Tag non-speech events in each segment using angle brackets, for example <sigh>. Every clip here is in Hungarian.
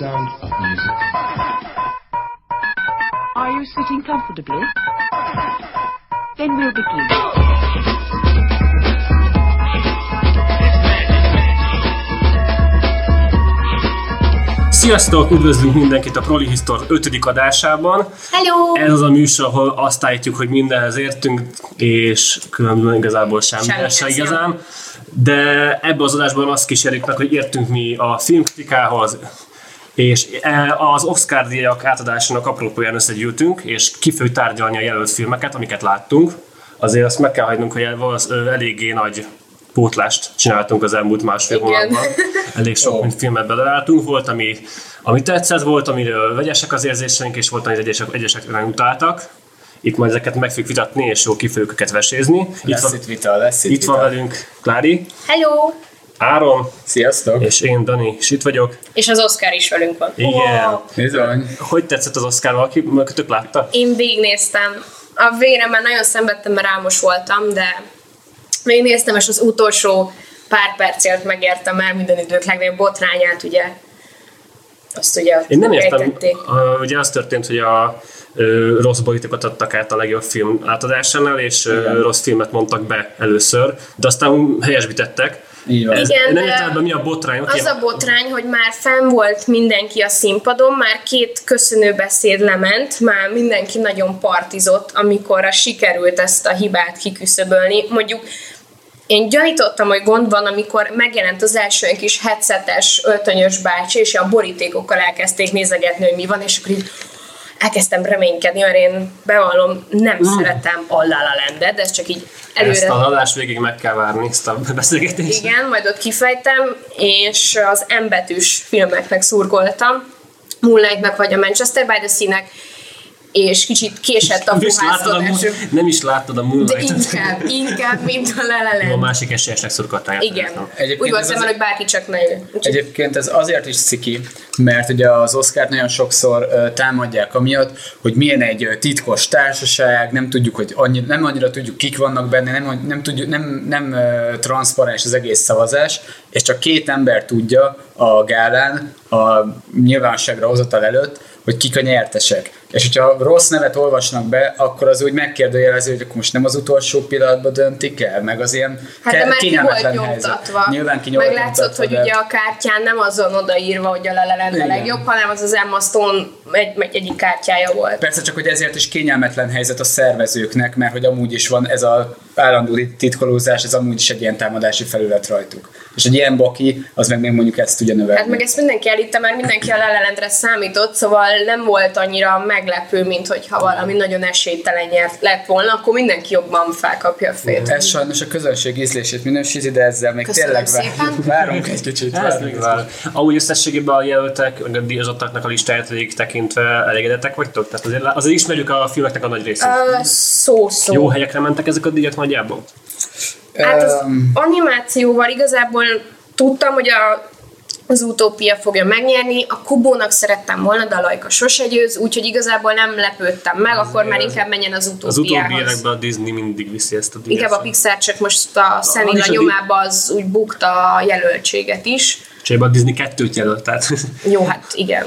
sound of music. Are you sitting comfortably? Then we'll begin. Sziasztok! Üdvözlünk mindenkit a Proli Histor 5. adásában. Hello! Ez az a műsor, ahol azt állítjuk, hogy mindenhez értünk, és különben igazából semmihez Semmihez, se igazán. De ebben az adásban azt kísérjük meg, hogy értünk mi a filmkritikához, és e- az Oscar díjak átadásának apropóján összegyűltünk, és ki fogjuk tárgyalni a jelölt filmeket, amiket láttunk. Azért azt meg kell hagynunk, hogy eléggé nagy pótlást csináltunk az elmúlt másfél Igen. hónapban. <laughs> Elég sok mint filmet beleálltunk. Volt, ami, ami tetszett, volt, amiről vegyesek az érzéseink, és volt, amit egyesek, egyesek nem utáltak. Itt majd ezeket meg fogjuk vitatni, és jól ki fogjuk őket vesézni. Itt Lesz van, itt vita, lesz itt, itt vita. van velünk Klári, Hello! Áron, Sziasztok! és én, Dani, és itt vagyok. És az Oscar is velünk van. Igen. Bizony. Hogy tetszett az Oscar? Valaki tök látta? Én végignéztem. A véremmel nagyon szenvedtem, mert rámos voltam, de végignéztem, és az utolsó pár percért megértem el minden idők legnagyobb botrányát, ugye. Azt ugye Én nem értem, ejtették. uh, ugye az történt, hogy a ö, rossz borítékot adtak át a legjobb film átadásánál, és ö, rossz filmet mondtak be először, de aztán helyesbítettek. Így van. Igen, én nem értem mi a botrány. oké, Az a botrány, hogy már fenn volt mindenki a színpadon, már két köszönőbeszéd lement, már mindenki nagyon partizott, amikor sikerült ezt a hibát kiküszöbölni. Mondjuk én gyanítottam, hogy gond van, amikor megjelent az első egy kis headsetes, öltönyös bácsi, és a borítékokkal elkezdték nézegetni, hogy mi van, és akkor így elkezdtem reménykedni, mert én bevallom, nem szeretem a La La Landet, de ez csak így előre Ezt a adás végig meg kell várni, ezt a beszélgetést. igen, majd ott kifejtem, és az embetűs filmeknek szurkoltam, Moonlightnak vagy a Manchester by the Sea-nek, és kicsit késett a Nem is, láttad a, fuhászkodás. Moon- nem is láttad a De Moonlight-ot. inkább, inkább, mint a La A másik esélyesnek szurkoltál. Igen. Egyébként Úgy ez szemben, hogy bárki csak ne jön. Egyébként ez azért is ciki, mert ugye az Oscar nagyon sokszor uh, támadják amiatt, hogy milyen egy ö, titkos társaság, nem tudjuk, hogy annyi, nem annyira tudjuk, kik vannak benne, nem, nem, tudjuk, nem, nem uh, transzparens az egész szavazás, és csak két ember tudja a gálán, a nyilvánosságra hozatal előtt, hogy kik a nyertesek. És hogyha rossz nevet olvasnak be, akkor az úgy megkérdőjelező, hogy akkor most nem az utolsó pillanatban döntik el, meg az ilyen Hát de ke- már ki volt kényelmetlen nyomtatva. Nyilván ki Meglátszott, nyomtatva, hogy de- ugye a kártyán nem azon odaírva, hogy a Land a legjobb, hanem az az Emma Stone egy, egy, egyik kártyája volt. Persze csak, hogy ezért is kényelmetlen helyzet a szervezőknek, mert hogy amúgy is van ez a állandó titkolózás, ez amúgy is egy ilyen támadási felület rajtuk. És egy ilyen baki, az meg még mondjuk ezt tudja növelni. Hát meg ezt mindenki elhitte, mert mindenki a Landre számított, szóval nem volt annyira meglepő, mint hogyha valami nagyon esélytelen nyert lett volna, akkor mindenki jobban felkapja a fét. Ez sajnos a közönség ízlését minősíti, de ezzel még Köszönöm tényleg vár- szépen. várunk egy kicsit. Ez várunk még vár. Amúgy összességében a jelöltek, meg a díjazottaknak a listáját végig tekintve elégedettek vagytok? Tehát azért, azért ismerjük a filmeknek a nagy részét. Ö, Szó-szó. Jó helyekre mentek ezek a díjak nagyjából? Hát az animációval igazából tudtam, hogy a, az utópia fogja megnyerni, a Kubónak szerettem volna, de a Lajka sose győz, úgyhogy igazából nem lepődtem meg, akkor már inkább menjen az Az utóbbi utópiához. években a Disney mindig viszi ezt a díjat. Inkább a Pixar csak most a Szenila nyomába az úgy bukta a jelöltséget is. Cserébe a Disney kettőt jelölt, tehát Jó, hát igen.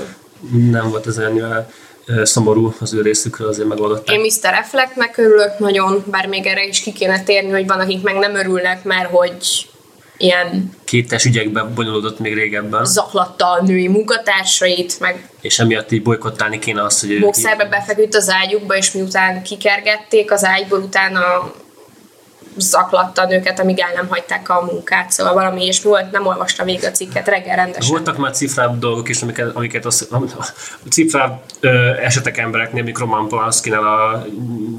nem volt ez annyira ö, szomorú az ő részükről, azért megoldották. Én Mr. Afflecknek örülök nagyon, bár még erre is ki kéne térni, hogy van, akik meg nem örülnek, mert hogy ilyen Kétes ügyekben bonyolódott még régebben, zaklatta a női munkatársait, meg és emiatt így bolykottálni kéne azt, hogy boxerbe befeküdt az ágyukba, és miután kikergették az ágyból, utána zaklatta a nőket, amíg el nem hagyták a munkát, szóval valami ilyesmi volt, nem olvastam végig a cikket reggel rendesen. Voltak már cifrább dolgok is, amiket, amiket az, a cifrább ö, esetek embereknél, mint Roman Polanszkinál a, a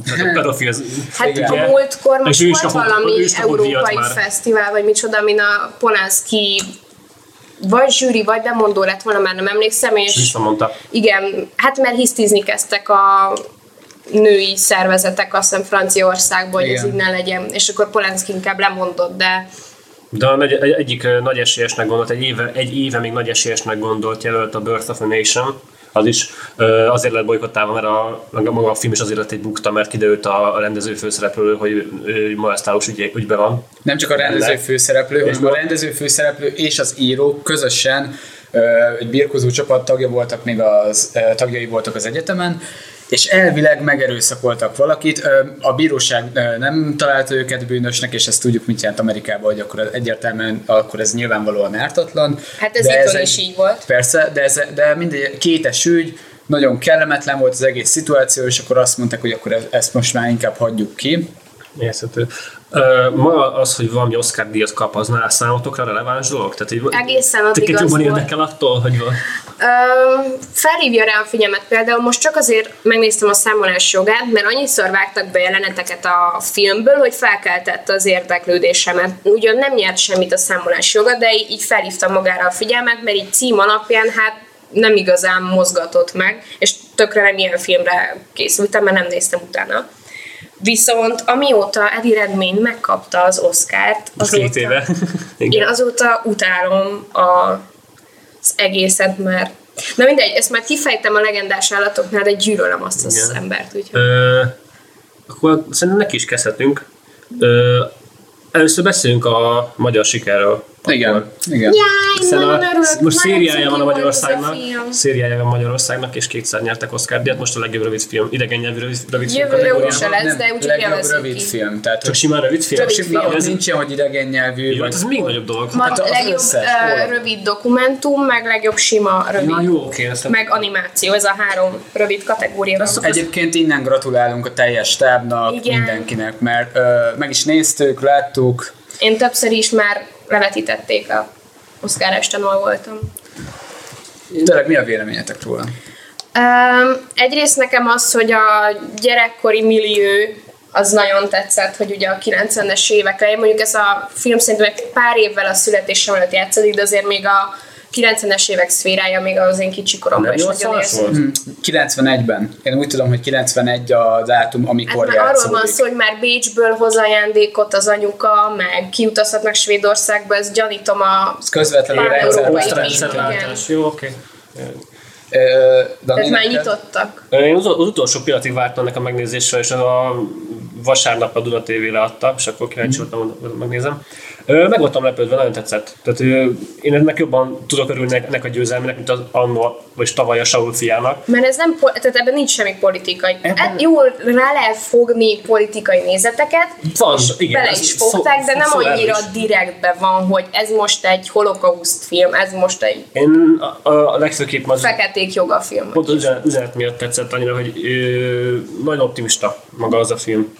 <laughs> pedofil... Hát Igen. a múltkor És most volt kapott- valami európai fesztivál, vagy micsoda, amin a Polanski vagy zsűri, vagy bemondó lett volna, már nem emlékszem, és Visszamondta. igen, hát mert hisztizni kezdtek a női szervezetek, azt hiszem Franciaországban, hogy ez így ne legyen, és akkor Polanski inkább lemondott, de De a nagy, egy, egyik nagy esélyesnek gondolt, egy éve, egy éve még nagy esélyesnek gondolt jelölt a Birth of a Nation, az is azért lett bolykottálva, mert a, maga a film is azért lett egy bukta, mert kiderült a, a rendező főszereplő, hogy ő- molesztálós ügy, ügyben van. Nem csak a rendező főszereplő, És hanem a rendező főszereplő és az író közösen egy birkozó csapat tagja voltak, még az tagjai voltak az egyetemen, és elvileg megerőszakoltak valakit. A bíróság nem találta őket bűnösnek, és ezt tudjuk, mit jelent Amerikában, hogy akkor egyértelműen akkor ez nyilvánvalóan ártatlan. Hát ez De itthon is így volt. Persze, de, ez, de mindegy, kétes ügy, nagyon kellemetlen volt az egész szituáció, és akkor azt mondták, hogy akkor e- ezt most már inkább hagyjuk ki. Érthető. Ö, Ma az, hogy valami Oscar díjat kap, az már számotokra releváns dolog? Tehát, így, Egészen addig az jobban érdekel attól, hogy van. Ö, felhívja rá a figyelmet például, most csak azért megnéztem a számolás jogát, mert annyiszor vágtak be jeleneteket a filmből, hogy felkeltette az érdeklődésemet. Ugyan nem nyert semmit a számolás joga, de így felhívta magára a figyelmet, mert így cím alapján hát nem igazán mozgatott meg, és tökre nem ilyen filmre készültem, mert nem néztem utána. Viszont amióta Eddie Redmayne megkapta az Oscárt, Az két éve. <laughs> én azóta utálom a, az egészet, mert Na mindegy, ezt már kifejtem a legendás állatoknál, de gyűlölöm azt az Igen. embert, úgyhogy. Ö, akkor szerintem neki is kezdhetünk. Ö, először beszéljünk a magyar sikerről. Igen, Akkor. igen. Jaj, Hiszen a, örülök, most nagyon szériája van a ez Magyarországnak, film. szériája van Magyarországnak, és kétszer nyertek Oscar díjat, most a legjobb rövid film, idegen nyelvű rövid, rövid film Jövőre úgyse lesz, de úgyhogy legjobb rövid ki. film. Tehát, Csak simán rövid film? Rövid Simán, film. ez, nincs ilyen, hogy idegen nyelvű. jó, vagy- hát ez még nagyobb dolog. Ma Hát legjobb hol? rövid dokumentum, meg legjobb sima rövid. Na jó, oké, ezt Meg animáció, ez a három rövid kategória. Egyébként innen gratulálunk a teljes stábnak, mindenkinek, mert meg is néztük, láttuk, Én többször is már levetítették a Oscar esten, ahol voltam. Tényleg mi a véleményetek róla? Um, egyrészt nekem az, hogy a gyerekkori millió az nagyon tetszett, hogy ugye a 90-es évek elején, mondjuk ez a film szerintem egy pár évvel a születésem előtt játszódik, de azért még a 90-es évek szférája még az én kicsi koromban is nagyon szó érzem. volt? 91-ben. Én úgy tudom, hogy 91 a dátum, Hát amikor már arról játszódik. van szó, hogy már Bécsből hoz ajándékot az anyuka, meg kiutazhatnak Svédországba, ez gyanítom a Ez közvetlenül rendszerváltás. Jó, oké. Ö, Dani, Tehát már nyitottak. Én az, az utolsó pillanatig vártam ennek a megnézésre, és a vasárnap a Duna TV-re adta, és akkor kíváncsi voltam, hogy megnézem. Ö, Meg voltam lepődve, nagyon tetszett. Tehát én ennek jobban tudok örülni ennek a győzelmének, mint az annó, vagy tavaly a Saul fiának. Mert ez nem, tehát ebben nincs semmi politikai. Ebben- Hát jól rá lehet fogni politikai nézeteket, Van, és igen, bele is szó- fogták, de nem szó annyira is. direktben van, hogy ez most egy holokauszt film, ez most egy Én a, a legfőképp az feketék joga film. pont az üzenet miatt tetszett annyira, hogy ö, nagyon optimista maga az a film.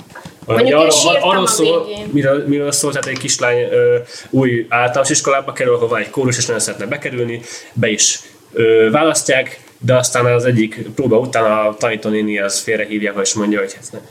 Mondjuk Hogy én sírtam arról a szól, miről, miről szól, tehát egy kislány ö, új általános iskolába kerül, ahol van egy kórus, és nagyon szeretne bekerülni, be is ö, választják, de aztán az egyik próba után a tanítónéni az félrehívja, és mondja, hogy hát nem,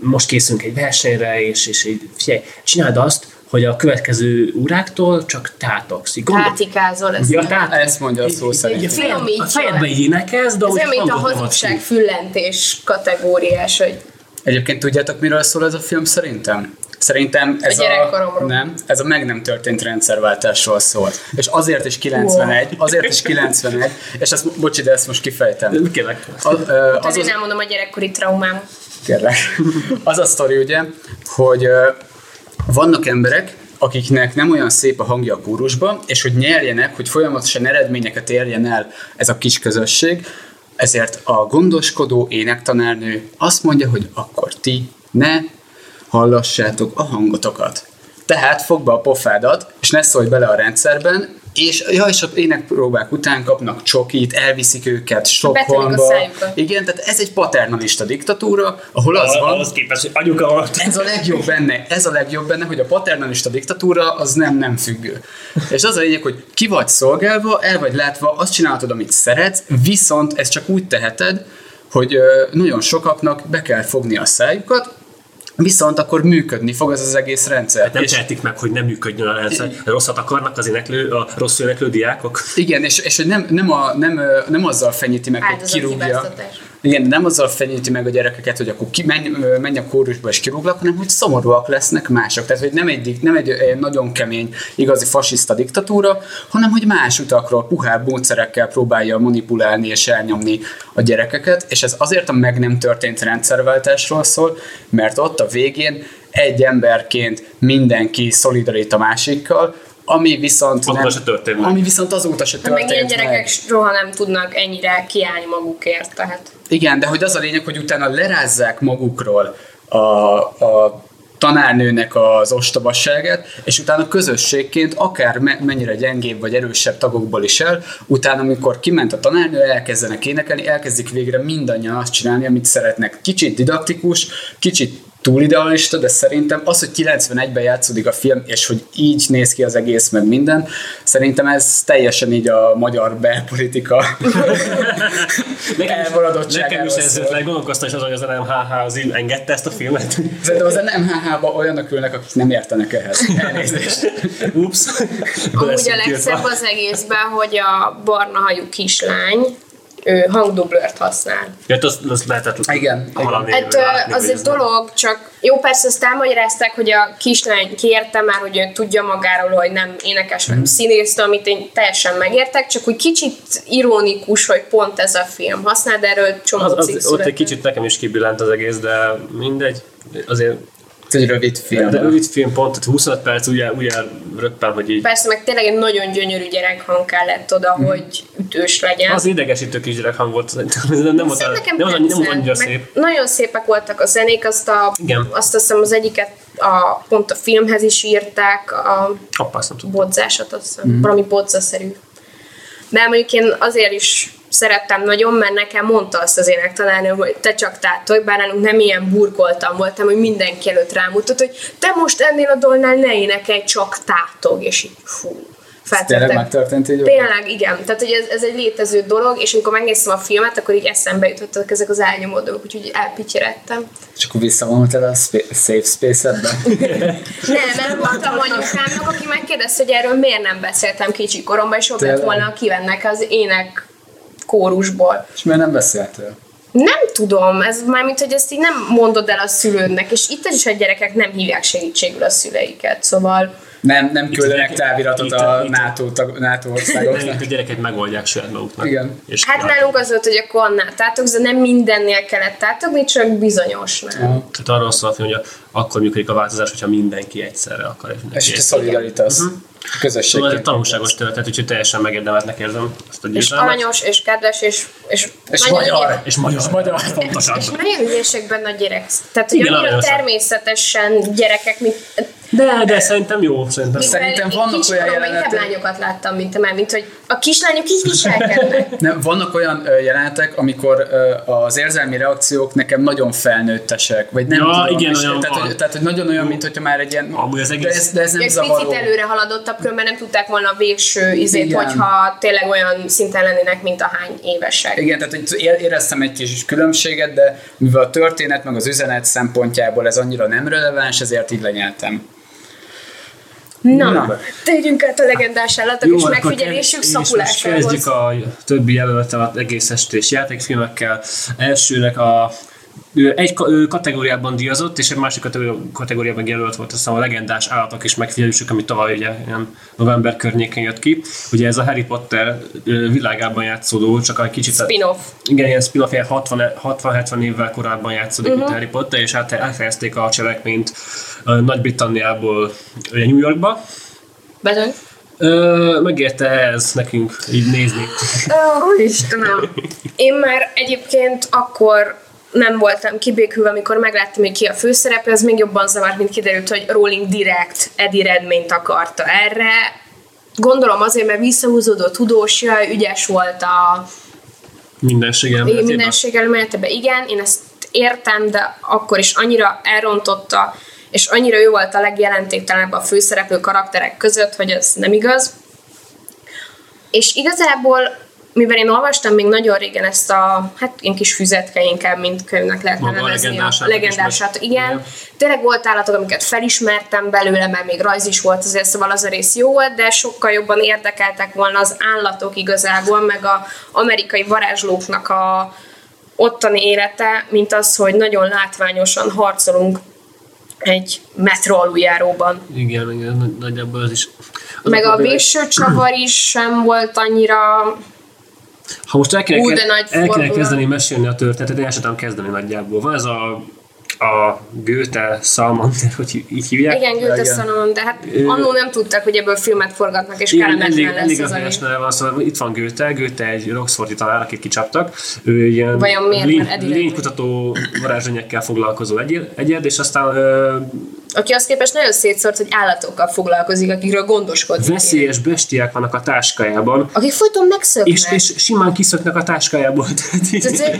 most készülünk egy versenyre, és, és így, figyelj, csináld azt, hogy a következő óráktól csak tátogsz. Tátikázol ez. Ja, tát, Ezt mondja a szó szerint. a fejed- a fejedbe így énekezd, de Ez úgy olyan, mint a hazugság füllentés kategóriás, hogy Egyébként tudjátok, miről szól ez a film szerintem? Szerintem ez A gyerekkoromról. nem, ez a meg nem történt rendszerváltásról szól. És azért is 91, azért is 91, és ezt, bocsi, de ezt most kifejtem. Kérlek. A, ö, az az, én az, elmondom a gyerekkori traumám. kérlek. Az a sztori ugye, hogy vannak emberek, akiknek nem olyan szép a hangja a kórusban, és hogy nyerjenek, hogy folyamatosan eredményeket érjen el ez a kis közösség, ezért a gondoskodó énektanárnő azt mondja, hogy akkor ti ne hallassátok a hangotokat. Tehát fogd be a pofádat, és ne szólj bele a rendszerben, és, ja, és a énekpróbák után kapnak csokit, elviszik őket a Stockholmba. Igen, tehát ez egy paternalista diktatúra, ahol az van, Az képest, hogy anyuka volt. ez a legjobb benne, ez a legjobb benne, hogy a paternalista diktatúra az nem nem függő. És az a lényeg, hogy ki vagy szolgálva, el vagy látva, azt csinálhatod, amit szeretsz, viszont ezt csak úgy teheted, hogy nagyon sokaknak be kell fogni a szájukat, viszont akkor működni fog ez az egész rendszer. Hát Nem És- tehetik meg, hogy nem működjön a rendszer. Rosszat akarnak az éneklő, a rosszul éneklő diákok. Igen, és, és hogy nem, nem, a, nem, nem azzal fenyíti meg, hogy kirúgja. Igen, nem azzal fenyíti meg a gyerekeket, hogy akkor ki, menj, menj a kórusba és kirúglak, hanem hogy szomorúak lesznek mások. Tehát, hogy nem egy, nem egy nagyon kemény, igazi fasiszta diktatúra, hanem hogy más utakról, puhább módszerekkel próbálja manipulálni és elnyomni a gyerekeket, és ez azért a meg nem történt rendszerváltásról szól, mert ott a végén egy emberként mindenki szolidarít a másikkal, ami viszont Azóta nem, se történt meg. ami viszont azóta se Hát meg ilyen történt meg. gyerekek soha nem tudnak ennyire kiállni magukért, tehát Igen, de hogy az a lényeg, hogy utána lerázzák magukról a, a tanárnőnek az ostobasságát, és utána közösségként, akár me- mennyire gyengébb vagy erősebb tagokból is el, utána, amikor kiment a tanárnő, elkezdenek énekelni, elkezdik végre mindannyian azt csinálni, amit szeretnek. Kicsit didaktikus, kicsit túl idealista, de szerintem az, hogy 91-ben játszódik a film, és hogy így néz ki az egész, meg minden, szerintem ez teljesen így a magyar belpolitika <laughs> elmaradottságáról nekem is ez le, gondolkoztam is azon, hogy az NMHH az így engedte ezt a filmet. Szerintem az NMHH-ba olyanok ülnek, akik nem értenek ehhez. Elnézést. Ups. Amúgy a legszebb az egészben, hogy a barna hajú kislány ő hangdublört használ. Ja, azt, azt lehetett Igen, hallani, Hát látni, az egy dolog, csak jó, persze azt elmagyarázták, hogy a kislány kérte már, hogy ő tudja magáról, hogy nem énekes, hanem színész, amit én teljesen megértek, csak úgy kicsit ironikus, hogy pont ez a film használ, de erről csomó Az, az, ott egy kicsit nekem is kibillent az egész, de mindegy. Azért Ez egy rövid film. de rövid film pont, tehát 25 perc, ugye, ugye röppen, hogy így Persze, meg tényleg egy nagyon gyönyörű gyerekhang kellett oda, hogy ütős legyen. Az idegesítő kis gyerekhang volt, ez nem, nem, volt, nekem nem, nem annyira meg szép. Nagyon szépek voltak a zenék, azt, a, Igen. azt hiszem az egyiket a, pont a filmhez is írták, a Hoppá, bodzásat, azt hiszem, mm. valami bodzaszerű. De mondjuk én azért is szerettem nagyon, mert nekem mondta azt az énektanárnő, hogy te csak tátolj, bár nálunk nem ilyen burkoltam voltam, hogy mindenki előtt rámutat, hogy te most ennél a dolnál ne énekelj, csak tátog, és így fú, Tényleg megtörtént így? Tényleg, igen. Tehát, hogy ez, ez egy létező dolog, és amikor megnéztem a filmet, akkor így eszembe jutottak ezek az elnyomó dolgok, úgyhogy elpityeredtem. És akkor visszavonultál a safe space-edbe? <laughs> Nem, nem voltam anyukámnak, aki megkérdezte, hogy erről miért nem beszéltem kicsi koromban, és ott lett volna, kivennek az ének kórusból. És miért nem beszéltél? Nem tudom, ez már mint, hogy ezt így nem mondod el a szülődnek, és itt is a gyerekek nem hívják segítségül a szüleiket, szóval Nem, nem küldenek táviratot itt- a itt- NATO, tag, NATO országoknak. A gyerekek megoldják saját maguknak. Igen. És hát nálunk az volt, hogy akkor annál tátogsz, de nem mindennél kellett tátogni, csak bizonyosnál. Aha. Tehát arról szólt, hogy akkor működik a változás, hogyha mindenki egyszerre akar. És És egyszerre. szolidaritás. Közösség. Szóval ez egy tanulságos történet, úgyhogy teljesen megérdemeltnek érzem ezt a És győzelmet. aranyos, és kedves, és, és, És magyar. ügyes. És magyar. És magyar. <laughs> Pontosan. És nagyon ügyesek benne a gyerek. Tehát, hogy Igen, annyira természetesen gyerekek, mint De, de szerintem jó, szerintem. mivel Szerintem vannak olyan jelenetek- lányokat láttam, mint te, mert mint hogy a kislányok így viselkednek. <laughs> Nem, vannak olyan ö, jelenetek, amikor ö, az érzelmi reakciók nekem nagyon felnőttesek, vagy nem Ja, tudom. igen, és- olyan tehát, van. Hogy, tehát, hogy nagyon olyan, mint hogyha már egy ilyen... Amúgy az de, egész- ez, de ez nem Egy zavaró. picit előre haladottabb, különben nem tudták volna a végső izét, Igen. hogyha tényleg olyan szinten lennének, mint a hány évesek. Igen, tehát hogy éreztem egy kis különbséget, de mivel a történet meg az üzenet szempontjából ez annyira nem releváns, ezért így lenyeltem. Na, Na. térjünk át a legendás állatok, és megfigyelésük kezd- és most szapulásához. Kezdjük a többi jelöltem az egész estés játékfilmekkel. Elsőnek a ő egy kategóriában díjazott, és egy másik kategóri- kategóriában jelölt volt, azt hiszem a legendás állatok és megfigyelésük, ami tavaly ugye ilyen november környékén jött ki. Ugye ez a Harry Potter világában játszódó, csak egy kicsit... Spin-off. Igen, ilyen spin-off, ilyen 60 60-70 évvel korábban játszódik, uh-huh. mint Harry Potter, és hát elhelyezték a cselekményt Nagy-Britanniából New Yorkba. Bezony. Ö, megérte ez nekünk így nézni. Ó, Istenem. Én már egyébként akkor nem voltam kibékülve, amikor megláttam, hogy ki a főszereplő, az még jobban zavart, mint kiderült, hogy Rowling direkt Eddie Redmayne akarta erre. Gondolom azért, mert visszahúzódó tudósja, ügyes volt a Mindenség elméletében. mindenség. Igen, én ezt értem, de akkor is annyira elrontotta, és annyira ő volt a legjelentéktelenebb a főszereplő karakterek között, hogy ez nem igaz. És igazából, mivel én olvastam még nagyon régen ezt a, hát ilyen kis füzetke inkább, mint könyvnek lehetne Maga a nevezni. a legendását. meg- Igen. igen. Tényleg volt állatok, amiket felismertem belőle, mert még rajz is volt azért, szóval az a rész jó volt, de sokkal jobban érdekeltek volna az állatok igazából, meg a amerikai varázslóknak a ottani élete, mint az, hogy nagyon látványosan harcolunk egy metro aluljáróban. Igen, igen, nagy- nagyjából az is. Az Meg a probléma, végső csavar is sem volt annyira... Ha most el kéne, Ú, de nagy el kéne kezdeni mesélni a történetet, én el sem tudom kezdeni nagyjából. Van ez a a Goethe Salmander, <laughs> hogy így hívják. Igen, Goethe Igen. Salomon, de hát annó nem tudták, hogy ebből filmet forgatnak, és kellemetlen elég, lesz elég az, röhelyes neve van, szóval itt van Goethe, Goethe egy Oxfordi tanár, akit kicsaptak. Ő ilyen Vajon miért? lény, lénykutató varázslényekkel foglalkozó egyed, egyed, és aztán ö, Aki azt képest nagyon szétszórt, hogy állatokkal foglalkozik, akikről gondoskodik. veszélyes bestiák vannak a táskájában, Akik folyton megszöknek. és, és simán kiszöknek a táskájából. <laughs> Tehát,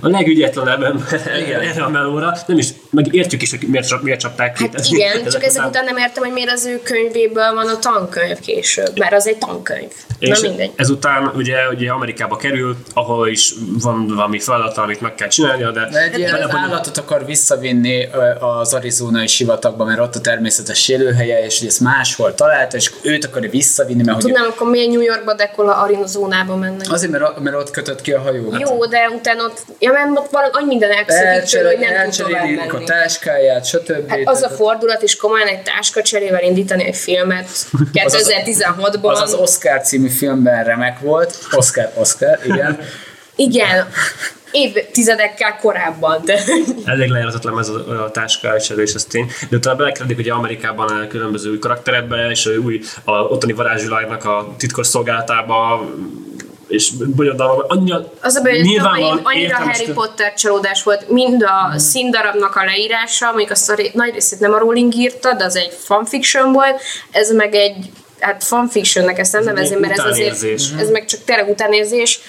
a legügyetlenebb <laughs> ember erre a melóra. Nem is, meg értjük is, hogy miért, csap- miért csapták ki. Hát Tehát igen, csak ezek után nem értem, hogy miért az ő könyvéből van a tankönyv később, mert az egy tankönyv. És Na mindegy. ezután ugye, ugye Amerikába kerül, ahol is van valami feladat, amit meg kell csinálnia, de, De egy ilyen belebonyol- állatot akar visszavinni az arizonai sivatagba, mert ott a természetes élőhelye, és hogy ezt máshol találta, és őt akarja visszavinni, mert hogy Tudnám, akkor miért New Yorkba, de akkor a Arizónába mennek. azért, mert, mert ott kötött ki a hajó. Jó, de utána ott, ja, mert ott valami annyi minden elszakít tőle, hogy nem tud tovább elcserélik a menni. táskáját, stb. Hát az a fordulat is komolyan egy táskacserével indítani egy filmet <laughs> 2016-ban. Az az Oscar című filmben remek volt. Oscar, Oscar, igen. <laughs> Igen, évtizedekkel korábban, de <laughs> elég lejáratatlan ez a, a táská és ez tény. De utána belekeredik ugye Amerikában a különböző új karakterekbe, és a új a ottani varázsvilágnak a titkos szolgálatába, és bonyodalma, annyira az a baj, nyilvánvalóan annyira Harry Potter csalódás volt, mind a színdarabnak a leírása, amik a sztori nagy részét nem a Rowling írta, de az egy fanfiction volt, ez meg egy hát fanfictionnek ezt nem nevezném, mert ez azért, ez meg csak tényleg utánérzés.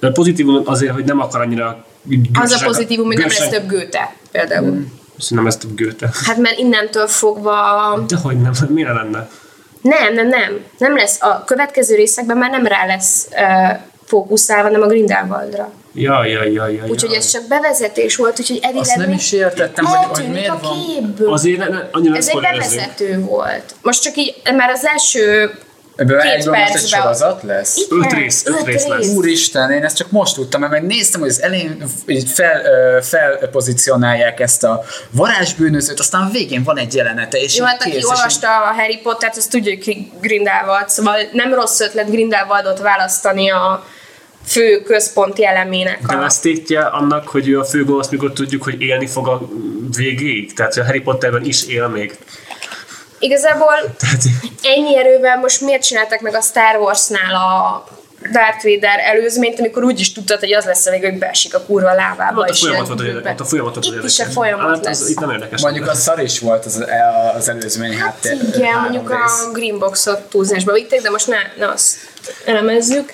De pozitívum azért, hogy nem akar annyira Az a pozitívum, hogy nem lesz több Goethe például. Szerintem ez több Goethe. Hát mert innentől fogva De hogy nem, miért lenne? Nem, nem, nem, nem lesz. A következő részekben már nem rá lesz uh, fókuszálva, nem a Grindelwaldra. Ja, ja, ja, ja. Úgyhogy ja. ez csak bevezetés volt, úgyhogy Eddie Azt nem is értettem, hogy, hogy miért a van. képből. Azért ne, ne, annyira Ez egy bevezető volt. Most csak így, már az első Ebből Két egyből most egy sorozat lesz? Öt rész, öt rész lesz. Úristen, én ezt csak most tudtam, mert megnéztem, hogy az elején így fel, felpozícionálják ezt a varázsbűnözőt, aztán a végén van egy jelenete, és Jó, hát aki kész, és olvasta a Harry Pottert, az tudja, hogy ki Grindelwald, szóval nem rossz ötlet Grindelwaldot választani a fő központi elemének. De A... ez tétje annak, hogy ő a főgonosz, mikor tudjuk, hogy élni fog a végéig. Tehát a Harry Potterben is él még. Igazából ennyi erővel most miért csináltak meg a Star Wars-nál a Darth Vader előzményt, amikor úgy is tudtad, hogy az lesz a végül, hogy beesik a kurva lábába. Ott a és folyamat volt, ott a folyamat volt Itt is a érdekes. folyamat Hát lesz. az, itt nem érdekes. Mondjuk a szar is volt az, az előzmény Hát háttér. igen, mondjuk rész. a Greenboxot túlzásba vitték, de most ne, ne azt elemezzük.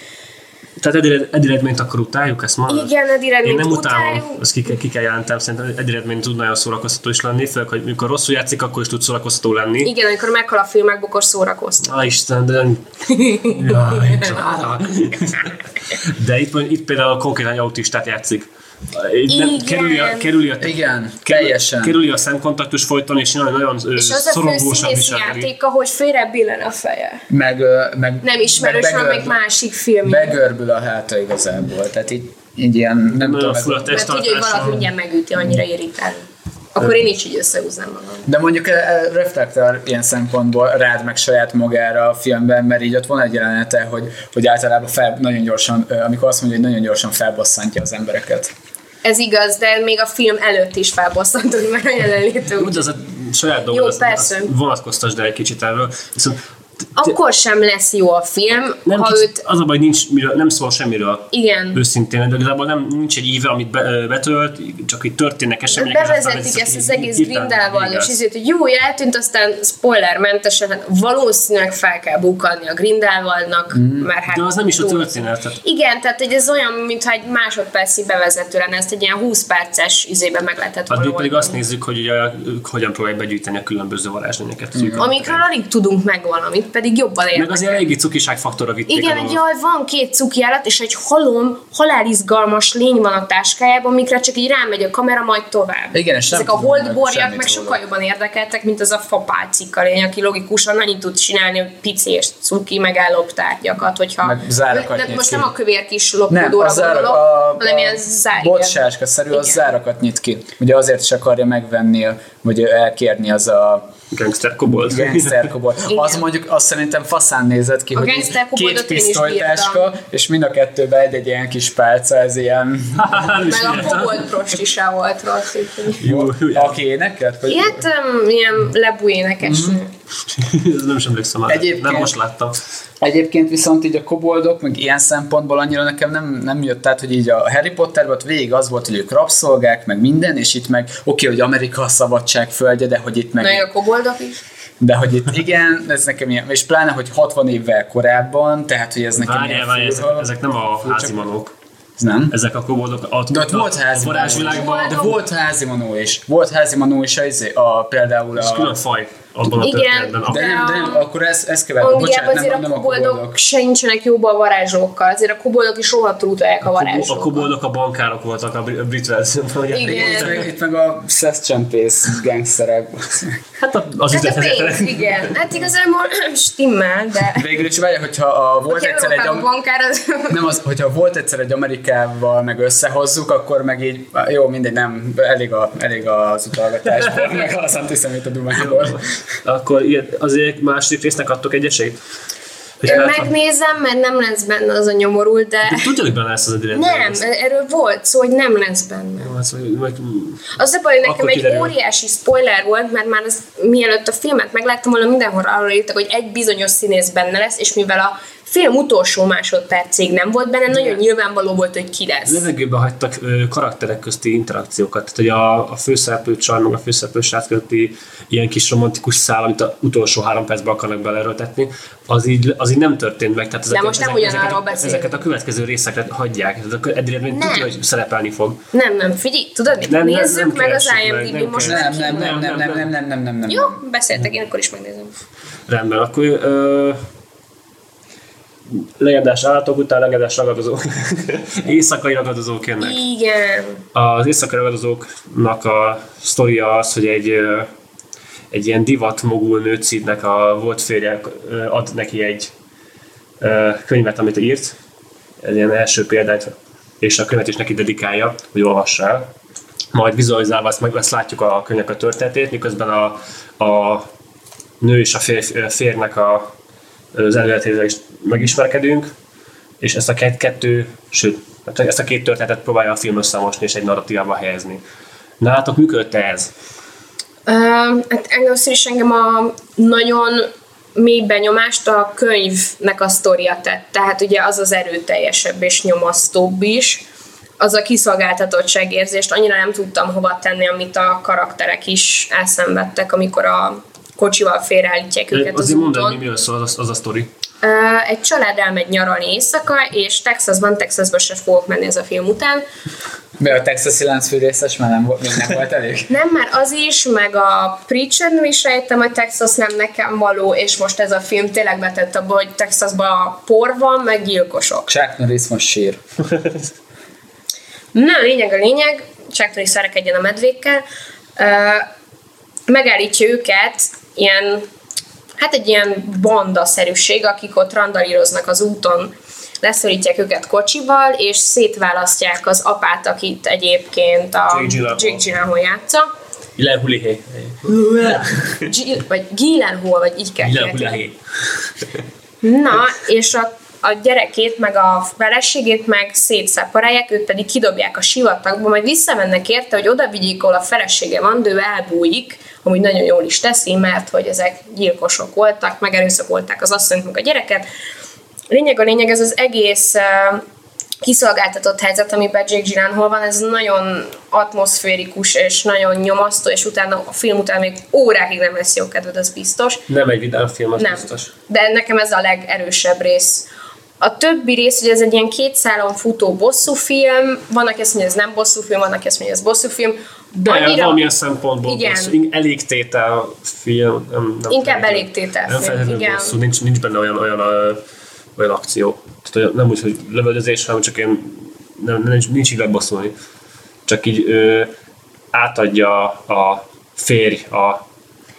Tehát Eddie Eddie Redmayne-t akkor utáljuk ezt ma? Igen, Én Redmayne-t nem utálom, utáljuk. ezt ki, kell- ki kell jelentem, szerintem Eddie Redmayne tud nagyon szórakoztató is lenni, főleg, hogy mikor rosszul játszik, akkor is tud szórakoztató lenni. Igen, amikor meghal a filmek, bukor szórakoztat. Á, Isten, de... <laughs> Jaj. De itt, itt például konkrétan autistát játszik. Nem, Igen. kerüli, a, kerüli, a, Igen, kerüli, teljesen. kerüli a szemkontaktus folyton, és nagyon, nagyon És az a viselkedik. játéka, hogy félre billen a feje. Meg, meg, Nem ismerős, meg begörbül- másik film. Begörbül a háta igazából, tehát így, így ilyen, nem Nagyon tudom, Mert tudja, hogy valaki mindjárt megüti, annyira irritál. Akkor én is így összehúznám magam. De mondjuk e, e, reflektál ilyen szempontból rád meg saját magára a filmben, mert így ott van egy jelenete, hogy, hogy általában fel, nagyon gyorsan, ö, amikor azt mondja, hogy nagyon gyorsan felbosszantja az embereket. Ez igaz, de még a film előtt is felbosszantani, mert a jelenlétő. Úgy az a saját dolog, Jó, persze. vonatkoztasd el egy kicsit erről. Viszont Akkor sem lesz jó a film, nem ha kicsit, őt... az a baj, nincs, miről, nem szól semmiről. Igen. Őszintén, de igazából nem, nincs egy íve, amit be, betölt, csak itt történnek események. és Bevezetik ezt az egész Grindelwaldos igaz. izét, hogy jó, eltűnt, aztán spoilermentesen, hát valószínűleg fel kell bukkanni a Grindelwaldnak, mert hát... De az nem is a történet. Tehát Igen, tehát hogy ez olyan, mintha egy másodperci bevezető lenne, ezt egy ilyen 20 perces izében meg lehetett volna Addig pedig azt nézzük, hogy ugye ők hogyan próbálják begyűjteni a különböző varázslényeket. Mm. Amikről alig tudunk meg valamit, pedig jobban Meg érdekel. azért eléggé cukiság faktorra vitték Igen, dolgot. jaj, van két cuki állat, és egy halom, halálizgalmas lény van a táskájában, mikre csak így rámegy a kamera, majd tovább. Igen, és nem Ezek a meg holdborjak meg róla. sokkal jobban érdekeltek, mint az a fapálcika lény, aki logikusan annyit tud csinálni, hogy pici és cuki megállóbb tárgyakat, hogyha... Meg zárakat de nyit most ki. nem a kövér kis Nem, lopkodóra a, zár, gondolok, a, hanem ilyen zár... botsáska-szerű, az Igen. zárakat nyit ki. Ugye azért is akarja megvenni, vagy elkérni az a Gangster kobold. gangster kobold. Az mondjuk, az azt szerintem faszán nézett ki, A hogy két pisztolytáska, és mind a kettőben egy-egy ilyen kis pálca, ez ilyen... <laughs> Meg a kobold prosti se volt rossz. Jó, Aki énekelt? Vagy... Ilyet um, ilyen lebú énekesnő. Ez <laughs> nem is emlékszem már. Egyébként- Nem most láttam. Egyébként viszont így a koboldok, meg ilyen szempontból annyira nekem nem, nem jött át, hogy így a Harry Potterben ott végig az volt, hogy ők rabszolgák, meg minden, és itt meg oké, hogy Amerika a szabadság földje, de hogy itt meg... Meg a koboldok is. De hogy itt igen, ez nekem ilyen, és pláne, hogy 60 évvel korábban, tehát hogy ez nekem Várjál, ilyen várjál, ezek, ezek nem a házimanók. Ez nem? Ezek a koboldok. A, De ott volt a házi varázsvilágban. De volt házi manó is. Volt házi manó is a, izé- a, például Ez külön a... faj abban a Igen. történetben. De A- nem, de nem, akkor ez, ez kever. Angliában Bocsánat, azért nem, a nem a koboldok koboldok. se nincsenek jóban a varázslókkal. Azért a koboldok is rohadtul utolják a A varázslókat. koboldok a bankárok voltak a brit- verzióban. Igen. Itt meg, itt meg a szeszcsempész gangsterek. Hát a- az Hát a pénz, igen. Hát igazából stimmel, de... Végül is várja, hogyha a, volt Hogyha egyszer egy... Am- bankár, az... Nem az, hogyha volt egyszer egy Amerikával meg összehozzuk, akkor meg így, jó, mindegy, nem, elég, a, elég az utalgatásból, <laughs> meg az antiszemita dumából. Akkor azért második résznek adtok egy esélyt? Hogy Én hát- megnézem, mert nem lesz benne az a nyomorult, de... Tudja, hogy benne lesz az a direkt. Nem, erről volt szó, hogy nem lesz benne. Az, Az a baj, hogy nekem egy kiderül. óriási spoiler volt, mert már az, mielőtt a filmet megláttam volna, mindenhol arról írtak, hogy egy bizonyos színész benne lesz, és mivel a film utolsó másodpercig nem volt benne, nagyon nyilvánvaló volt, hogy ki lesz. levegőben hagytak karakterek közti interakciókat. Tehát, hogy a, a főszereplő csaj, meg a főszereplő srác közti ilyen kis romantikus szál, amit az utolsó három percben akarnak belerőtetni, az így, az így nem történt meg. Tehát ezeket, most nem ezek, ugyanarról ezeket, a- ezeket a következő részekre hagyják. A Redmayne Nem. tudja, hogy szerepelni fog. Nem, nem, figyelj, tudod mit? Nem, nem, Nézzük nem meg az IMDb nem most. Nem, nem, nem, nem, nem, nem, nem, nem, nem, nem. Jó, beszéltek, én akkor is megnézem. Rendben, akkor legendás állatok után legendás ragadozók. <laughs> Éjszakai ragadozók jönnek. Igen. Az éjszakai ragadozóknak a sztoria az, hogy egy, egy ilyen divat mogul nőcidnek a volt férje ad neki egy könyvet, amit írt, egy ilyen első példát, és a könyvet is neki dedikálja, hogy olvassa el. Majd vizualizálva azt, meg, azt látjuk a könyvnek a történetét, miközben a, a nő és a férj, férnek a, az előletével is megismerkedünk, és ezt a két, kettő, sőt, hát ezt a két történetet próbálja a film összemosni és egy narratívába helyezni. Nálatok működte ez? Uh, hát először is engem a nagyon mély benyomást a könyvnek a sztoria tett. Tehát ugye az az erőteljesebb és nyomasztóbb is. Az a kiszolgáltatottságérzést annyira nem tudtam hova tenni, amit a karakterek is elszenvedtek, amikor a kocsival félreállítják őket az Azért mondd miről szól az, az a sztori. Ö, egy család elmegy nyaralni éjszaka, és Texasban, Texasba se fogok menni ez a film után. De a texasi láncfűrészes már nem volt, még nem volt elég. <laughs> Nem, már az is, meg a Preacher is rejtem, hogy Texas nem nekem való, és most ez a film tényleg betett abba, hogy Texasban por van, meg gyilkosok. Chuck Norris most sír. Na, a lényeg a lényeg, Chuck Norris verekedjen a medvékkel, Ö, megállítja őket ilyen, hát egy ilyen bandaszerűség, akik ott randalíroznak az úton, leszorítják őket kocsival, és szétválasztják az apát, akit egyébként a Jake Gyllenhaal. Játsza. Ilen Hulihé. Gill, vagy Gyllenhaal, vagy így kell Ilen kiejteni. Hulihé. Na, és a, a gyerekét, meg a feleségét meg szétszeparálják, őt pedig kidobják a sivatagba, majd visszamennek érte, hogy oda vigyék, ahol a felesége van, de ő elbújik, amúgy nagyon jól is teszi, mert hogy ezek gyilkosok voltak, megerőszakolták az asszonyt, meg a gyereket. Lényeg a lényeg, ez az egész kiszolgáltatott helyzet, amiben Jake Gyllenhaal van, ez nagyon atmoszférikus és nagyon nyomasztó, és utána a film után még órákig nem lesz jó kedved, az biztos. Nem egy vidám film, az Nem. biztos. De nekem ez a legerősebb rész. A többi rész, hogy ez egy ilyen két szálon futó bosszúfilm, van, aki azt mondja, ez nem bosszúfilm, van, aki azt mondja, ez bosszúfilm. De Annyira... valamilyen szempontból Igen. bosszú. Elég tétel film. Nem, nem Inkább elég tételfilm, Nem feltétlenül igen. bosszú, nincs, nincs benne olyan, olyan, olyan akció. Tehát olyan, nem úgy, hogy lövöldözés, hanem csak ilyen, nem, nincs, nincs így lebosszulni. Csak így ö, átadja a férj a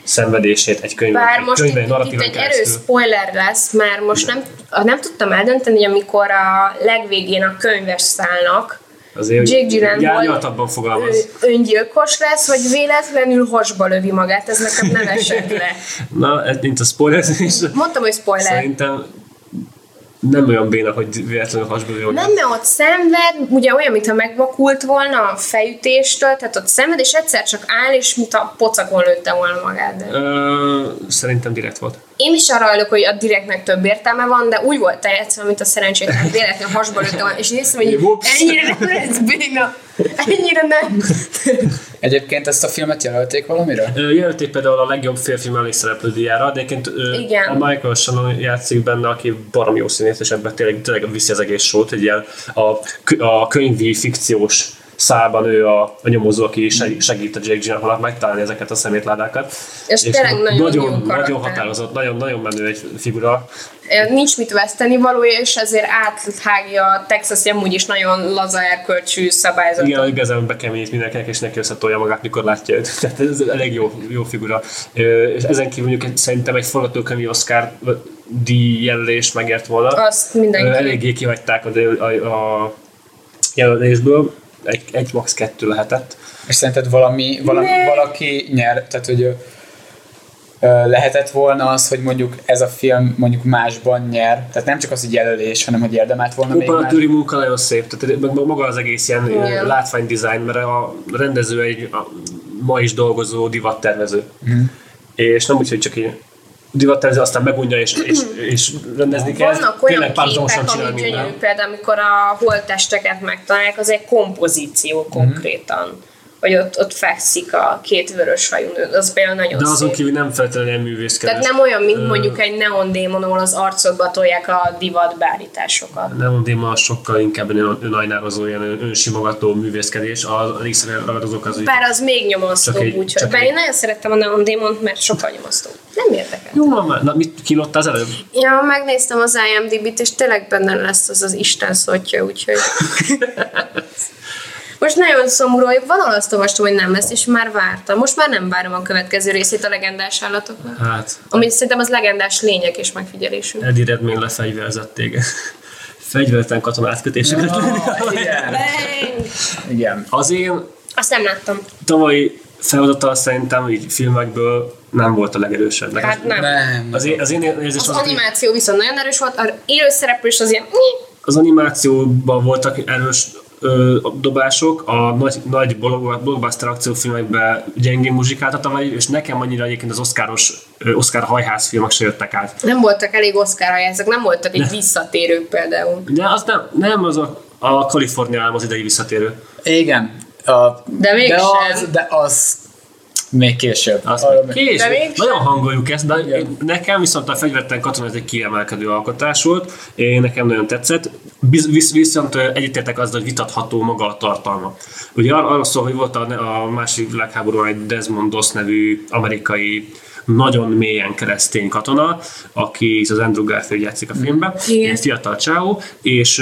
szenvedését egy könyvben. Bár egy most könyvben, itt, itt, egy erős spoiler lesz, mert most nem, nem tudtam eldönteni, hogy amikor a legvégén a könyves szállnak, Azért Jake Gyllenhaal fogalmaz. öngyilkos lesz, vagy véletlenül hasba lövi magát, ez nekem nem esett le. <laughs> Na, ez mint a spoilerezés. Mondtam, hogy spoiler. Szerintem nem olyan béna, hogy véletlenül hasba jön. Nem, mert ott szenved, ugye olyan, mintha megvakult volna a fejütéstől, tehát ott szenved, és egyszer csak áll, és mint a pocakon lőtte volna magát. Ö, szerintem direkt volt. Én is arra hajlok, hogy a direktnek több értelme van, de úgy volt eljátszva, mint a szerencsétlen véletlen hasba lőtte volna, és néztem, hogy ennyire nem lesz béna, ennyire nem. Egyébként ezt a filmet jelölték valamire? Jelölték például a legjobb férfi mellékszereplő díjára, de egyébként Igen. a Michael Shannon játszik benne, aki barom jó színész, és ebben tényleg, tényleg viszi az egész sót, egy ilyen a, a könyvi fikciós szában ő a, a nyomozó, aki seg- segít a Jake Gyllenhaalnak megtalálni ezeket a szemétládákat. És tényleg nagyon jó nagyon, karakter. nagyon határozott, nagyon, nagyon menő egy figura. Nincs mit veszteni valója, és ezért áthágja a Texas amúgy is nagyon laza erkölcsű szabályzatot. Igen, igazán bekeményít mindenkinek, és neki összetolja magát, mikor látja őt. <laughs> Tehát ez elég jó, jó figura. És ezen kívül mondjuk szerintem egy forgatókönyvi Oscar díj jelölés megért volna. Azt mindenki. Eléggé kihagyták a, a, a jelölésből. Egy, egy max. kettő lehetett. És szerinted valami, valami Ne. valaki nyer, tehát hogy lehetett volna az, hogy mondjuk ez a film mondjuk másban nyer, tehát nem csak az, hogy jelölés, hanem hogy érdemelt volna még más. Operatőri munka nagyon szép, tehát maga az egész ilyen Igen. látványdizájn, mert a rendező egy a, ma is dolgozó divattervező. Mhm. És nem úgy, hogy csak így divattervező, aztán megunja és, és, és rendezni kell. Vannak olyan képek, ami gyönyörű, például amikor a holttesteket megtalálják, az egy kompozíció Mhm. konkrétan. Hogy ott, ott fekszik a két vörös hajú nő, az például nagyon De azon szép. kívül nem feltétlenül művészkedés. Tehát nem olyan, mint mondjuk egy neon démon, ahol az arcodba tolják a divat beállításokat. Nem Dima sokkal inkább ön- önajnározó, ilyen ön- önsimogató művészkedés. A részre ragadozók az, Bár az még nyomasztóbb, úgyhogy. Bár én nagyon szerettem a Neon Démont, mert sokkal nyomasztóbb. Nem érdekel. jó van már. Na, mit kilott az előbb? Ja, megnéztem az IMDb-t, és tényleg benne lesz az az Isten szotja, úgyhogy... <laughs> Most nagyon szomorú, hogy van azt olvastam, hogy nem lesz, és már vártam. Most már nem várom a következő részét a legendás állatoknak. Hát, Ami szerintem az legendás lények és megfigyelésünk. Eddie Redmayne lefegyverzett téged. Fegyvertelen katonátkötéseket. Igen. Bang! igen. Az én Azt nem láttam. tavalyi feladatal szerintem így filmekből nem volt a legerősebb. Nekem- Hát nem. Nem. Az én, az én érzés Az az, animáció viszont nagyon erős volt, az élőszereplés az ilyen... az animációban voltak erős ö, dobások, a nagy, nagy block- blockbuster akciófilmekben gyengén muzsikálta tavaly, és nekem annyira egyébként az oszkáros, ö, Oscar hajház filmek se jöttek át. Nem voltak elég Oscar ezek nem voltak egy visszatérők például. De az nem, nem az a, a Kalifornia az idei visszatérő. Igen. A, De mégsem. De az, de az még később. Azt Arra még még- később. Mégsem. Nagyon hangoljuk ezt, de Igen. nekem viszont a fegyvertelen katona ez egy kiemelkedő alkotás volt, én nekem nagyon tetszett. Biz, visz, viszont egyetértek azzal, hogy vitatható maga a tartalma. Ugye ar- arról szól, hogy volt a, a másik világháborúban egy Desmond Doss nevű amerikai nagyon mélyen keresztény katona, aki az Andrew Garfield játszik a filmben, Igen. egy fiatal csáó, és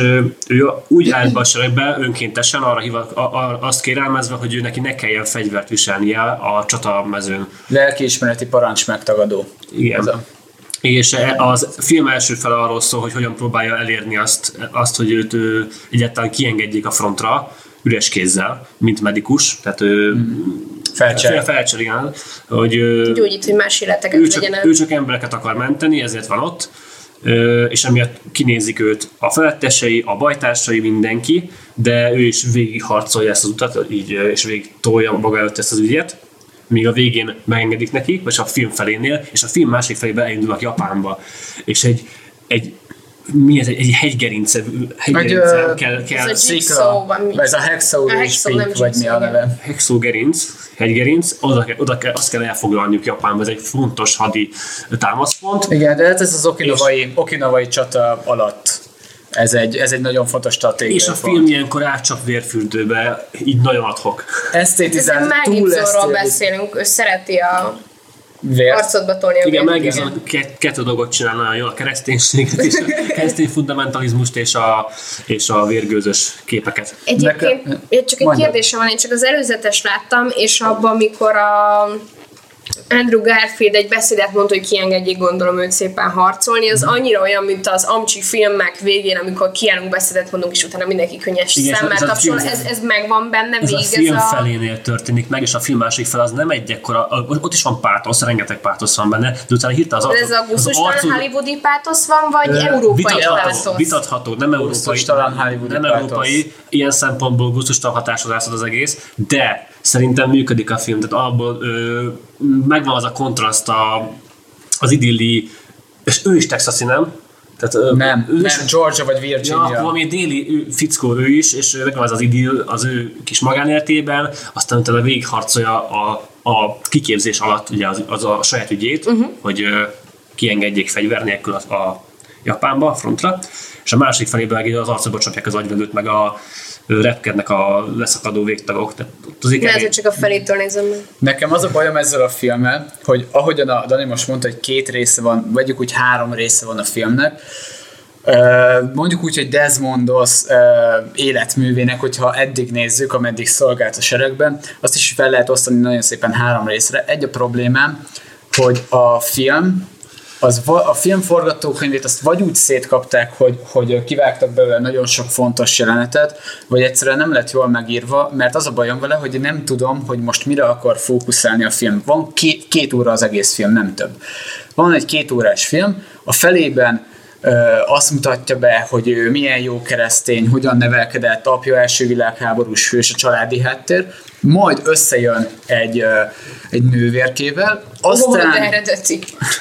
ő úgy állt be a seregbe önkéntesen arra hivat, a, a, azt kérelmezve, hogy ő neki ne kelljen fegyvert viselnie a csatamezőn. Lelkiismereti parancs megtagadó. Igen. Ez a- És e- az film első fele arról szól, hogy hogyan próbálja elérni azt, azt hogy őt ő, egyáltalán kiengedjék a frontra, üres kézzel, mint medikus, tehát ő Felcsel. fel, felcsel, igen, hogy Gyógyít, hogy más életeket ő, csak, legyen ő csak embereket akar menteni, ezért van ott, és emiatt kinézik őt a felettesei, a bajtársai, mindenki, de ő is végigharcolja ezt az utat, így, és végig tolja maga előtt ezt az ügyet, míg a végén megengedik neki, vagy a film felénél, és a film másik felében elindulnak Japánba. És egy, egy mi ez, egy, egy hegygerince, hegygerince ö, kell, kell ez a. Jigsaw van, ez a Hexaw A Hexaw, nem Peak, vagy mi a neve. hexogerinc, hegygerinc, oda, kell- oda kell, azt kell elfoglalniuk Japánba, ez egy fontos hadi támaszpont. Igen, de hát ez az okinawai, okinawai csata alatt. Ez egy, ez egy nagyon fontos stratégia. És a film ilyenkor átcsap vérfürdőbe, így nagyon adhok. Esztétizál, túl Mel Gibsonról esztétiz- beszélünk, ő szereti a Vért. arcodba tolni a Igen, meg Gibson ke- kettő dolgot csinál nagyon jól, a kereszténységet és a <laughs> keresztény fundamentalizmust és a, és a vérgőzös képeket. Egyébként én csak egy Mondjad. kérdésem van, én csak az előzetes láttam, és abban, amikor a Andrew Garfield egy beszédet mondta, hogy kiengedjék gondolom őt szépen harcolni, az annyira olyan, mint az Amcsi filmek végén, amikor kiállunk beszédet mondunk, és utána mindenki könnyes Igen, szemmel ez a tapsol. film- Ez, ez megvan benne Ez végig, a film ez a... felénél történik meg, és a film másik fel az nem egy ekkora, ott is van pátosz, rengeteg pátosz van benne, de utána hirtelen az Ez a gusztustalan arcod- hollywoodi pátosz van, vagy európai vitatható, pátosz? vitatható, nem európai, Gusztustalan hollywoodi nem pátosz. európai, ilyen szempontból gusztustalan hatásodásod az egész, de szerintem működik a film, tehát abból ö, megvan az a kontraszt a, az idilli, és ő is texasi, nem? Tehát, ö, Nem, ő nem, is, Georgia vagy Ja, Virginia. akkor valami déli ő, fickó ő is, és megvan az az idill az ő kis magánéletében, aztán utána végigharcolja a, a kiképzés alatt ugye az, az a saját ügyét, uh-huh. hogy ö, kiengedjék fegyver nélkül a, a Japánba, a frontra, és a másik felében az arcába csapják az agyvelőt, meg a repkednek a leszakadó végtagok. Tehát azért Lehet, hogy csak a felétől nézem meg. Nekem az a bajom ezzel a filmmel, hogy ahogyan a Dani most mondta, hogy két része van, vegyük úgy három része van a filmnek, mondjuk úgy, hogy Desmondos életművének, hogyha eddig nézzük, ameddig szolgált a seregben, azt is fel lehet osztani nagyon szépen három részre. Egy a problémám, hogy a film, az, a film forgatókönyvét azt vagy úgy szétkapták, hogy, hogy kivágtak belőle nagyon sok fontos jelenetet, vagy egyszerűen nem lett jól megírva, mert az a bajom vele, hogy nem tudom, hogy most mire akar fókuszálni a film. Van két, két óra az egész film, nem több. Van egy két órás film, a felében azt mutatja be, hogy ő milyen jó keresztény, hogyan nevelkedett, apja első világháborús hős, a családi háttér, majd összejön egy, egy nővérkével, Aztán... aztán, eredeti.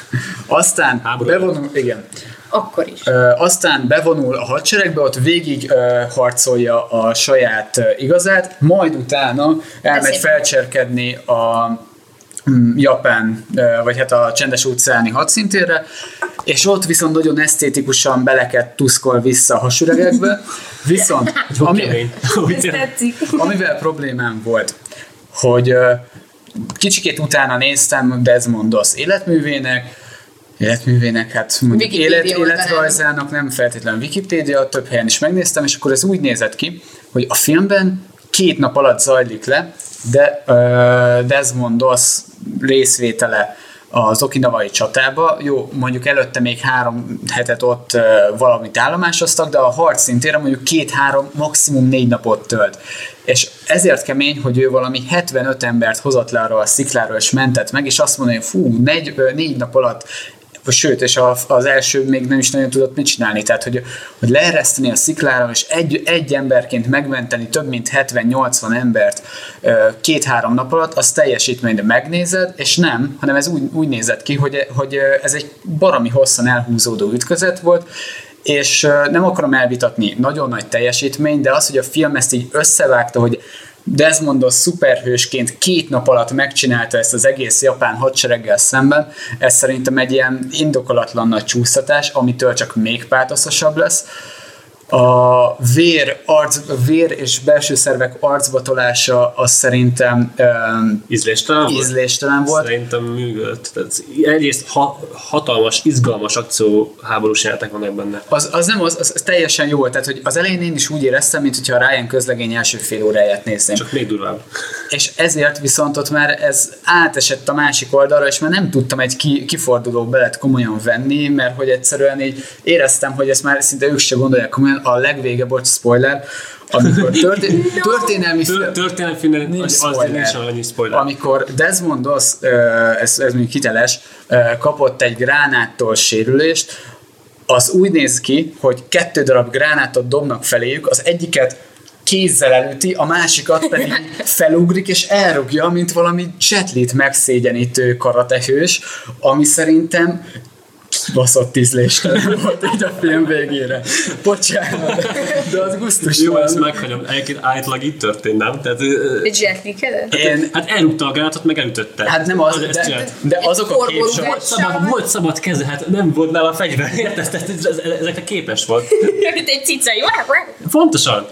<laughs> aztán Háború. bevonul, igen, Akkor is. Aztán bevonul a hadseregbe, ott végig harcolja a saját igazát, majd utána elmegy felcserkedni a Japán, ö, vagy hát a csendes óceáni hadszintérre, és ott viszont nagyon esztétikusan beleket tuszkol vissza a hasüregekbe, viszont <laughs> Ami, amivel problémám volt, hogy kicsikét utána néztem Desmondos életművének, életművének, hát mondjuk élet, életrajzának nem feltétlenül Wikipédia, több helyen is megnéztem, és akkor ez úgy nézett ki, hogy a filmben két nap alatt zajlik le, de uh, Desmondos részvétele az okinawai csatába. Jó, mondjuk előtte még három hetet ott uh, valamit állomásoztak, de a harc szintére mondjuk két-három, maximum négy napot tölt. És ezért kemény, hogy ő valami 75 embert hozott le arra a szikláról, és mentett meg, és azt mondja, hogy fú, négy, ö, négy nap alatt sőt, és a, az első még nem is nagyon tudott mit csinálni, tehát hogy, hogy leereszteni a sziklára, és egy, egy emberként megmenteni több mint 70-80 embert két-három nap alatt, az teljesítmény, megnézed, és nem, hanem ez úgy, úgy nézett ki, hogy, hogy ez egy baromi hosszan elhúzódó ütközet volt, és nem akarom elvitatni nagyon nagy teljesítmény, de az, hogy a film ezt így összevágta, hogy Desmondos szuperhősként két nap alatt megcsinálta ezt az egész japán hadsereggel szemben, ez szerintem egy ilyen indokolatlan nagy csúsztatás, amitől csak még pátoszosabb lesz. A vér, arc, vér és belső szervek arcba tolása az szerintem um, Ízléstelen volt? ízléstelen volt. Szerintem működött. Tehát egyrészt ha, hatalmas, izgalmas akció háborús jelenetek vannak benne. Az, az nem, az, az, az teljesen jó. Tehát, hogy az elején én is úgy éreztem, mint hogyha a Ryan közlegény első fél óráját nézném. Csak még durvább. És ezért viszont ott már ez átesett a másik oldalra, és már nem tudtam egy ki, kiforduló belet komolyan venni, mert hogy egyszerűen így éreztem, hogy ezt már szinte ők se gondolják komolyan. A legvége, bocs, spoiler, amikor történ- <laughs> történelmi Tör, film, történelmi filmben Nincs az, spoiler. nincs annyi spoiler. amikor Desmondos, ö, ez, ez mondjuk hiteles, kapott egy gránáttól sérülést, az úgy néz ki, hogy kettő darab gránátot dobnak feléjük, az egyiket kézzel elüti, a másikat pedig <laughs> felugrik és elrugja, mint valami jetlit megszégyenítő karatehős, ami szerintem kibaszott ízléstelen volt így a film végére. Bocsánat, de az gusztus Jó, ezt volt. meghagyom. Egyébként állítólag így történt, nem? Tehát, Egy zseklikedett? Én, hát elrúgta a gránátot, meg elütötte. hát nem az, ezt de, csinált. de azok a képsorok, korború Szabad, volt szabad keze, hát nem volt nála fegyver, <laughs> érted? Ezekre képes volt. Mint egy cica. jó? Fontosan.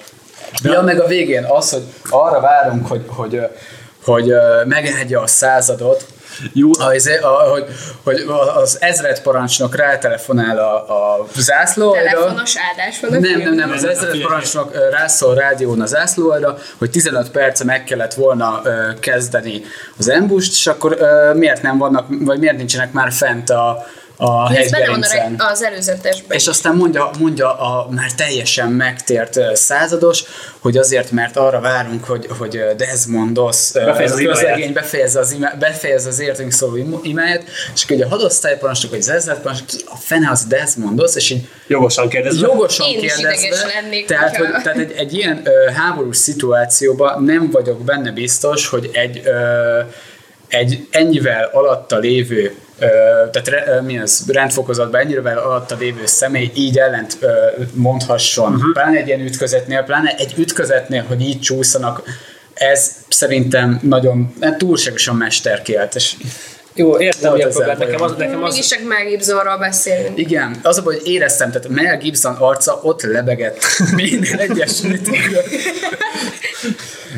De ja, meg a végén az, hogy arra várunk, hogy, hogy, hogy, hogy megáldja a századot, Jó. A, izé- a, hogy, hogy az ezred parancsnok rátelefonál a, a zászlóra. Telefonos áldás van a Nem, nem, nem, az ezred parancsnok rászól rádión az zászlóra, hogy 15 perce meg kellett volna ö, kezdeni az embust, és akkor ö, miért nem vannak, vagy miért nincsenek már fent a, a Ez benne van a hegygerincen. reg- az előzetesben. És aztán mondja, mondja a már teljesen megtért százados, hogy azért, mert arra várunk, hogy, hogy Desmondos ö, Befejezze az az, imá, befejezze az értünk szóló im- imáját, és ugye a hadosztályparancsnok, vagy az ezredparancsnok, ki a fene az Desmondos, és így Jogosan kérdezve. jogosan Én kérdezve, lennék, tehát, hogy, tehát egy, egy ilyen ö, háborús szituációban nem vagyok benne biztos, hogy egy, ö, egy ennyivel alatta lévő tehát re, mi az, rendfokozatban ennyivel alatta lévő személy így ellent ö, mondhasson, uh-huh. pláne egy ilyen ütközetnél, pláne egy ütközetnél, hogy így csúszanak, ez szerintem nagyon hát túlságosan mesterkélt, és Jó, értem, hogy akkor nekem az, nekem az, Mégis csak Mel Gibsonról beszélünk. Igen, az a baj, hogy éreztem, tehát Mel Gibson arca ott lebegett <laughs> minden egyes ütőről.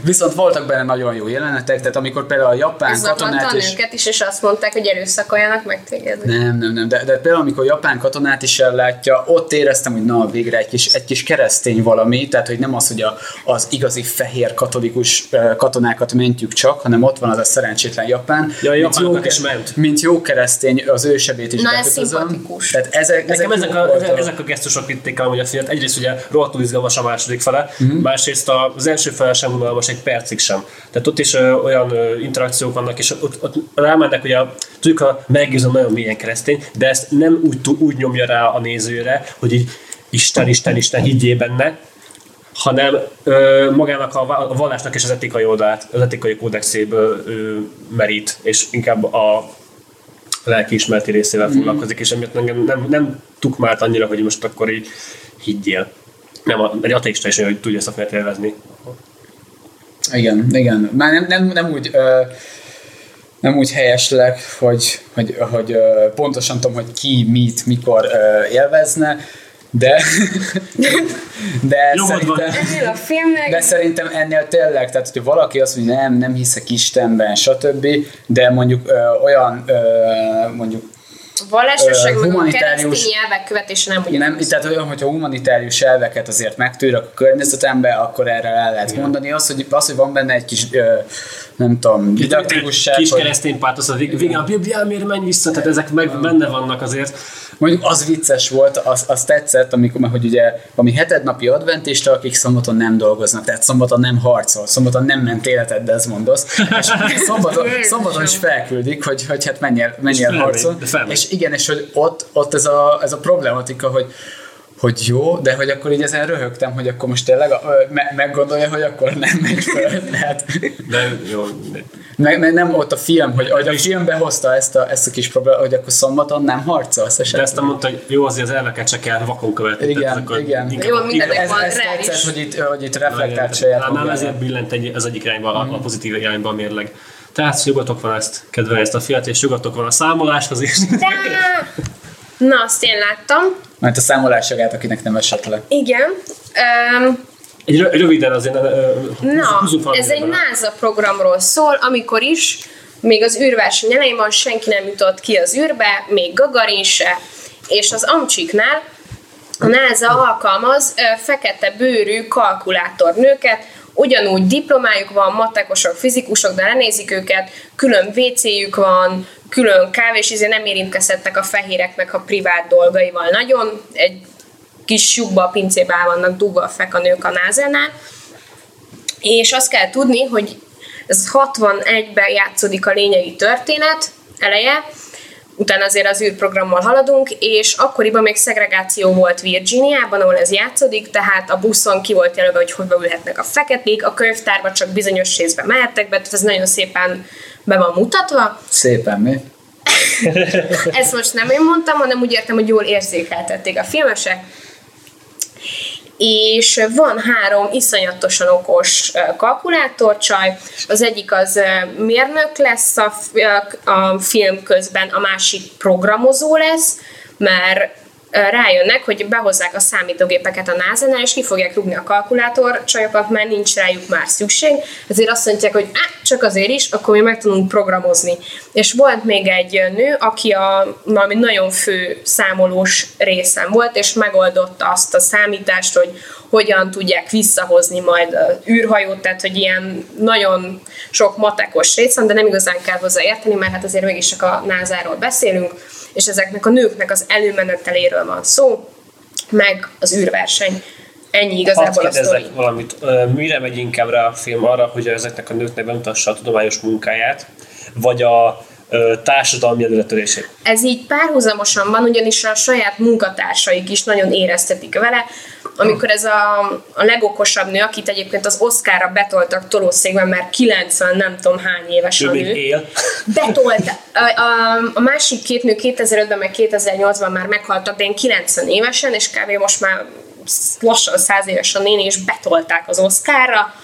Viszont voltak benne nagyon jó jelenetek, tehát amikor például a japán Zaklanta katonát a is... nőket is, és azt mondták, hogy erőszakoljanak meg téged. Nem, nem, nem, de, de például amikor japán katonát is ellátja, ott éreztem, hogy na, végre egy kis, egy kis keresztény valami, tehát hogy nem az, hogy a, az igazi fehér katolikus katonákat mentjük csak, hanem ott van az a szerencsétlen japán. Ja, a mint ke- is ment. Mint jó keresztény, az ősebét is Na, ez szimpatikus. Tehát ezek, Nekem ezek jók a, voltak. ezek a gesztusok vitték el amúgy a filmet. Egyrészt ugye rohadtul izgalmas a második fele, Mhm. másrészt az első fele sem unalmas egy percig sem. Tehát ott is ö, olyan ö, interakciók vannak, és ott, ott rámennek, hogy a, tudjuk, a megbízom nagyon mélyen keresztény, de ezt nem úgy, úgy nyomja rá a nézőre, hogy így Isten, Isten, Isten, higgyél benne, hanem ö, magának a, a vallásnak és az etikai oldalát, az etikai kódexéből ö, merít, és inkább a lelkiismereti részével foglalkozik, és emiatt engem nem, nem tukmált annyira, hogy most akkor így higgyél. Nem, a- egy ateista is hogy tudja ezt a élvezni. Igen, igen. Már nem, nem, nem úgy ö, nem úgy helyeslek, hogy, hogy, hogy ö, pontosan tudom, hogy ki mit, mikor ö, élvezne, de <laughs> de szerintem, Ennél a filmnek de szerintem ennél tényleg, tehát hogyha valaki azt mondja, nem, nem hiszek Istenben, stb., de mondjuk ö, olyan ö, mondjuk vallásosság ö, meg a keresztény elvek követése nem ugyanaz. nem, tehát olyan, hogyha humanitárius elveket azért megtűrök a környezetembe, akkor erre el lehet mondani. Az, hogy, az, hogy van benne egy kis, ö, nem tudom, didaktikusság, Kis hogy keresztény pátosz, végén a Biblián miért menj vissza, tehát ezek meg benne vannak azért. mondjuk az vicces volt, az, az tetszett, amikor, mert hogy ugye ami hetednapi adventista, akik szombaton nem dolgoznak, tehát szombaton nem harcol, szombaton nem ment életed Desmondos, és <laughs> szombaton, szombaton is felküldik, hogy, hogy hát menjél, menjél harcol. de. És igen, és hogy ott, ott ez, a, ez a problematika, hogy hogy jó, de hogy akkor így ezen röhögtem, hogy akkor most tényleg me, meggondolja, hogy akkor nem megy föl. <laughs> Tehát, De jó, meg, meg, nem ott a film, hogy, hogy a film behozta ezt a, ezt a kis problémát, hogy akkor szombaton nem harcolsz de esetleg. ezt mondta, hogy jó, azért az elveket csak kell vakon követni. tehát Igen, akkor igen. inkább- Jó, mindenek ez, van, ez tetszett, hogy itt, hogy itt reflektált saját Nem, ezért billent egy, az egyik irányba, a, a pozitív irányba a mérleg. Tehát jogatok van ezt, kedvelni ezt a fiat, és jogatok van a számoláshoz is. <laughs> Na, azt én láttam. Mert a számolásjogát, akinek nem esett le. Igen. Um, Egy rö- röviden azért ö, Na, ez egy. NASA programról szól, amikor is még az űrverseny elején van, senki nem jutott ki az űrbe, még Gagarin se, és az Amcsiknál a NASA alkalmaz fekete bőrű kalkulátornőket, ugyanúgy diplomájuk van, matekosok, fizikusok, de lenézik őket, külön WC-jük van, külön kávés, ezért nem érintkezhetnek a fehéreknek a privát dolgaival. Nagyon, egy kis lyukba, a pincébe el vannak dugva a fekanők a NASA-nál, és azt kell tudni, hogy ez 61-ben játszódik a lényegi történet eleje, utána azért az űrprogrammal haladunk, és akkoriban még szegregáció volt Virginiában, ahol ez játszódik, tehát a buszon ki volt jelölve, hogy hova ülhetnek a feketék, a könyvtárba csak bizonyos részben mehettek be, tehát ez nagyon szépen be van mutatva. Szépen, mi? <laughs> Ezt most nem én mondtam, hanem úgy értem, hogy jól érzékeltették a filmesek. És van három iszonyatosan okos kalkulátorcsaj. Az egyik az mérnök lesz a, a film közben, a másik programozó lesz, mert rájönnek, hogy behozzák a számítógépeket a NASA-nál, és ki fogják rúgni a kalkulátor csajokat, mert nincs rájuk már szükség, ezért azt mondják, hogy á, csak azért is, akkor mi meg tudunk programozni. És volt még egy nő, aki a valami nagyon fő számolós részen volt, és megoldotta azt a számítást, hogy hogyan tudják visszahozni majd űrhajót, tehát hogy ilyen nagyon sok matekos rész de nem igazán kell hozzá érteni, mert hát azért mégis csak a NASA-ról beszélünk, és ezeknek a nőknek az előmeneteléről van szó, meg az űrverseny. Ennyi Hadd igazából a sztori. valamit. Mire megy inkább rá a film arra, hogy ezeknek a nőknek bemutassa a tudományos munkáját, vagy a társadalmi előretörését? Ez így párhuzamosan van, ugyanis a saját munkatársaik is nagyon éreztetik vele, amikor ez a, a legokosabb nő, akit egyébként az Oscarra betoltak tolószékben, mert 90 nem tudom hány éves Ő a nő. él. Betolta. A, a, a másik két nő 2005-ben meg 2008-ban már meghaltak, de én 90 évesen, és kb. most már lassan 100 éves a néni, és betolták az Oscarra,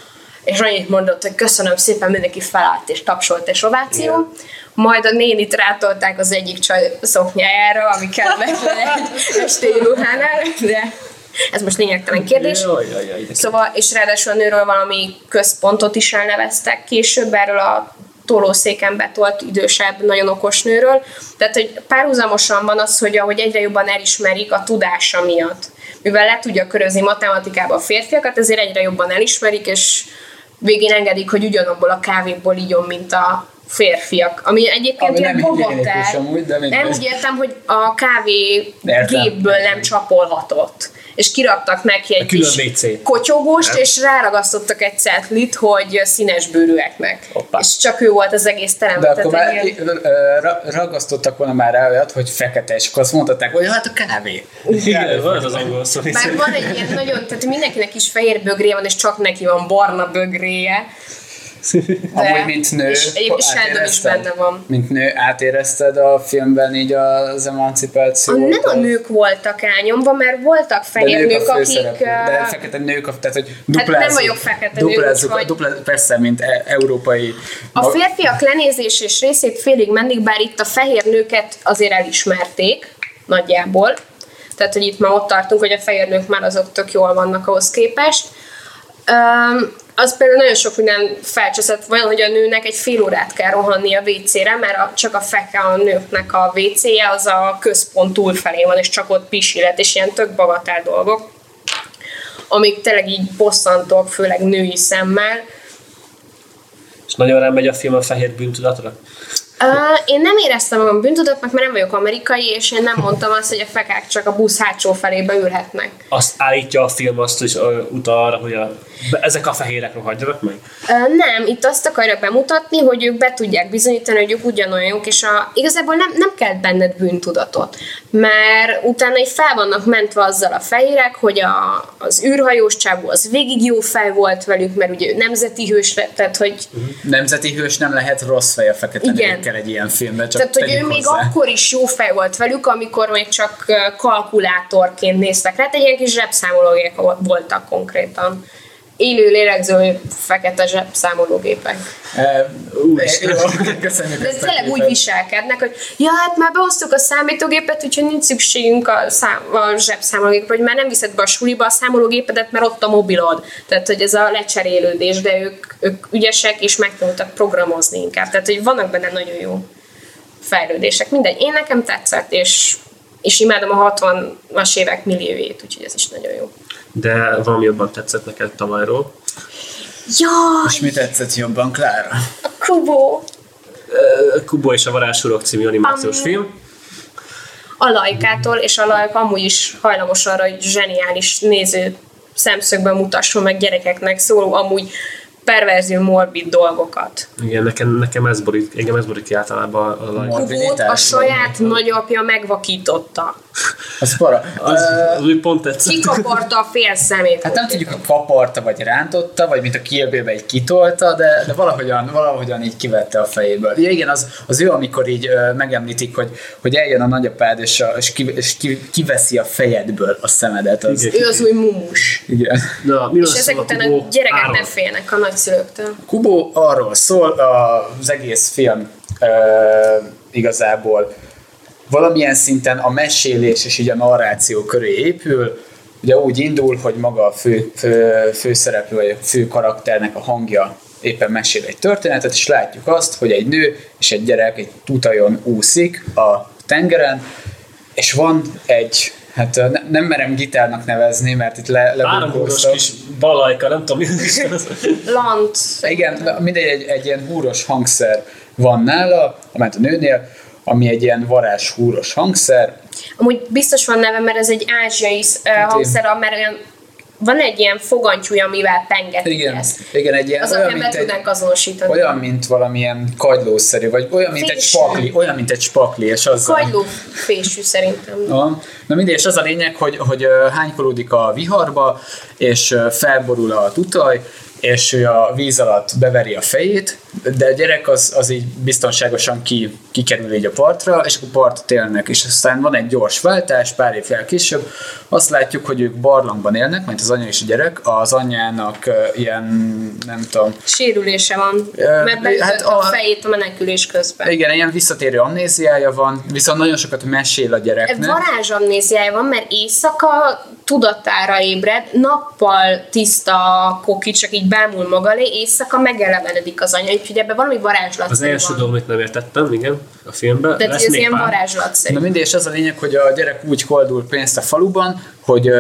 és annyit mondott, hogy köszönöm szépen, mindenki felállt és tapsolt és ováció. Igen. Majd a nénit rátolták az egyik csaj szoknyájára, ami kellemetlen egy estély ruhánál, de ez most lényegtelen kérdés. Jaj, jaj, jaj, Szóval, és ráadásul a nőről valami központot is elneveztek később, erről a tolószéken betolt idősebb, nagyon okos nőről. Tehát, hogy párhuzamosan van az, hogy ahogy egyre jobban elismerik a tudása miatt. Mivel le tudja körözni matematikába a férfiakat, ezért egyre jobban elismerik, és végén engedik, hogy ugyanabból a kávéból igyon, mint a férfiak. Ami egyébként Ami ilyen nem de mindegy. Nem úgy értem, hogy a kávé Értem. gépből nem csapolhatott. És kiraktak neki egy kis WC. kotyogóst, Nem. és ráragasztottak egy cetlit, hogy színes bőrűeknek. Hoppá. És csak ő volt az egész De teremben. akkor tehát már ilyen- ragasztottak volna már rá olyat, hogy fekete, és akkor azt mondhatták, hogy hát a kávé. Igen, van az angol szó. Már van egy ilyen nagyon, tehát mindenkinek is fehér bögréje van, és csak neki van barna bögréje. Amúgy, mint nő, És egyébként Sheldon is benne van. Mint nő, átérezted a filmben így az A, emancipációt? nem a nők voltak elnyomva, mert voltak fehér nők, nők, a akik... De fekete nők, tehát hogy nem duplázzuk. vagyok fekete nő, duplázzuk, úgyhogy- dupla, persze, mint e- európai... A férfiak lenézés és részét félig mendig, bár itt a fehér nőket azért elismerték, nagyjából. Tehát, hogy itt már ott tartunk, hogy a fehér nők már azok tök jól vannak ahhoz képest. Um, az például nagyon sok minden felcseszett, olyan, hogy a nőnek egy fél órát kell rohanni a WC-re, mert a, csak a feke a nőknek a WC-je az a központ túlfelé van, és csak ott pisilet, és ilyen tök bagatál dolgok, amik tényleg így bosszantók, főleg női szemmel. És nagyon rámegy a film a fehér bűntudatra? Uh, én nem éreztem magam bűntudatnak, mert nem vagyok amerikai, és én nem mondtam azt, hogy a fekák csak a busz hátsó felébe ülhetnek. Azt állítja a film azt, hogy ö, utal arra, hogy a, ezek a fehérek rohadjanak meg? Nem, itt azt akarja bemutatni, hogy ők be tudják bizonyítani, hogy ők ugyanolyanok, és a, igazából nem, nem kell benned bűntudatot, mert utána így fel vannak mentve azzal a fejérek, hogy a, az űrhajós csávó az végig jó fej volt velük, mert ugye ő nemzeti hős lett, tehát hogy Nemzeti hős nem lehet rossz fej a fekete Igen. egy ilyen filmben, csak Tehát, hogy ő még hozzá. akkor is jó fej volt velük, amikor még csak kalkulátorként néztek rá, egy ilyen kis zsebszámológépek voltak konkrétan. Élő lélegző fekete zsebszámológépek. E, Úristen. Köszönjük De tényleg úgy viselkednek, hogy ja, hát már behoztuk a számítógépet, úgyhogy nincs szükségünk a, szám, a zsebszámológépre, hogy már nem viszed be a suliba a számológépedet, mert ott a mobilod. Tehát, hogy ez a lecserélődés, de ők, ők ügyesek és megtanultak programozni inkább. Tehát, hogy vannak benne nagyon jó fejlődések. Mindegy, én nekem tetszett, és, és imádom a 60-as évek milliójét, úgyhogy ez is nagyon jó. De valami jobban tetszett neked tavalyról. Jaj, És mi tetszett jobban, Klára? a Kubo! Ö, Kubo és a varázsurok című animációs Ami- film. a lajkától, és a lajka amúgy is hajlamos arra, hogy zseniális néző szemszögben mutasson meg gyerekeknek szóló amúgy perverzió morbid dolgokat. Igen, nekem, nekem ez borít, engem ez borít ki általában a a Morbiditás, saját nagyapja megvakította. Az para. Az, az úgy pont tetszett. Kikaparta a fél szemét. Hát nem tudjuk, hogy kaparta, vagy rántotta, vagy mint a Kill Bill-be egy kitolta, de, de valahogyan, valahogyan így kivette a fejéből. Ja, igen, az, az ő, amikor így ö, megemlítik, hogy, hogy eljön a nagyapád, és, a, és, ki, és ki, kiveszi a fejedből a szemedet. Az, Igen. Ő az új mumus. igen. Na, miről És ezek után a gyerekek ne félnek a nagyszülőktől. Kubo arról szól, az egész film ö, igazából valamilyen szinten a mesélés és így a narráció köré épül, ugye úgy indul, hogy maga a fő, fő, főszereplő vagy a fő karakternek a hangja éppen mesél egy történetet, és látjuk azt, hogy egy nő és egy gyerek egy tutajon úszik a tengeren, és van egy, hát ne, nem merem gitárnak nevezni, mert itt le, lebunkóztak. kis balajka, nem tudom, mi is az. Lant. Igen, mindegy, egy, egy ilyen húros hangszer van nála, amelyet a nőnél, ami egy ilyen varázs húros hangszer. Amúgy biztos van neve, mert ez egy ázsiai hangszer, mert olyan, van egy ilyen fogantyúj, amivel pengetik Igen, ezt. igen, egy ilyen Az olyan, mint egy, azonosítani. olyan, mint valamilyen kagylószerű, vagy olyan, mint egy Fésű. spakli, olyan, mint egy spakli, és az Kagyló fésű szerintem. Na, na mindegy, és az a lényeg, hogy, hogy hánykolódik a viharba, és felborul a tutaj, és ő a víz alatt beveri a fejét, de a gyerek az, az így biztonságosan ki, kikerül így a partra, és akkor part élnek, és aztán van egy gyors váltás, pár évvel később, azt látjuk, hogy ők barlangban élnek, mint az anya és a gyerek, az anyjának ö, ilyen, nem tudom, Sérülése van, mert beütött hát a... a- fejét a menekülés közben. igen, ilyen visszatérő amnéziája van, viszont nagyon sokat mesél a gyereknek. Varázs amnéziája van, mert éjszaka tudatára ébred, nappal tiszta koki, csak így bámul maga elé, éjszaka megelevenedik az anya, úgyhogy ebben valami varázslat Az első van. dolog, amit nem értettem, igen, a filmben. De ez még ilyen varázslatszerű. Na mindegy, és az a lényeg, hogy a gyerek úgy koldul pénzt a faluban, hogy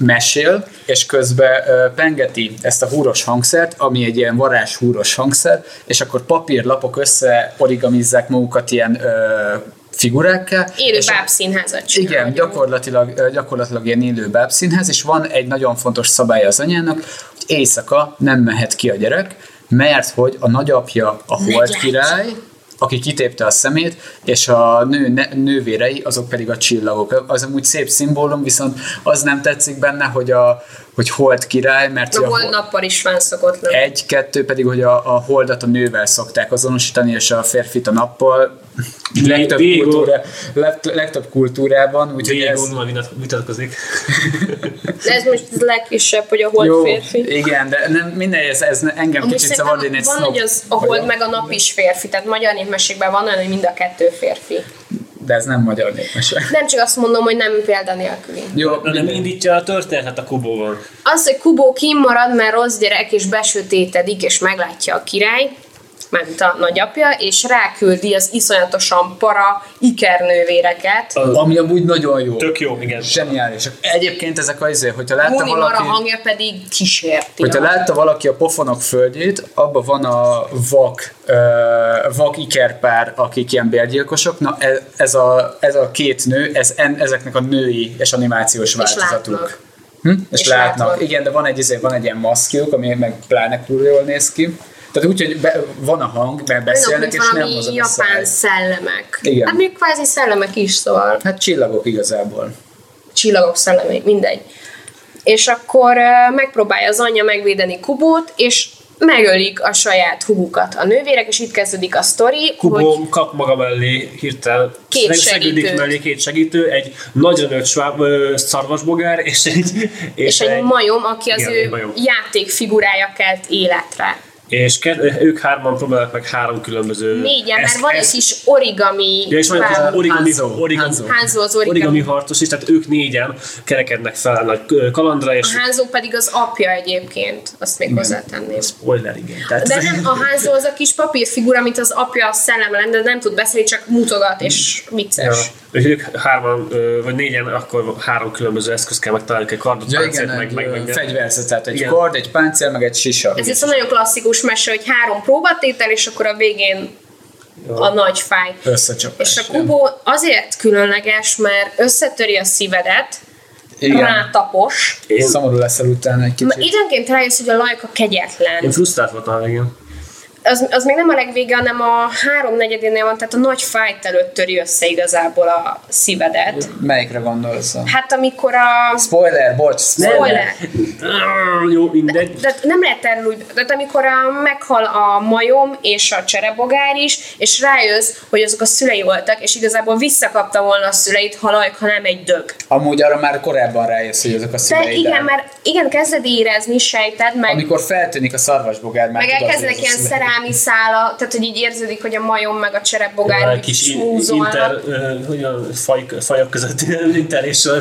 mesél, és közben ö, pengeti ezt a húros hangszert, ami egy ilyen varázs húros hangszer, és akkor papírlapok össze origamizzák magukat ilyen ö, figurákká. Élő bábszínházat csinál. igen, gyakorlatilag, gyakorlatilag ilyen élő bábszínház, és van egy nagyon fontos szabály az anyának, hogy éjszaka nem mehet ki a gyerek, mert hogy a nagyapja a hold király, aki kitépte a szemét, és a nő ne, nővérei, azok pedig a csillagok. Az amúgy szép szimbólum, viszont az nem tetszik benne, hogy a hogy hold király, mert A hold nappal is van szokott lenni. egy, kettő pedig, hogy a, a holdat a nővel szokták azonosítani, és a férfit a nappal. Legtöbb, Diego- kultúra, leg, legtöbb kultúrában, úgyhogy ez, Diego majd vitat- vitatkozik. <laughs> De ez most a legkisebb, hogy a hold jó, férfi. igen, de nem, minden, ez, ez engem Amúgy kicsit zavar, én egy van, snob hogy az, a hold meg a nap is férfi, tehát magyar népmesékben van olyan, hogy mind a kettő férfi. De ez nem magyar népmese. Nem csak azt mondom, hogy nem példa nélküli. Jó, Nem mindegy. indítja a történetet a Kubóval. Az, hogy Kubó kimarad, mert rossz gyerek, és besötétedik, és meglátja a király, ment a nagyapja, és ráküldi az iszonyatosan para ikernővéreket. Ami amúgy nagyon jó. Tök jó, igen. Zseniális. Egyébként ezek az izé, hogyha látta Mara valaki... hangja pedig kísérti. Hogyha a- látta valaki a pofonok földjét, abban van a vak, uh, vak ikerpár, akik ilyen bérgyilkosok. Na ez, ez, a, ez a két nő, ez, en, ezeknek a női és animációs változatuk. látnak. Hm? És, És látnak. látnak. Igen, de van egy, izé, van egy ilyen maszkjuk, ami meg pláne kurva jól néz ki. Tehát úgy, hogy be, van a hang, beszélnek, és nem mozog a japán száj. szellemek. Igen. Hát még kvázi szellemek is, szóval Hát csillagok igazából. csillagok szellemek, mindegy. És akkor megpróbálja az anyja megvédeni Kubót, és megölik a saját húgukat a nővérek, és itt kezdődik a sztori, Kubó hogy kap maga mellé hirtelen Két segítőt. mellé két segítő, egy nagyra nőtt szarvasbogár, és egy, és egy majom, aki az igen, ő egy majom. játékfigurája kelt életre. És ke- ők hárman próbálnak meg három különböző... Négyen, mert esz- van egy kis origami Ja, és van egy origami, Hanzo. origami, Hanzo. Az origami. origami harcos is, tehát ők négyen kerekednek fel a nagy kalandra, és A Hanzo pedig az apja egyébként, azt még hozzátenném. spoiler, igen. Tehát De nem, a Hanzo az a kis papírfigura, mint az apja a szellem lenne, de nem tud beszélni, csak mutogat, és vicces. Ja. És ők hárman, vagy négyen, akkor három különböző eszköz kell megtalálni, egy kardot, Ja, páncélt, igen, meg, meg, meg, fegyverzet, tehát egy Igen. kard, egy páncél, meg egy sisak. Ez viszont nagyon klasszikus mese, hogy három próbatétel, és akkor a végén a nagy fáj. Összecsapás. És a kubó azért különleges, mert összetöri a szívedet, Igen. rátapos. Én, Szomorú leszel utána egy Ma kicsit. időnként rájössz, hogy a lajka kegyetlen. én frusztrált voltam a végén. Az, az még nem a legvége, hanem a háromnegyedénél van, tehát a nagy fájt előtt töri össze igazából a szívedet. Melyikre gondolsz? Hát amikor a... Spoiler, bocs, spoiler. Spoiler! Jó, mindegy. De nem lehet erről úgy, tehát amikor a, meghal a majom és a cserebogár is, és rájössz, hogy azok a szülei voltak, és igazából visszakapta volna a szüleit, ha lajk, ha nem egy dög. Amúgy arra már korábban rájössz, hogy azok a De szülei. igen, mert igen, kezded érezni, sejted, meg, Amikor feltűnik a szarvasbogár, már meg elkezdenek ilyen. Szerelmi szála, tehát hogy így érződik, hogy a majom meg a cserebogár egy úgy kis smúzolnak. inter, hogy a faj, fajok közötti, inter és a-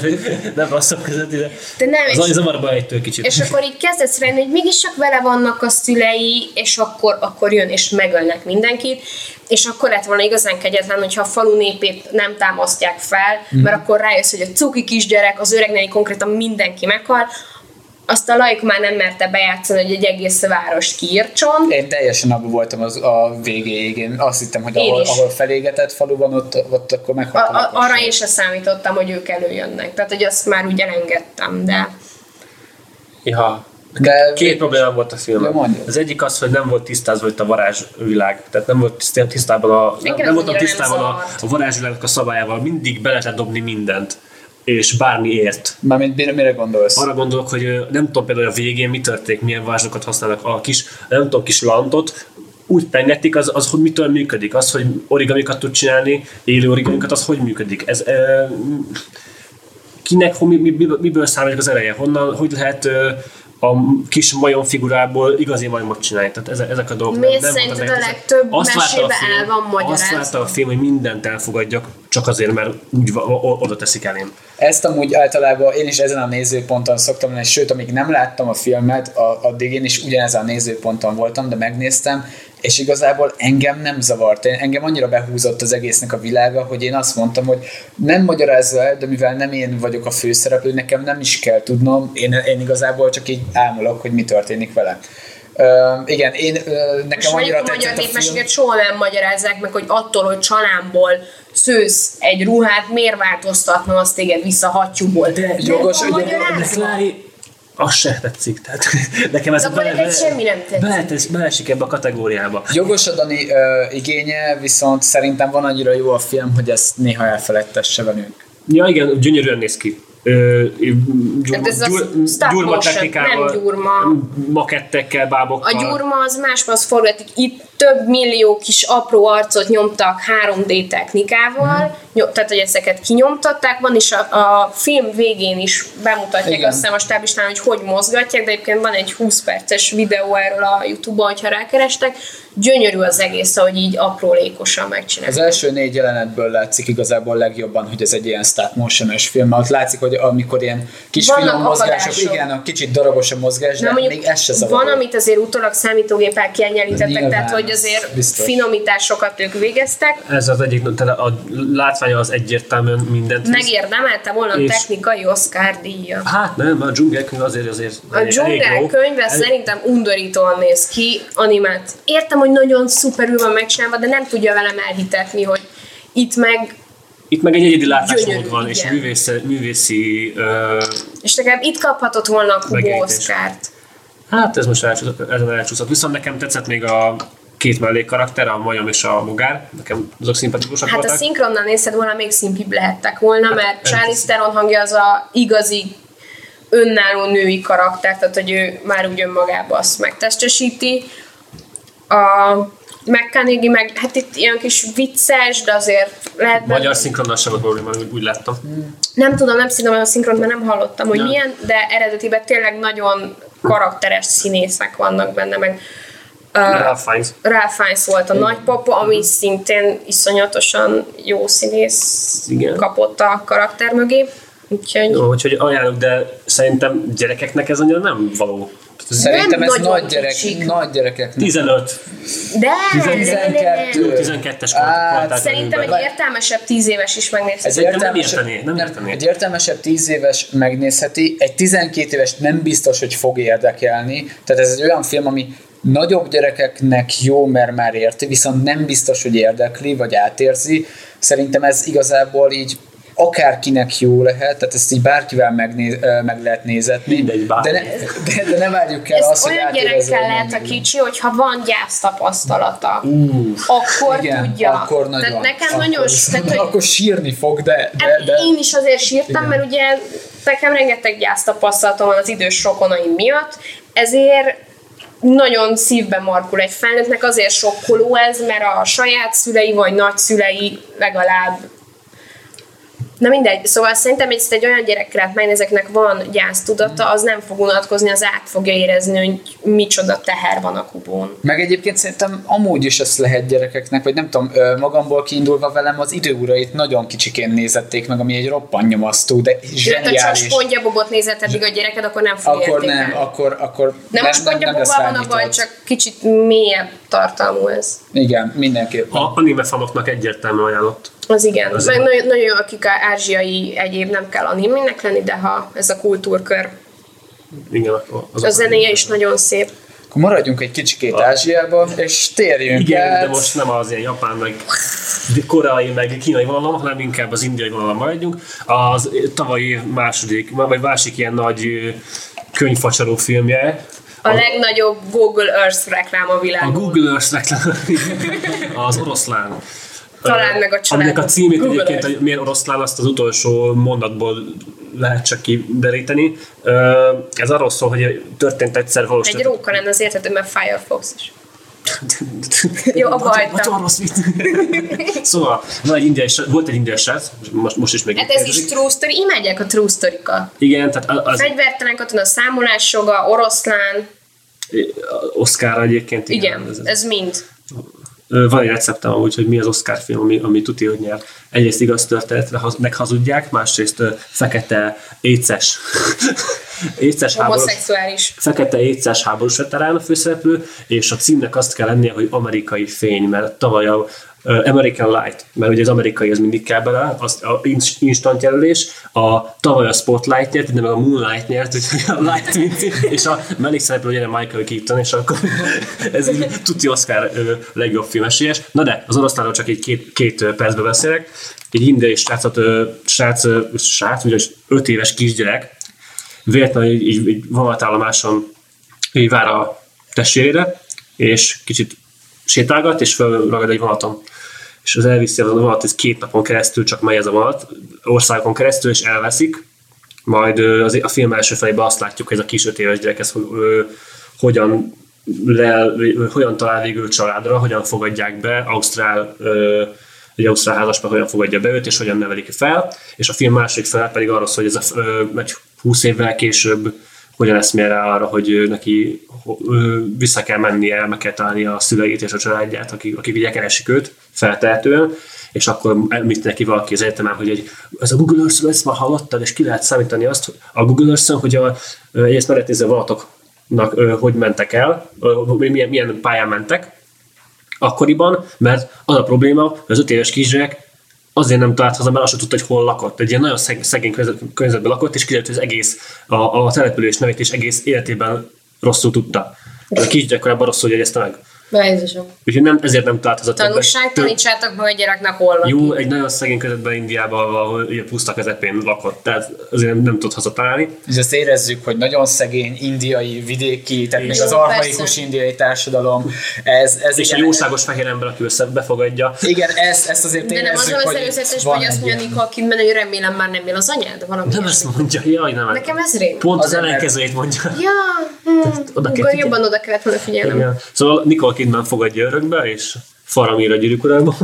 nem rasszok közötti, de, De nem, az és- zavarba ejtő kicsit. És akkor így kezdesz rájönni, hogy mégis csak vele vannak a szülei, és akkor, akkor jön és megölnek mindenkit, és akkor lett volna igazán kegyetlen, hogyha a falu népét nem támasztják fel, Mhm. mert akkor rájössz, hogy a cuki kisgyerek, az öreg konkrétan mindenki meghal, azt a laik már nem merte bejátszani, hogy egy egész várost kiírtson. Én teljesen abban voltam az, a végéig. Én azt hittem, hogy ahol, ahol felégetett falu van, ott, ott akkor A, meghalt a, a, arra én sem számítottam, hogy ők előjönnek. Tehát, hogy azt már úgy elengedtem, de... Ja. De Két probléma volt a filmben. Az egyik az, hogy nem volt tisztázva itt a varázsvilág. Tehát nem volt tisztá- tisztában a, nem, nem voltam nem tisztában a, a varázsvilágnak a szabályával. Mindig be lehetett dobni mindent. És bármiért. Mármint mire, gondolsz? Arra gondolok, hogy nem tudom például a végén mi történik, milyen varázsokat használnak a kis, nem tudom, kis lantot, úgy pengetik, az, az hogy mitől működik, az, hogy origamikat tud csinálni, élő origamikat, az hogy működik. Ez, ö, kinek, mi, mi, miből származik az ereje, honnan, hogy lehet a kis majom figurából igazi majomot csinálni. Tehát ezek, ezek a dolgok Miért voltak szerinted nehézek. a legtöbb Azt mesébe film- el van magyarázva? Azt látta a film, hogy mindent elfogadjak, csak azért, mert úgy oda teszik elém. Ezt amúgy általában én is ezen a nézőponton szoktam lenni, sőt, amíg nem láttam a filmet, a, addig én is ugyanezen a nézőponton voltam, de megnéztem, és igazából engem nem zavart. Engem annyira behúzott az egésznek a világa, hogy én azt mondtam, hogy nem magyarázza el, de mivel nem én vagyok a főszereplő, nekem nem is kell tudnom, én, én igazából csak így ámulok, hogy mi történik vele. Uh, igen, én, uh, nekem És annyira a magyar tetszett a film. népmeséket soha nem magyarázzák meg, hogy attól, hogy csalámból szősz egy ruhát, miért változtatna azt téged vissza hattyúból? De jogos, van hogy- magyarázva. Klári, az se tetszik. Tehát <laughs> nekem ez De akkor neked semmi nem tetszik. Beletesz, beleesik ebbe a kategóriába. Jogos a Dani uh, igénye, viszont szerintem van annyira jó a film, hogy ezt néha elfeledtesse velünk. Ja igen, gyönyörűen néz ki. Hát ez gyur, stop gyurma technikával, nem gyurma. makettekkel, bábokkal. A gyurma az máshoz forgatik. Itt több millió kis apró arcot nyomtak 3D technikával, nyom, tehát hogy ezeket kinyomtatták, van is a, a film végén is bemutatják Igen. azt hiszem a stábistán, hogy hogy mozgatják, de egyébként van egy 20 perces videó erről a Youtube-on, hogyha rákerestek. Gyönyörű az egész, ahogy így aprólékosan megcsinálják. Az első négy jelenetből látszik igazából legjobban, hogy ez egy ilyen stop motion-ös film. Ott látszik, hogy amikor ilyen kis Vannak finom mozgások, akadások. igen, a kicsit darabos a mozgás, de még ez se zavaró. van, amit azért utólag számítógépel kiegyenlítettek, Nyilván, tehát hogy azért biztos. finomításokat ők végeztek. Ez az egyik, tehát a látványa az egyértelműen mindent. Megérdemelte volna a És- technikai Oscar díja. Hát nem, a dzsungelkönyv azért azért A elég dzsungel jó. könyve El- szerintem undorítóan néz ki, animált. Értem, hogy nagyon szuperül van megcsinálva, de nem tudja velem elhitetni, hogy itt meg, Itt meg egy egyedi látásmód van, és igen. művészi, ö, és legalább itt kaphatott volna a Kubo. Oscárt. hát ez most elcsúszott, ezen elcsúszott. Viszont nekem tetszett még a két mellékkarakter, a majom és a mogár. Nekem azok szimpatikusak Hát a voltak. szinkronnal nézted volna, még szimpibb lehettek volna, mert ez- Charlize Theron hangja az a igazi önálló női karakter, tehát hogy ő már úgy önmagába azt megtestesíti. A McConaughey meg, hát itt ilyen kis vicces, de azért lehet Magyar szinkronnal sem volt probléma, úgy, láttam. Nem tudom, nem szidom a szinkront, mert nem hallottam, hogy Nem. milyen, de eredetiben tényleg nagyon karakteres színészek vannak benne, meg uh, Ralph Fiennes. Ralph Fiennes volt a nagypapa, ami szintén iszonyatosan jó színész Igen. kapott a karakter mögé. Úgyhogy Jó, úgyhogy ajánlok, de szerintem gyerekeknek ez annyira nem való. Szerintem ez nagyon nagy, gyerek, kicsik. nagy gyerekek. 15, de, 12. 12-es Á, kortál Szerintem egy értelmesebb tíz éves is megnézheti. Ez Szerintem nem értelmesebb- értené, nem értené. Egy értelmesebb 10 éves megnézheti, egy 12 éves nem biztos, hogy fog érdekelni. Tehát ez egy olyan film, ami nagyobb gyerekeknek jó, mert már érti, viszont nem biztos, hogy érdekli, vagy átérzi. Szerintem ez igazából így akárkinek jó lehet, tehát ezt így bárkivel megnéz, meg lehet nézetni. Mindegy, bárki. de, ne, de, de ne várjuk el Ez azt, hogy olyan átérezze, gyerekkel hogy lehet a kicsi, hogyha van gyász tapasztalata. Ú, akkor igen, tudja. Akkor nagyon. Tehát nekem akkor, nagyon... Tehát, hogy akkor sírni fog, de, de, Hát de Én is azért sírtam, Igen. mert ugye nekem rengeteg gyásztapasztalatom van az idős rokonaim miatt, ezért nagyon szívbe markul egy felnőttnek, azért sokkoló ez, mert a saját szülei vagy nagyszülei legalább Na mindegy, szóval szerintem ezt egy olyan gyerekre, hát mert ezeknek van gyásztudata, az nem fog unatkozni, az át fogja érezni, hogy micsoda teher van a kubón. Meg egyébként szerintem amúgy is ezt lehet gyerekeknek, vagy nem tudom, magamból kiindulva velem az időurait nagyon kicsikén nézették meg, ami egy roppan nyomasztó, de Illetve csak zseniális. spongyabobot nézett eddig a gyereked, akkor nem fogja Akkor értékelni. nem, akkor, akkor Nem, nem, most mondja, lesz van a baj, csak kicsit mélyebb tartalmú ez. Igen, mindenképpen. A anime fanoknak egyértelműen ajánlott. Az igen. Az Meg nagyon, nagyon jó, akik a ázsiai egyéb nem kell animének lenni, de ha ez a kultúrkör, Igen, az a zenéje is nagyon szép. Akkor maradjunk egy kicsikét Ázsiába, és térjünk Igen, át. de most nem az ilyen japán, meg koreai, meg kínai vonalon, hanem inkább az indiai vonalon maradjunk. Az tavalyi második, vagy másik ilyen nagy könyvfacsaró filmje, A legnagyobb Google Earth reklám a a világon. Google Earth reklám, az oroszlán. Találd meg a családot. Aminek a címét Google egyébként, hogy miért oroszlán, azt az utolsó mondatból lehet csak kideríteni. Ez arról szól, hogy történt egyszer valós Egy róka lenne az értető, mert Firefox is. Jó, abba hagytam. <laughs> szóval, van egy indiai, volt egy indiai srác, most, most is még Hát ez is true story, imádják a true story-kat. Igen, tehát az, Fegyvertelen katona, számolásjoga, oroszlán, Oscar egyébként. igen, ez, ez. ez mind. Van egy receptem amúgy, hogy mi az Oscar film, ami, ami tuti, hogy nyer. Egyrészt igaz történetre haz- meghazudják, másrészt fekete, éces, <laughs> éces háborús, fekete éces háborús veterán a főszereplő, és a címnek azt kell lennie, hogy amerikai fény, mert tavaly a American Light, mert ugye az amerikai az mindig kell bele, az a ins- instant jelölés, a tavaly a Spotlight nyert, de meg a Moonlight nyert, úgyhogy a Light mint, és a mellékszereplő ugye Michael Keaton, és akkor <laughs> ez így tuti Oscar legjobb filmesélyes. Na de, az oroszlánról csak egy két, két ö, percbe beszélek. Egy indiai srácot, srác, srác, ugyanis öt éves kisgyerek, véletlenül így, így, így vonatállomáson így vár a testvérére, és kicsit sétálgat, és felragad egy vonaton. És az elviszi az a vonat, ez két napon keresztül csak megy ez a vonat, országokon keresztül, és elveszik. Majd az, a film első felében azt látjuk, hogy ez a kis öt éves gyerek, ez hogy, ö, hogyan, le, ö, hogyan talál végül családra, hogyan fogadják be, Ausztrál egy ausztrál házaspár hogyan fogadja be őt, és hogyan nevelik fel, és a film második fel pedig arról szól, hogy ez a, egy 20 évvel később hogyan eszmél rá arra, hogy neki vissza kell mennie, meg kell találni a szüleit és a családját, akik, akik ugye keresik őt feltehetően, és akkor említ neki valaki az egyetemen, hogy egy, ez a Google Earth-ről ezt már hallottad, és ki lehet számítani azt, a Google Earth-ön, hogy a, egyrészt a vonatoknak, ö, hogy mentek el, milyen, milyen pályán mentek, akkoriban, mert az a probléma, hogy az öt éves kisgyerek azért nem talált haza, mert azt tudta, hogy hol lakott. Egy ilyen nagyon szeg- szegény környezet- környezetben lakott, és kiderült, hogy az egész, a, a település nevét és egész életében rosszul tudta. A kisgyerek korábban rosszul jegyezte meg. Na, Jézusom. Úgyhogy nem, ezért nem. Tanulság, Több- tanítsátok meg a gyereknek hol lakik. jó, egy nagyon szegény közöttben Indiában, ahol ugye puszta közepén lakott, tehát azért nem, nem tud hazatalálni. És azt érezzük, hogy nagyon szegény, indiai, vidéki, tehát még Jó, az arhaikus persze. indiai társadalom, ez, ez És igen, egy jóságos fehér ember, aki össze befogadja. Igen, ezt, ezt azért De nem az érezzük, az hogy előzetes, van hogy azt mondja Nicole Kidman, hogy remélem már nem él az anyád, valami Nem ezt mondja, jaj, nem. Nekem ez rém. Pont az ellenkezőjét mondja. Ja, hm, oda figyelni. jobban oda kellett volna figyelnem. Szóval Nicole Kidman fogadja örökbe, és Faramir a gyűrűk urában.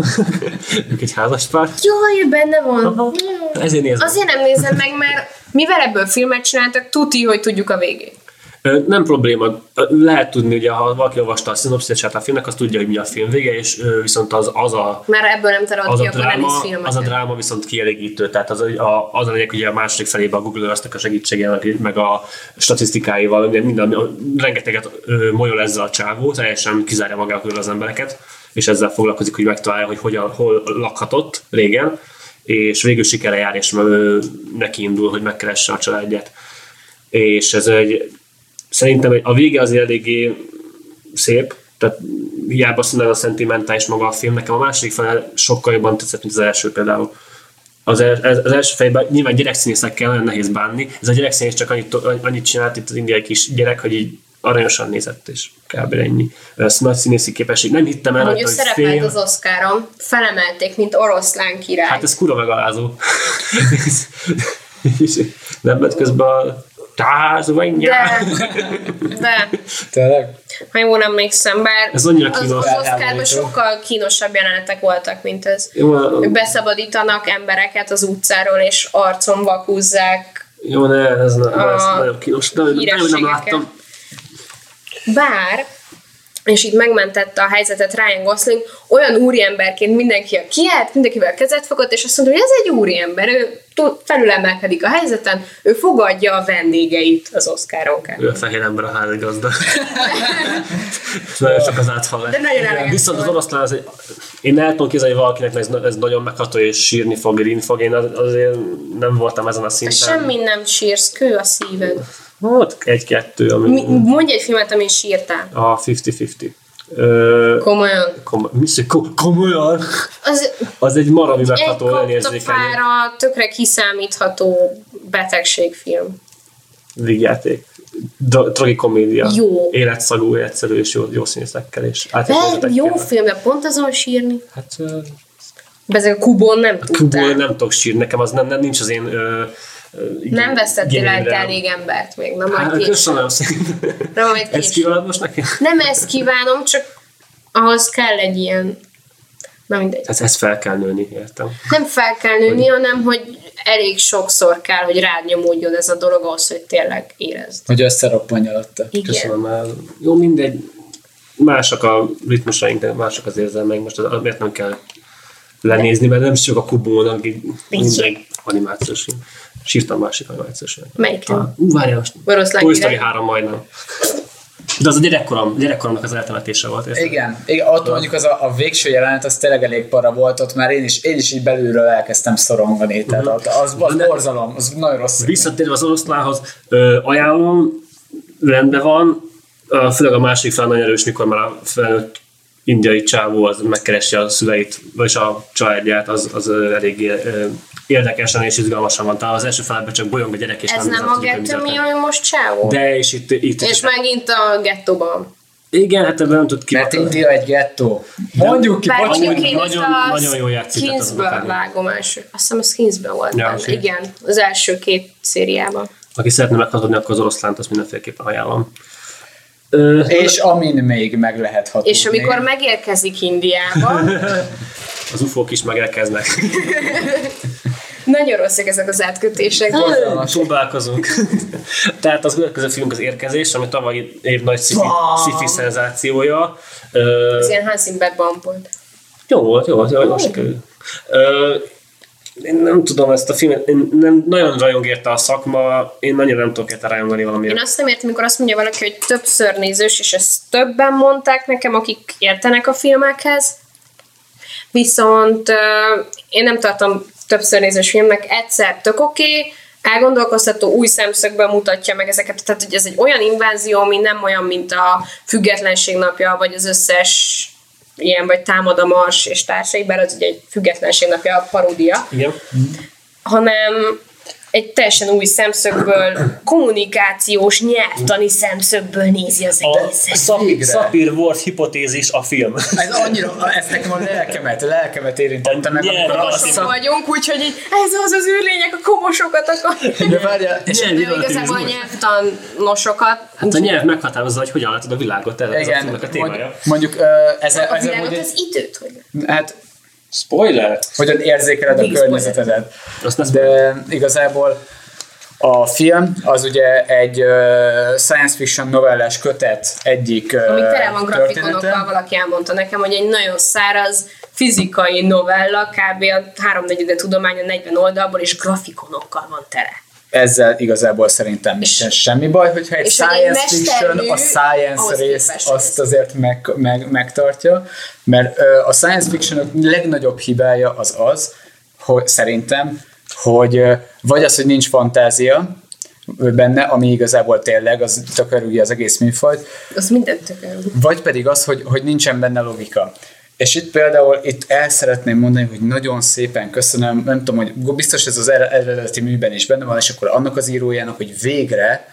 <laughs> ők egy házas pár. Jaj, benne van. Ezért nézem. Azért nem nézem meg, mert mivel ebből filmet csináltak, tuti, hogy tudjuk a végét. Nem probléma. Lehet tudni, ugye, ha valaki olvasta a szinopszisát a filmnek, az tudja, hogy mi a film vége, és viszont az, az a Már ebből nem terad az ki, a, dráma, az a dráma viszont kielégítő, tehát az a, az a lényeg, ugye a második felében a Google Earth-nek a segítségével, meg a statisztikáival, minden, rengeteget molyol ezzel a csávó, teljesen kizárja magából az embereket, és ezzel foglalkozik, hogy megtalálja, hogy hogyan, hol lakhatott régen, és végül sikere jár, és neki indul, hogy megkeresse a családját. És ez egy, szerintem a vége azért eléggé szép, tehát hiába nagyon szentimentális maga a film, nekem a második fele sokkal jobban tetszett, mint az első például. az, el, az első fejben nyilván gyerekszínészekkel nagyon nehéz bánni. Ez a gyerekszínész csak annyit, annyit csinált itt az indiai kis gyerek, hogy így aranyosan nézett, és kb. ennyi. Ez nagy színészi képesség. Nem hittem el, Mondjuk hogy szerepelt fél. az Oscaron, felemelték, mint oroszlán király. Hát ez kurva megalázó. <laughs> Nem lett közben a tázványá. de, de, Tényleg? ha jól emlékszem, bár Ez annyira az, kínos. az Oscarban Elháborító. sokkal kínosabb jelenetek voltak, mint ez. Jó, Ők beszabadítanak embereket az utcáról, és arcon vakúzzák. jó, ne, ez, ne, ez A nagyon kínos. De nem, nem, nem láttam. Bár, és itt megmentette a helyzetet Ryan Gosling, olyan úriemberként mindenki a kiállt, mindenkivel kezet fogott, és azt mondta, hogy ez egy úriember, ő felülemelkedik a helyzeten, ő fogadja a vendégeit az Oscaron Ő a fehér ember a házigazda. <laughs> nagyon sok az átfallás. De nagyon eleges Viszont az oroszlán az egy, én el tudom képzelni, hogy valakinek ez, ez nagyon megható és sírni fog, írni fog. Én az- azért nem voltam ezen a szinten. Semmi nem sírsz, kő a szíved. Volt egy-kettő, ami Mi, mondj egy filmet, amin sírtál. a 50-50. Ö, Komolyan. kom- mi szó- ko- komolyan? Az Az egy marami egy megható, olyan érzékeny kaptafára tökre kiszámítható betegségfilm. vígjáték. Dra- Tragikomédia. Jó. Életszagú, egyszerű és jó, jó színészekkel és De jó film, de pont azon sírni. Hát ö, Ezek a Kubon nem tudtál. nem tudok sírni, nekem az nem, nem nincs az én ö, igen, Nem vesztettél el elég embert még, na majd Hát, köszönöm szépen. Na, majd Ez később. kívánod most nekem? Nem ezt kívánom, csak ahhoz kell egy ilyen... Na mindegy. Hát ezt fel kell nőni, értem. Nem fel kell nőni, hanem hogy elég sokszor kell, hogy rád nyomódjon ez a dolog ahhoz, hogy tényleg érezd. Hogy összeroppanj alatta. Igen. Köszönöm már. Jó, mindegy. Mások a ritmusaink, de mások az érzelmeink. Most az- miért nem kell lenézni, mert nem csak a kubónak, mindegy animációs film. Sírtam másik film. Melyiken? Ah, Ú, várjál most. Oroszlán Toy Story király? 3 majdnem. De az a gyerekkorom, gyerekkoromnak az eltemetése volt. érted? Igen, igen ott mondjuk az a, a végső jelenet, az tényleg elég para volt, ott már én is, én is így belülről elkezdtem szorongani, tehát ott az, az De- borzalom, az nagyon rossz. Visszatérve az oroszlánhoz, ö, ajánlom, rendben van, a, főleg a másik fel nagyon erős, mikor már a felnőtt indiai csávó az megkeresi a szüleit, vagy a családját, az, az ö, érdekesen és izgalmasan van. Tehát az első feletben csak bolyong a gyerek, és Ez nem a gettő, mi ami most csávó? De, és itt, itt És megint a gettóban. Igen, hát ebben nem tud ki. Mert India egy gettó. Mondjuk ki, Bár bocsánat. mondjuk én nagyon- itt a nagyon jól játszik, az akármi. vágom első. Azt hiszem a Skinsből volt Ja, oké. Igen, az első két szériában. Aki szeretne meghatódni, akkor az oroszlánt, azt mindenféleképpen ajánlom. Ö, És amin még meg lehet hatódni. És amikor megérkezik Indiába, <laughs> az ufók is megelkeznek. <laughs> nagyon rosszak ezek az átkötések. Próbálkozunk. <laughs> Tehát az következő filmünk az Érkezés, ami tavaly év nagy sci-fi, sci-fi szenzációja. Ez ilyen Hansenberg volt. jó volt, jó volt, jó, jó sikerült. Én nem tudom ezt a filmet, én nem, nagyon rajong érte a szakma, én annyira nem tudok érte rajongani valamiért. Én azt nem értem, amikor azt mondja valaki, hogy többször nézős, és ezt többen mondták nekem, akik értenek a filmekhez. Viszont uh, én nem tartom többször nézős filmnek, egyszer tök oké, okay, elgondolkoztató új szemszögben mutatja meg ezeket, tehát hogy ez egy olyan invázió, ami nem olyan, mint a függetlenség napja, vagy az összes ilyen, vagy támad a mars és társai, bár az ugye egy függetlenség napja a paródia, Igen? hanem egy teljesen új szemszögből, kommunikációs, nyelvtani szemszögből nézi az A egészet. Szapir, Végre. Szapir Ward hipotézis a film. Ez annyira, ez nekem a lelkemet, a lelkemet érintette meg, Nyelv, Komosok szak... vagyunk, úgyhogy így, ez az az űrlények, a komosokat akar. De várjál, és Nyelv, De igazából a nyelvtanosokat. Hát a nyelv meghatározza, hogy hogyan látod a világot, ez, ez a igen, a mondjuk, témája. mondjuk ezzel, A ezzel világot, az időt, hogy hát Spoiler! hogyan érzékeled a környezetedet. De igazából a film az ugye egy uh, science fiction novellás kötet egyik uh, ami tele van grafikonokkal, valaki elmondta nekem, hogy egy nagyon száraz fizikai novella, kb. a háromnegyede tudománya 40 oldalból, és grafikonokkal van tele. Ezzel igazából szerintem nincsen semmi baj, hogyha egy hogy egy science fiction a science részt azt azért meg, meg, megtartja, mert a science fiction legnagyobb hibája az az, hogy szerintem, hogy vagy az, hogy nincs fantázia benne, ami igazából tényleg, az tökörülje az egész műfajt, Az mindent tökéletes. vagy pedig az, hogy, hogy nincsen benne logika. És itt például itt el szeretném mondani, hogy nagyon szépen köszönöm, nem tudom, hogy biztos ez az eredeti műben is benne van, és akkor annak az írójának, hogy végre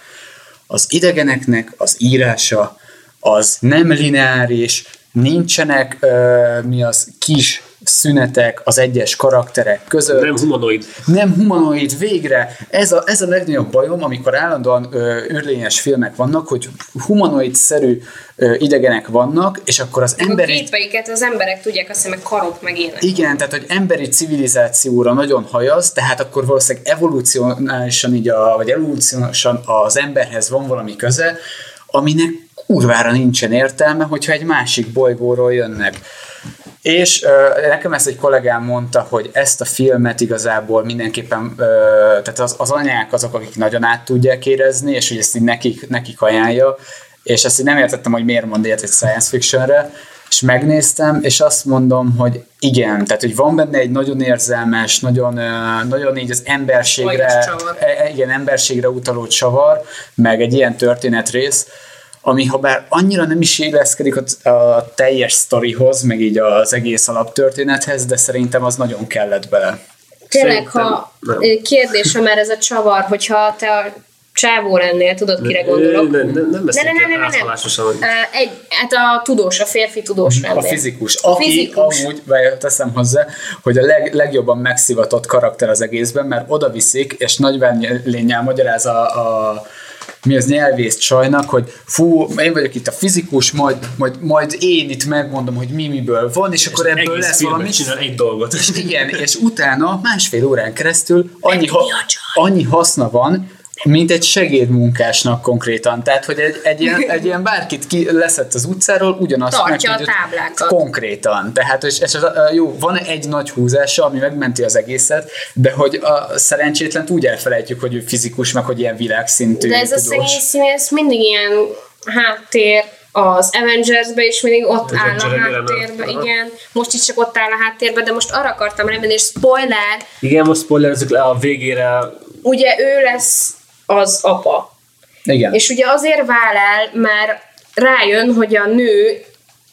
az idegeneknek az írása az nem lineáris, nincsenek uh, mi az kis szünetek az egyes karakterek között. Nem humanoid. Nem humanoid, végre. Ez a, ez a legnagyobb bajom, amikor állandóan ö, űrlényes filmek vannak, hogy humanoid-szerű ö, idegenek vannak, és akkor az Emberi... A képeiket az emberek tudják, azt hiszem, meg karok meg ének. Igen, tehát hogy emberi civilizációra nagyon hajaz, tehát akkor valószínűleg evolúcionálisan így a, vagy evolúciósan az emberhez van valami köze, aminek kurvára nincsen értelme, hogyha egy másik bolygóról jönnek. És uh, nekem ezt egy kollégám mondta, hogy ezt a filmet igazából mindenképpen, uh, tehát az, az anyák azok, akik nagyon át tudják érezni, és hogy ezt így nekik, nekik ajánlja, és ezt így nem értettem, hogy miért mond ilyet egy science fictionre, és megnéztem, és azt mondom, hogy igen, tehát hogy van benne egy nagyon érzelmes, nagyon, nagyon így az emberségre, e, igen, emberségre utaló csavar, meg egy ilyen történetrész, ami ha bár annyira nem is illeszkedik a, a teljes sztorihoz, meg így az egész alaptörténethez, de szerintem az nagyon kellett bele. Tényleg, ha kérdésem már ez a csavar, hogyha te a csávó lennél, tudod, kire gondolok? Nem, nem, nem ne, ne, ne, ne, ne, ne. Egy, hát a tudós, a férfi tudós lennél. A fizikus. Aki fizikus. amúgy, vagy teszem hozzá, hogy a leg, legjobban megszivatott karakter az egészben, mert oda viszik, és nagy lényel magyaráz a, a mi az nyelvész csajnak, hogy fú, én vagyok itt a fizikus, majd, majd, majd én itt megmondom, hogy mi miből van, és, és akkor ebből lesz valami. csinál egy dolgot. Igen, és utána másfél órán keresztül annyi, ha, annyi haszna van, mint egy segédmunkásnak konkrétan. Tehát, hogy egy, egy, ilyen, egy ilyen bárkit ki leszett az utcáról, ugyanazt Tartja meg, a táblákat. Konkrétan. Tehát, és, és az, jó, van egy nagy húzása, ami megmenti az egészet, de hogy a szerencsétlen úgy elfelejtjük, hogy ő fizikus, meg hogy ilyen világszintű De ez tudós. a szegény színész mindig ilyen háttér az Avengers-be is mindig ott áll a háttérbe, igen. Most is csak ott áll a háttérbe, de most arra akartam remenni, és spoiler. Igen, most spoilerezzük le a végére. Ugye ő lesz az apa. Igen. És ugye azért vál el, mert rájön, hogy a nő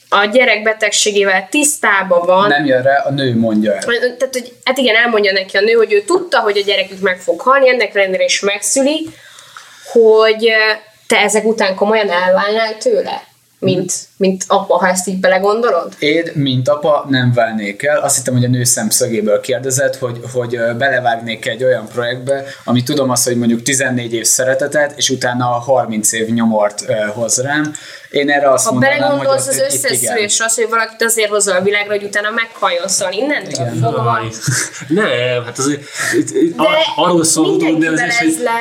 a gyerek betegségével tisztában van. Nem jön rá, a nő mondja el. Tehát, hogy, hát igen, elmondja neki a nő, hogy ő tudta, hogy a gyerekük meg fog halni, ennek ellenére is megszüli, hogy te ezek után komolyan elválnál tőle? mint, mint apa, ha ezt így belegondolod? Én, mint apa, nem válnék el. Azt hittem, hogy a nő szemszögéből kérdezett, hogy, hogy belevágnék egy olyan projektbe, ami tudom azt, hogy mondjuk 14 év szeretetet, és utána 30 év nyomort hoz rám. Én erre azt ha mondanám, belegondolsz hogy az összeszülés, az, hogy valakit azért hozol a világra, hogy utána meghajjon, szóval innentől fogva. <laughs> Nem, hát azért arról szól a hogy,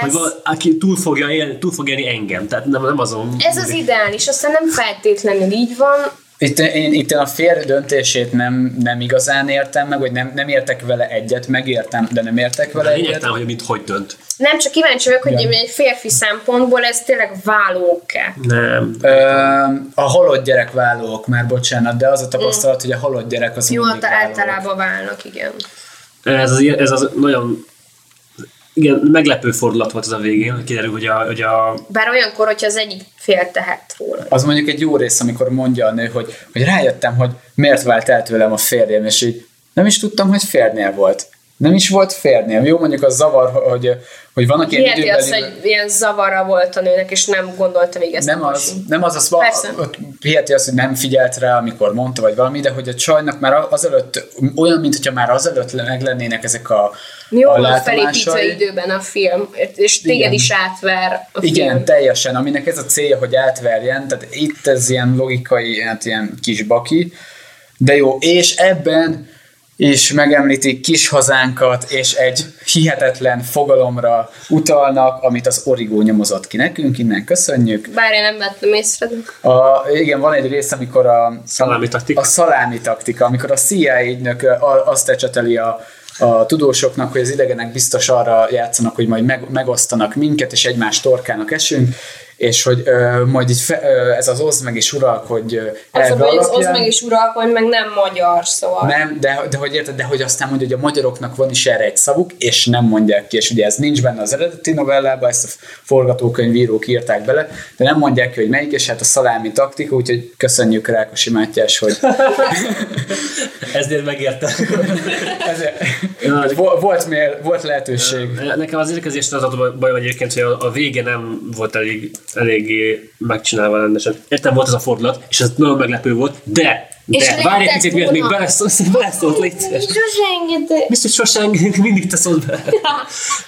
hogy, aki túl fogja, élni, túl fogja élni engem, tehát nem, nem azon. Ez az ideális, aztán nem feltétlenül így van, itt, én, itt a férj döntését nem, nem igazán értem meg, vagy nem, nem értek vele egyet, megértem, de nem értek vele én egyet. értem, hogy mit hogy dönt. Nem, csak kíváncsi vagyok, hogy egy férfi szempontból ez tényleg válók-e? Nem. Ö, a halott gyerek válók, már bocsánat, de az a tapasztalat, mm. hogy a halott gyerek az Jó, mindig általában válnak, igen. Ez az, ez az nagyon igen, meglepő fordulat volt az a végén, hogy kiderül, hogy a, hogy a... Bár olyankor, hogyha az egyik fél tehet róla. Az mondjuk egy jó rész, amikor mondja a nő, hogy, hogy rájöttem, hogy miért vált el tőlem a férjem, és így nem is tudtam, hogy férnél volt. Nem is volt férnél. Jó, mondjuk az zavar, hogy, hogy vannak ilyen Hiheti azt, hogy ilyen zavara volt a nőnek, és nem gondolta még ezt nem az, nem az, az va- hiheti azt, hogy nem figyelt rá, amikor mondta, vagy valami, de hogy a csajnak már azelőtt, olyan, mint hogyha már azelőtt meg lennének ezek a Jó a felépítve időben a film, és téged Igen. is átver a Igen, film. teljesen, aminek ez a célja, hogy átverjen, tehát itt ez ilyen logikai, hát ilyen kis baki, de jó, és ebben és megemlítik kis hazánkat, és egy hihetetlen fogalomra utalnak, amit az Origó nyomozott ki nekünk, innen köszönjük. Bár én nem vettem észre. A, igen, van egy rész, amikor a, szalámi taktika. a szalámi taktika, amikor a CIA ügynök azt ecseteli a, a tudósoknak, hogy az idegenek biztos arra játszanak, hogy majd meg, megosztanak minket, és egymás torkának esünk, és hogy ö, majd így fe, ö, ez az oszd meg is uralkodj Az a baj, hogy az alapján. osz meg is uralkodj, meg nem magyar, szóval. Nem, de, de hogy érted, de hogy aztán mondja, hogy a magyaroknak van is erre egy szavuk, és nem mondják ki, és ugye ez nincs benne az eredeti novellában, ezt a forgatókönyvírók írták bele, de nem mondják ki, hogy melyik, és hát a szalámi taktika, úgyhogy köszönjük Rákosi Mátyás, hogy <laughs> Ezért megérte. <laughs> ezért, hogy vo- volt, mér, volt lehetőség. Nekem az érkezés az a baj hogy egyébként, hogy a, a vége nem volt elég, eléggé megcsinálva rendesen. Értem, volt ez a fordulat, és ez nagyon meglepő volt, de, És de várj egy picit, miért még beleszólsz, beleszólt, légy szíves. Sose engedte. Biztos sosem <laughs> mindig te szólsz be.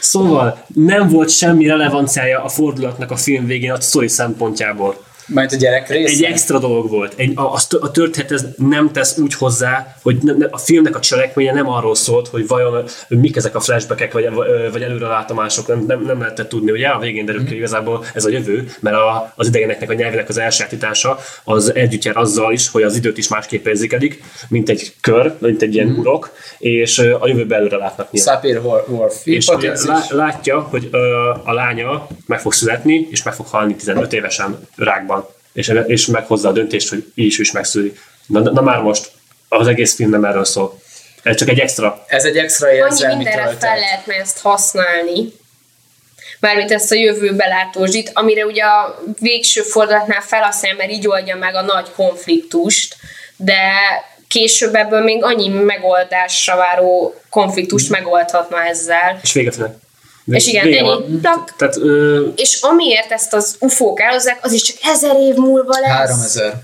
Szóval nem volt semmi relevanciája a fordulatnak a film végén a sztori szempontjából. Majd a gyerek rész. Egy extra dolog volt. Egy, a, a, történethez nem tesz úgy hozzá, hogy ne, ne, a filmnek a cselekménye nem arról szólt, hogy vajon mik ezek a flashbackek, vagy, vagy előrelátomások, nem, nem, nem lehetett tudni. Ugye a végén derül ki, hogy igazából ez a jövő, mert a, az idegeneknek a nyelvének az elsajátítása az együtt jár azzal is, hogy az időt is másképp érzékelik, mint egy kör, mint egy ilyen urok, és a jövőbe előre látnak nyilván. Sapir. És lá- látja, hogy ö, a lánya meg fog születni, és meg fog halni 15 évesen rákban. És, és meghozza a döntést, hogy így is, is megszüli. Na, na, na már most az egész film nem erről szól. Ez csak egy extra. Ez egy extra Annyi érzelmi mindenre fel lehetne ezt használni, mármint ezt a jövőbe látózsit, amire ugye a végső fordulatnál felhasznál, mert így oldja meg a nagy konfliktust, de később ebből még annyi megoldásra váró konfliktust megoldhatna ezzel. És vége És igen, ennyi. Tak. Tehát ö, És amiért ezt az ufók elhozzák, az is csak ezer év múlva lesz. 3000.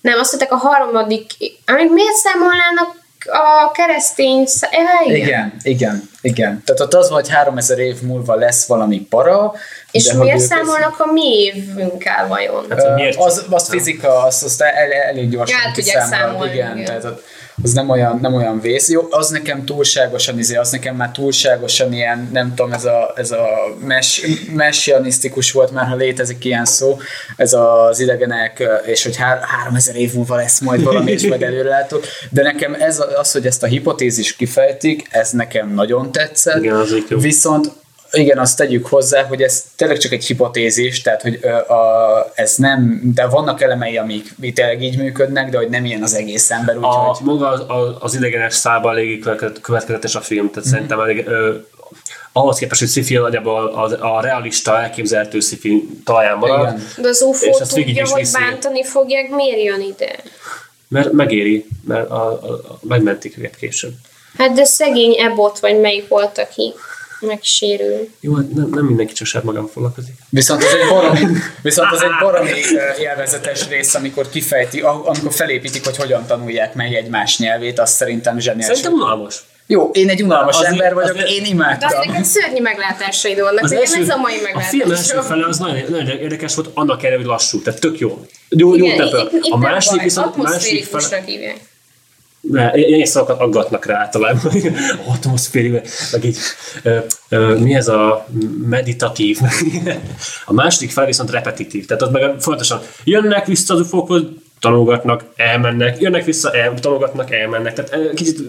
Nem, azt mondták a harmadik... Amíg miért számolnának a keresztény... Sz... Ja, igen. Igen, igen, igen. Tehát ott az van, hogy 3000 év múlva lesz valami para. És de miért számolnak a mi évünkkel vajon? Hát, miért? Az, az fizika, azt, azt el, elég gyorsan El tudják kiszámolod, számolni, Igen, igen. tehát ott- az nem olyan, nem olyan vész. Jó, az nekem túlságosan, izé, az nekem már túlságosan ilyen, nem tudom, ez a, ez a mes, messianisztikus volt már, ha létezik ilyen szó, ez az idegenek, és hogy hár, 3000 év múlva lesz majd valami, és majd előrelátok. De nekem ez az, hogy ezt a hipotézis kifejtik, ez nekem nagyon tetszett. Igen, az. Viszont igen, azt tegyük hozzá, hogy ez tényleg csak egy hipotézis, tehát hogy a, ez nem, de vannak elemei, amik tényleg így működnek, de hogy nem ilyen az egész ember, a, úgyhogy maga az, az, az idegenes szába eléggé következet- következetes a film, tehát szerintem elég, ö, ahhoz képest, hogy sci-fi nagyjából a, a realista elképzelhető sci-fi talaján marad, Igen. De az UFO tudja, hogy viszi. bántani fogják, miért jön ide? mert megéri, mert a, a, a, megmentik őket később. Hát de szegény Ebot, vagy melyik volt, aki megsérül. Jó, hát nem, nem mindenki csak saját magam foglalkozik. viszont az egy baromi, <laughs> viszont az egy baromi élvezetes rész, amikor kifejti, amikor felépítik, hogy hogyan tanulják meg egymás nyelvét, az szerintem zseniális. Szerintem unalmas. Jó, én egy unalmas Azért- ember vagyok, azért- én De imádtam. azért neked szörnyű meglátásaid vannak, Az első, ez a mai a film első fele az nagyon, nagyon érdekes volt, annak ellenére, hogy lassú, tehát tök jó. Jó, jó Igen, itt, itt A baj, viszont, másik fele, atmoszférikusnak hívják. Ne, ilyen szavakat aggatnak rá általában. <laughs> Atmoszférikus, meg így, ö, ö, mi ez a meditatív? <laughs> a második fel viszont repetitív, tehát ott meg fontosan jönnek vissza az ufókhoz, tanulgatnak, elmennek, jönnek vissza, el, tanulgatnak, elmennek. Tehát kicsit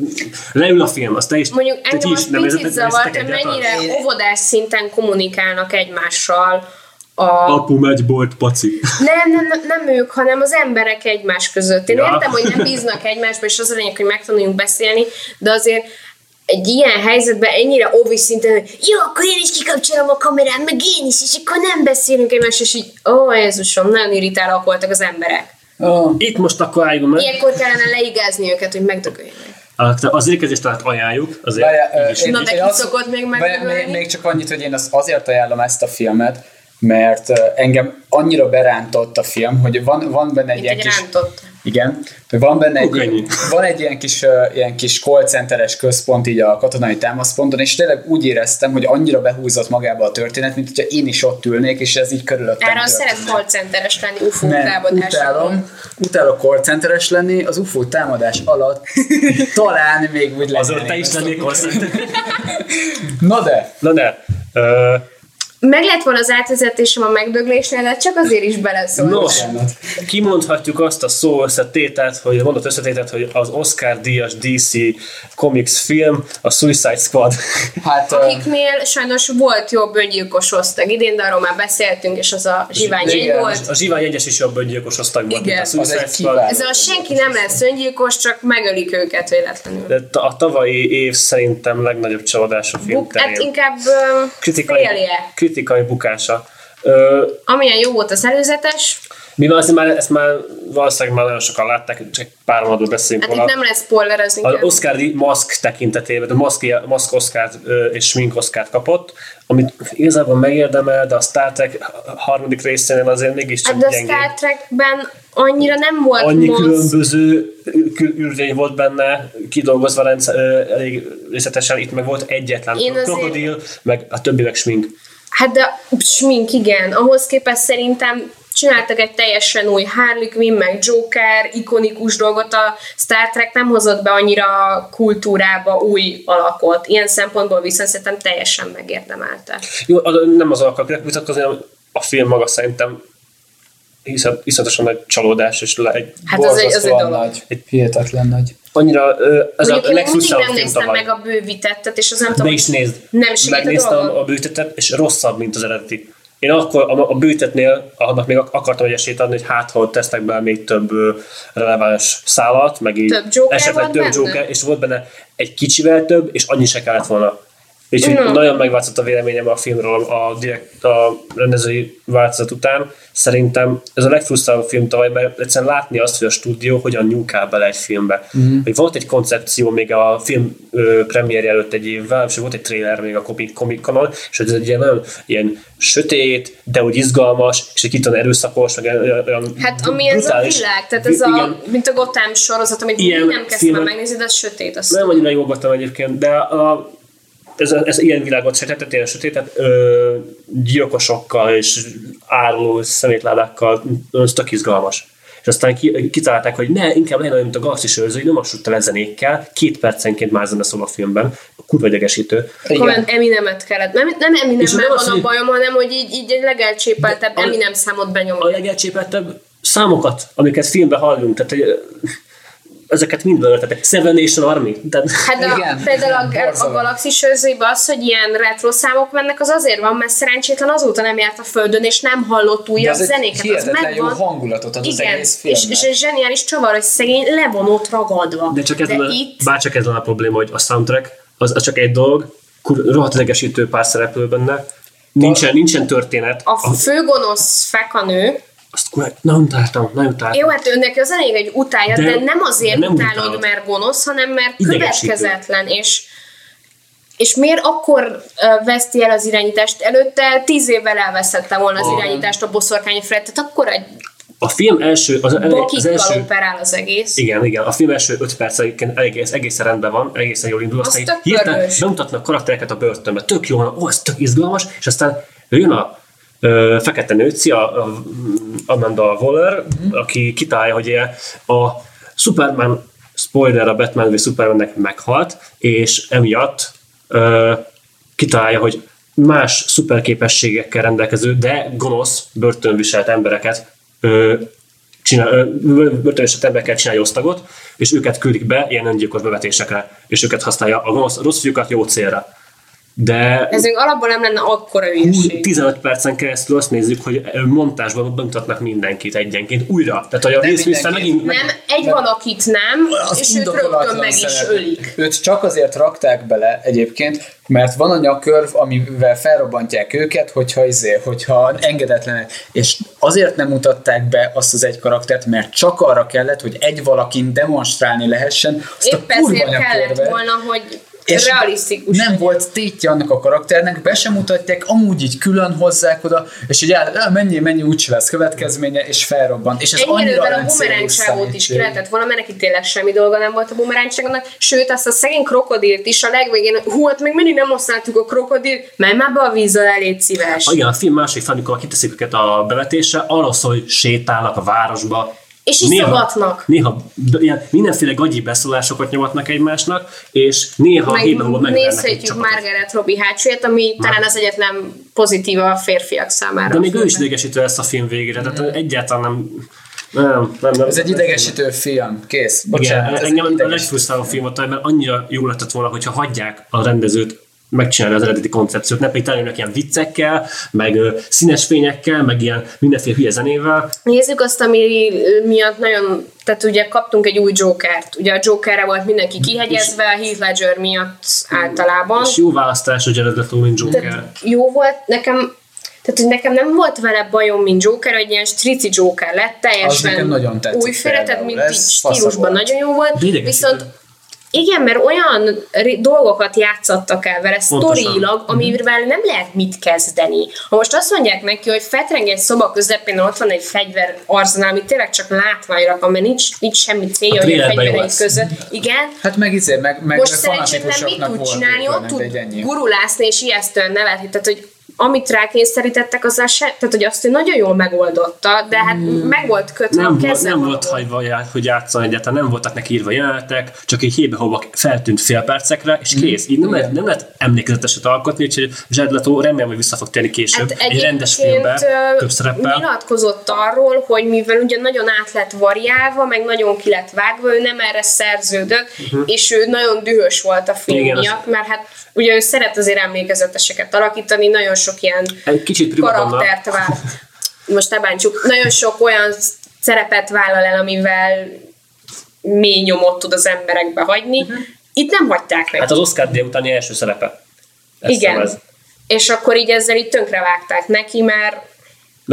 leül a film, azt te is, Mondjuk engem az is nem picit zavart, mennyire óvodás szinten kommunikálnak egymással. A... Apu megy bolt, paci. Nem, nem, nem, ők, hanem az emberek egymás között. Én Ja. értem, hogy nem bíznak egymásba, és az a lényeg, hogy megtanuljunk beszélni, de azért egy ilyen helyzetben ennyire óvis szinten, hogy jó, akkor én is kikapcsolom a kamerát, meg én is, és akkor nem beszélünk egymás, és így, ó, Jézusom, nagyon irritálak voltak az emberek. Oh. Itt most akkor álljunk meg. Ilyenkor kellene leigázni őket, hogy megdögöljenek. Az érkezést tehát ajánljuk, azért ö, én- Na, de ki szokott még megdögölni? még, még csak annyit, hogy én azt azért ajánlom ezt a filmet, mert engem annyira berántott a film, hogy van, van benne egy Mint ilyen egy kis... rántott. Igen, van benne egy, könnyű. van egy ilyen kis, uh, ilyen kis call centeres központ így a katonai támaszponton, és tényleg úgy éreztem, hogy annyira behúzott magába a történet, mint hogyha én is ott ülnék, és ez így körülöttem Erről történne. szeret call centeres lenni UFO Nem, utálom, utálok call centeres lenni, az UFO támadás alatt <laughs> talán még úgy lennék. te is lennél konszent. Na de, Na de, ö, meg lett volna az átvezetésem a megdöglésnél, de csak azért is beleszóltam. Nos, kimondhatjuk azt a szó összetételt, hogy a mondat összetételt, hogy az Oscar díjas DC Comics film, a Suicide Squad. <laughs> Hát, Akiknél sajnos volt jobb öngyilkos osztag idén, de arról már beszéltünk, és az a zsivány egy volt. A Zsivány egyes is jobb öngyilkos osztag volt, mint Igen. a Az Suicide Squad. Ez a senki nem lesz öngyilkos, csak megölik őket véletlenül. De a tavalyi év szerintem legnagyobb csalódás a film Buk, hát inkább ö, Kritikai. Kritikai bukása. Ö, Amilyen jó volt az előzetes, mivel azért már, ezt már valószínűleg már nagyon sokan látták, csak pár mondatban beszélünk hát itt nem lesz spoilerezni Az. Oscar maszk tekintetében, a maszk, maszk Oscárt ö, és smink Oscárt kapott, amit igazából megérdemel, de a Star Trek harmadik részénél azért mégiscsak Hát de a gyengébb. Star Trekben annyira nem volt Annyi monsz- különböző kül- űrlény volt benne, kidolgozva rendszer, elég részletesen, itt meg volt egyetlen krokodil, meg a többi meg smink. Hát de smink, igen. Ahhoz képest szerintem csináltak egy teljesen új Harley Quinn, meg Joker, ikonikus dolgot, a Star Trek nem hozott be annyira a kultúrába új alakot. Ilyen szempontból viszont szerintem teljesen megérdemelte. Jó, az- nem az akarok vitatkozni, hanem a film maga szerintem hiszem, iszonyatosan nagy csalódás, és le, egy, Hát az egy, az egy dolog. nagy, hihetetlen nagy. Annyira ö, ez Mondjuk a legfrusztrálóbb nem néztem tavaly. meg a bővítettet, és az nem tudom, is nézd. Nem a Megnéztem dolgon? a bűtetet, és rosszabb, mint az eredeti. Én akkor a, a bűtetnél, annak még akartam egy esélyt adni, hogy hát, ha ott tesznek be még több releváns szálat, meg így Több esetleg több benne? Joker, és volt benne egy kicsivel több, és annyi se kellett volna. Úgyhogy Mhm. nagyon megváltozott a véleményem a filmről a, direkt, a rendezői változat után. Szerintem ez a legfrusztrálóbb film tavaly, mert egyszerűen látni azt, hogy a stúdió hogyan nyúkál bele egy filmbe. Mm. Hogy volt egy koncepció még a film ö, premierje előtt egy évvel, és volt egy trailer még a Comic- Comic-Conon, és ez egy ilyen nagyon ilyen sötét, de úgy izgalmas, és egy kicsit olyan erőszakos, meg olyan- Hát ami ez a világ, tehát ez Igen. a, mint a Gotham sorozat, amit Ilyen nem kezdtem el filmek- megnézni, de sötét. Az nem annyira jól voltam egyébként, de a, ez, ez ilyen világot sötétet, ilyen sötétet, ö, gyilkosokkal és áruló szemétládákkal, ez tök izgalmas. És aztán ki, kitalálták, hogy ne, inkább legyen olyan, mint a Galaxis őrzői, nem assult el zenékkel, két percenként már zene szól a filmben, kurva idegesítő. Komolyan Eminemet kellett. Nem, nem És Eminem nem már az, van a hogy- bajom, hanem hogy így, így egy legelcsépeltebb a- Eminem számot A benyomni. legelcsépettebb számokat, amiket filmben hallunk, tehát hogy, ezeket mind beöltetek. Seven Nation Army. Tehát, Hát de Igen, a, például a, a. Galaxis őrzőiben az, hogy ilyen retro számok mennek, az azért van, mert szerencsétlen azóta nem járt a Földön, és nem hallott De újabb az zenéket. Az hihetetlen jó megvan. hangulatot ad az Igen, egész és, filmnek. és egy zseniális csavar, hogy szegény le van ott ragadva. De csak ez de lenne, itt bárcsak ez lenne a probléma, hogy a soundtrack az, az csak egy dolog, kur, rohadt idegesítő pár szereplő benne, nincsen, nincsen történet. a főgonosz fekanő, azt nagyon utáltam, nagyon utáltam. Jó, hát önnek az elég egy utálja, de, De- nem azért de nem utálod, utálod. mert gonosz, hanem mert következetlen, és és miért akkor veszti el az irányítást? Előtte tíz évvel elveszette volna az Aha. irányítást a boszorkány Fred, tehát akkor egy A film első, az, az első, operál az egész. igen, igen, a film első öt perc egyébként egész, egészen rendben van, egészen jól indul, Az aztán tök hirtelen bemutatnak karaktereket a börtönbe, tök jó van, ó, ez tök izgalmas, és aztán jön a fekete nőci, a, a Amanda Waller, aki kitalálja, hogy a Superman, spoiler, a Batman vagy Supermannek meghalt, és emiatt ö, kitalálja, hogy más szuperképességekkel rendelkező, de gonosz, börtönviselt embereket ö, csinál, ö, börtönviselt emberekkel csinálja osztagot, és őket küldik be ilyen öngyilkos bevetésekre, és őket használja a gonosz, rossz fiúkat jó célra. De Ez még alapból nem lenne akkora hülyeség. 15 percen keresztül azt nézzük, hogy montásban bemutatnak mindenkit egyenként újra. Tehát, hogy a Nem Will Smith megint... Nem, egy valakit nem, Az és őt rögtön meg is ölik. Őt csak azért rakták bele egyébként, mert van a nyakörv, amivel felrobbantják őket, hogyha, izé, hogyha engedetlenek. És azért nem mutatták be azt az egy karaktert, mert csak arra kellett, hogy egy valakin demonstrálni lehessen azt Épp a ezért kellett volna, hogy És realisztikus nem volt tétje annak a karakternek, be sem mutatják, amúgy így külön hozzák oda, és így áll, "Á, mennyi, mennyi úgyse lesz következménye, és felrobban. És ez Ennyi annyira a bumeráncsávót is ki lehetett volna, mert neki tényleg semmi dolga nem volt a bumeráncsávónak, sőt, azt a szegény krokodilt is a legvégén, hú, hát még mindig nem használtuk a krokodil, menj már be a víz alá, légy szíves. Igen, a film másik fel, amikor kiteszik őket a bevetésre, arról szól, hogy sétálnak a városba, És iszogatnak. Néha, néha ilyen mindenféle gagyi beszólásokat nyomatnak egymásnak, és néha Meg hébe nézhetjük. Margaret Robbie hátsóját, ami talán az egyetlen pozitív a férfiak számára. De még ő is idegesítő lesz a film végére, tehát egyáltalán nem... Nem, nem, nem. Ez egy idegesítő film, kész. Igen, Bocsánat, ez engem a idegesítő legfrusztrálóbb film volt, mert annyira jó lett volna, hogyha hagyják a rendezőt megcsinálni az eredeti koncepciót, ne pedig találjanak ilyen viccekkel, meg ö, színes fényekkel, meg ilyen mindenféle hülye zenével. Nézzük azt, ami miatt nagyon, tehát ugye kaptunk egy új Jokert. Ugye a Jokerre volt mindenki kihegyezve, a Heath Ledger miatt általában. És jó választás, hogy Jared Leto, mint Joker. Tehát jó volt, nekem tehát, hogy nekem nem volt vele bajom, mint Joker, egy ilyen strici Joker lett, teljesen nekem nagyon tetszik újféle, tehát mint így stílusban nagyon jó volt. Viszont igen, mert olyan dolgokat játszottak el vele sztorilag, amivel nem lehet mit kezdeni. Ha most azt mondják neki, hogy fetreng egy szoba közepén, ott van egy fegyver arzenál, amit tényleg csak látványra van, mert nincs, nincs semmi célja, A hogy a lesz. között. Igen, Hát meg izé, meg, meg most szerencsétlen mit tud csinálni, ott tud gurulászni és ijesztően nevetni. Tehát, hogy amit rákényszerítettek, azzal se, tehát, hogy azt ő nagyon jól megoldotta, de hát meg volt kötve Nem, a keze nem volt hagyva, hogy játszani egyáltalán, nem voltak neki írva jelenetek, csak egy hébe hova feltűnt fél percekre, és kész. Így nem lehet, nem lehet emlékezeteset alkotni, úgyhogy Leto remélem, hogy vissza fog térni később Hát egy rendes filmbe, több szereppel. nyilatkozott arról, hogy mivel ugye nagyon át lett variálva, meg nagyon ki lett vágva, ő nem erre szerződött, és ő nagyon dühös volt a film. Igen, az- miatt, mert hát ugye ő szeret azért emlékezeteseket alakítani, nagyon sok ilyen Egy kicsit karaktert vált. <laughs> Most ne bántsuk, nagyon sok olyan szerepet vállal el, amivel mély nyomot tud az emberekbe hagyni. Itt nem hagyták meg. Hát az Oscar díj utáni első szerepe. Ezt Igen. Ez. És akkor így ezzel így tönkrevágták neki, mert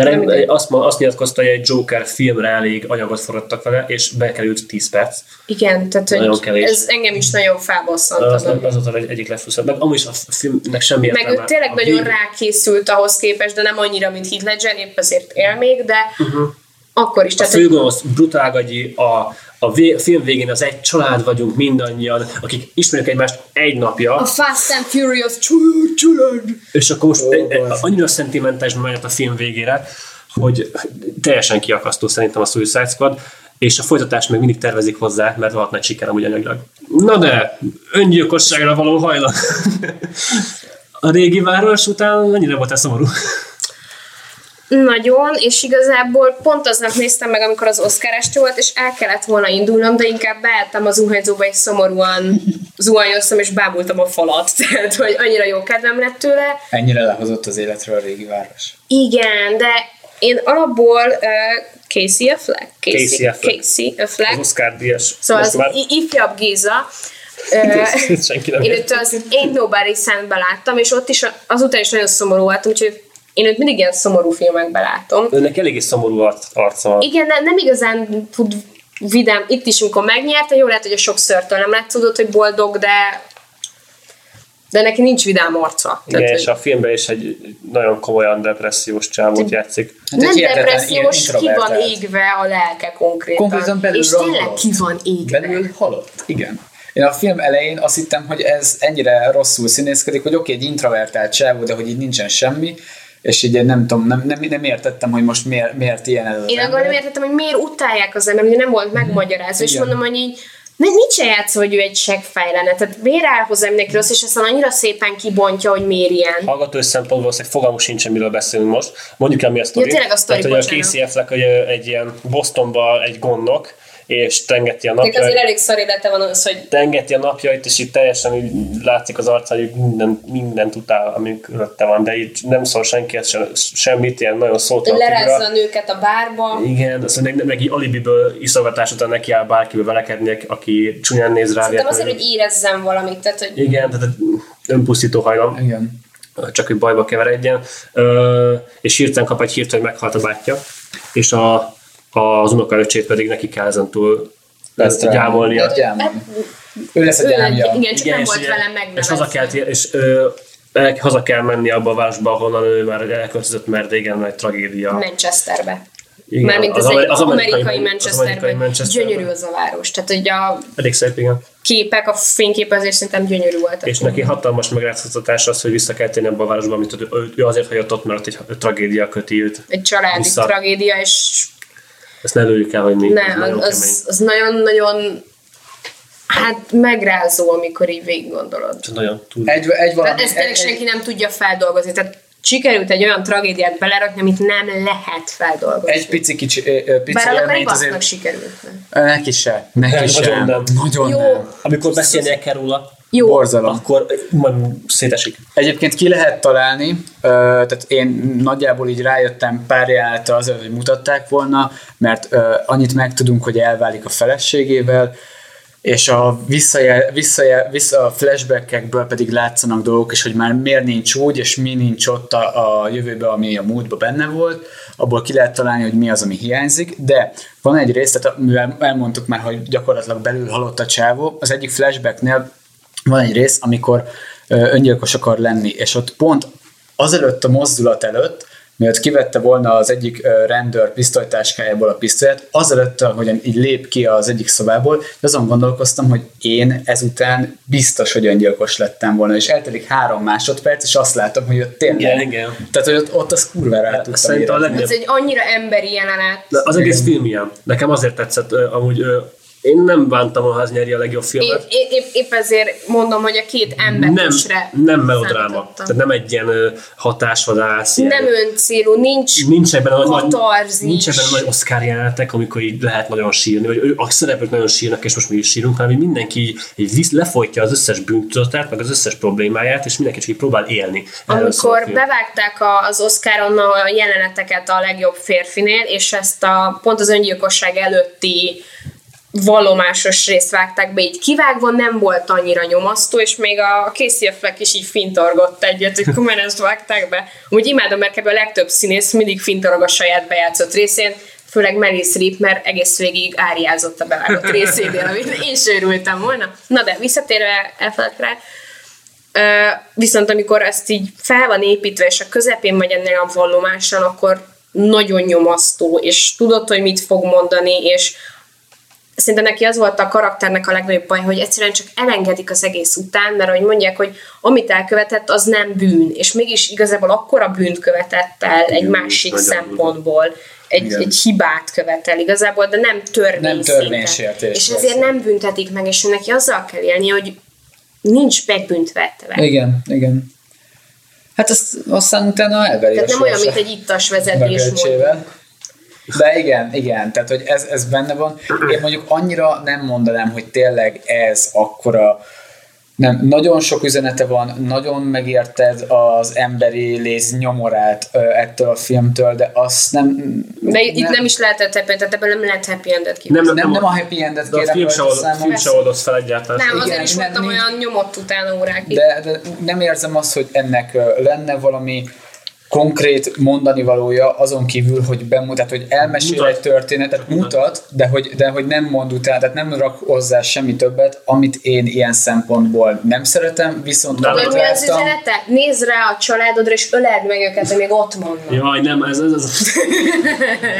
Mert Nem egy, azt, azt nyilatkozta, hogy egy Joker filmre elég anyagot forradtak vele, és bekerült 10 perc. igen, tehát Nagyon hogy kevés. ez engem is nagyon felbosszant. Az, az volt egy, egyik legfrusztrabb. Meg amúgy is a filmnek semmi Meg ő tényleg nagyon vég- rákészült ahhoz képest, de nem annyira, mint Heath Ledger, épp azért él még, de akkor is. A Tehát, főgonosz brutálgagyi, a, a, vé, film végén az egy család vagyunk mindannyian, akik ismerjük egymást egy napja, a Fast and Furious család, és akkor most az. annyira szentimentális megy a film végére, hogy teljesen kiakasztó szerintem a Suicide Squad, és a folytatást még mindig tervezik hozzá, mert rohadt nagy siker amúgy anyagilag. Na de, öngyilkosságra való hajlam. <laughs> A régi város után mennyire volt ez szomorú? Nagyon, és igazából pont aznap néztem meg, amikor az Oscar este volt, és el kellett volna indulnom, de inkább beálltam az zuhanyzóba, és szomorúan <laughs> zuhanyoztam, és bámultam a falat. <laughs> Tehát, hogy annyira jó kedvem lett tőle. Ennyire lehozott az életről a régi város. Igen, de én alapból uh, Casey Affleck? Casey Affleck. Casey Affleck. Az Oscar díjas. Szóval az már ifjabb Géza. <laughs> Senki nem én őt az Ain't Nobody Szentbe láttam, és ott is azután is nagyon szomorú voltam, úgyhogy én őt mindig ilyen szomorú filmekben látom. Önnek eléggé szomorú arc- arca van. Igen, nem, nem igazán tud vidám, itt is, amikor megnyerte, jó lehet, hogy a sok szörtől nem látszódott, hogy boldog, de de neki nincs vidám arca. Igen, Tehát, és hogy a filmben is egy nagyon komolyan depressziós csávót játszik. Hát nem depressziós, ki van égve a lelke konkrétan. Konkrétan belül és tényleg halott. ki van égve. Belül halott, igen. Én a film elején azt hittem, hogy ez ennyire rosszul színészkedik, hogy oké, egy introvertált csávó, de hogy így nincsen semmi, és így nem tudom, nem, nem, nem értettem, hogy most miért, miért ilyen ez Én akkor nem értettem, hogy miért utálják az ember, ugye nem volt megmagyarázva, és mondom, hogy így ne, nincs játszva, hogy ő egy seggfej lenne. Tehát miért áll hozzá mindenki rossz, és aztán annyira szépen kibontja, hogy miért ilyen. Hallgató szempontból valószínűleg fogalmunk sincs, miről beszélünk most. Mondjuk el, mi a sztori. tényleg a sztori, Tehát, hogy a. Casey Affleck egy ilyen Bostonban egy gondnok, és tengeti a Tehát azért napjait, elég szarélete van az, hogy tengeti a napjait, és itt teljesen így látszik az arca, hogy minden, mindent utál, ami körülötte van, de így nem szól senkihez sem, semmit, ilyen nagyon szótalan lerázza a nőket a bárba. Igen, azt meg, meg így alibiből iszogatás után neki áll bárkivel velekedni, aki csúnyán néz rá. Szerintem azért, hogy érezzen valamit. Tehát, hogy Igen, tehát önpusztító hajlam. Igen. csak hogy bajba keveredjen, és hirtelen kap egy hírt, hogy meghalt a bátyja, és a, az unokaöcsét pedig neki kell ezentúl ezt gyámolnia. Hát gyámolni. Ő lesz a gyámja. igen, csak nem és volt ugye- vele És haza kell, és ö, el, haza kell menni abba a városba, ahonnan ő már elköltözött, mert régen egy tragédia. Manchesterbe. Igen, Mármint az, az egy az amerikai, amerikai- az Manchesterben. amerikai Manchesterben. Gyönyörű az a város. Tehát, hogy a Elég szép, igen. képek, a fényképezés szerintem gyönyörű volt. És neki hatalmas megráztatás az, hogy vissza kell térni abba a városba, amit ő, ő azért hagyott ott, mert egy tragédia köti őt. Egy családi Vissza. tragédia, és Ezt ne lőjük el, hogy mi. Ne, nagyon az, az, az nagyon-nagyon hát megrázó, amikor így végig gondolod. Nagyon túl. Egy, egy valami, Tehát ezt tényleg egy, senki nem tudja feldolgozni. Tehát sikerült egy olyan tragédiát belerakni, amit nem lehet feldolgozni. egy pici kicsi, pici Bár annak azért... sikerült. Neki se, neki Nem, se. nagyon nem. Nagyon Jó. nem. Amikor beszélnie kell róla, Jó, Borzalom. akkor majd szétesik. Egyébként ki lehet találni, ö, tehát én nagyjából így rájöttem pár jelenetre azért, hogy mutatták volna, mert ö, annyit megtudunk, hogy elválik a feleségével, és a visszajel, visszajel, vissza a flashbackekből pedig látszanak dolgok, és hogy már miért nincs úgy, és mi nincs ott a, a jövőben, ami a múltban benne volt, abból ki lehet találni, hogy mi az, ami hiányzik, de van egy rész, tehát mivel elmondtuk már, hogy gyakorlatilag belül halott a csávó, az egyik flashbacknél van egy rész, amikor öngyilkos akar lenni, és ott pont azelőtt a mozdulat előtt, mielőtt kivette volna az egyik rendőr pisztolytáskájából a pisztolyát, azelőtt, hogy így lép ki az egyik szobából, azon gondolkoztam, hogy én ezután biztos, hogy öngyilkos lettem volna, és eltelik három másodperc, és azt látom, hogy ott tényleg. Igen, igen. Tehát, hogy ott, ott az kurvára át tudtam ez egy annyira emberi jelenet. De az egész film ilyen. Nekem azért tetszett, amúgy én nem bántam, ha az nyeri a legjobb filmet. épp, épp, épp ezért mondom, hogy a két Nem, embertösre nem melodráma. számítottam. Tehát nem egy ilyen hatásvadász. Ilyen, Nem öncélú, nincs Nincsenek benne nagy, nagy, katarzis. nincsenek benne nagy Oscar jelenetek, amikor így lehet nagyon sírni, vagy ő- a szereplők nagyon sírnak, és most mi is sírunk, hanem mindenki így, így visz, lefolytja az összes bűntudatát, meg az összes problémáját, és mindenki csak így próbál élni. Erről a Amikor bevágták a- az Oscaron a jeleneteket a legjobb férfinél, és ezt a pont az öngyilkosság előtti vallomásos részt vágták be, így kivágva nem volt annyira nyomasztó, és még a Casey Affleck is így fintorgott egyet, hogy komolyan ezt vágták be. Úgy imádom, mert kb. a legtöbb színész mindig fintorog a saját bejátszott részén, főleg Meryl Streep, mert egész végig áriázott a bevágott <laughs> részénél, amit én sem örültem volna. Na de visszatérve Affleckre, viszont amikor ezt így fel van építve, és a közepén vagy ennél a vallomáson, akkor nagyon nyomasztó, és tudod, hogy mit fog mondani, és szerintem neki az volt a karakternek a legnagyobb baj, hogy egyszerűen csak elengedik az egész után, mert ahogy mondják, hogy amit elkövetett, az nem bűn, és mégis igazából akkora bűnt követett el egy Igen, másik szempontból, egy, Igen. egy hibát követel igazából, de nem törvény Nem törvénysértés És lesz. ezért nem büntetik meg, és neki azzal kell élni, hogy nincs megbüntvetve. Igen, igen. Hát azt, aztán utána elveri Tehát a nem olyan, mint egy ittas vezetés. De igen, igen, tehát hogy ez, ez benne van. Én mondjuk annyira nem mondanám, hogy tényleg ez akkora nem, nagyon sok üzenete van, nagyon megérted az emberi léz nyomorát ö, ettől a filmtől, de azt nem... De itt nem is lehetett happy tehát ebből nem lehet happy endet Nem, nem, nem a happy endet De a kérem film se, film oldott fel egyáltalán. Nem, azért Igen, is nem, voltam olyan nyomott utána órákig. De, de nem érzem azt, hogy ennek lenne valami konkrét mondani valója azon kívül, hogy bemutat, hogy elmesél Mutat. egy történetet, mutat, de hogy, de hogy nem mond utána, tehát nem rak hozzá semmi többet, amit én ilyen szempontból nem szeretem, viszont De amit mi az üzenete? Nézd rá a családodra, és öleld meg őket, még ott vannak. Jaj, nem, ez, ez, ez,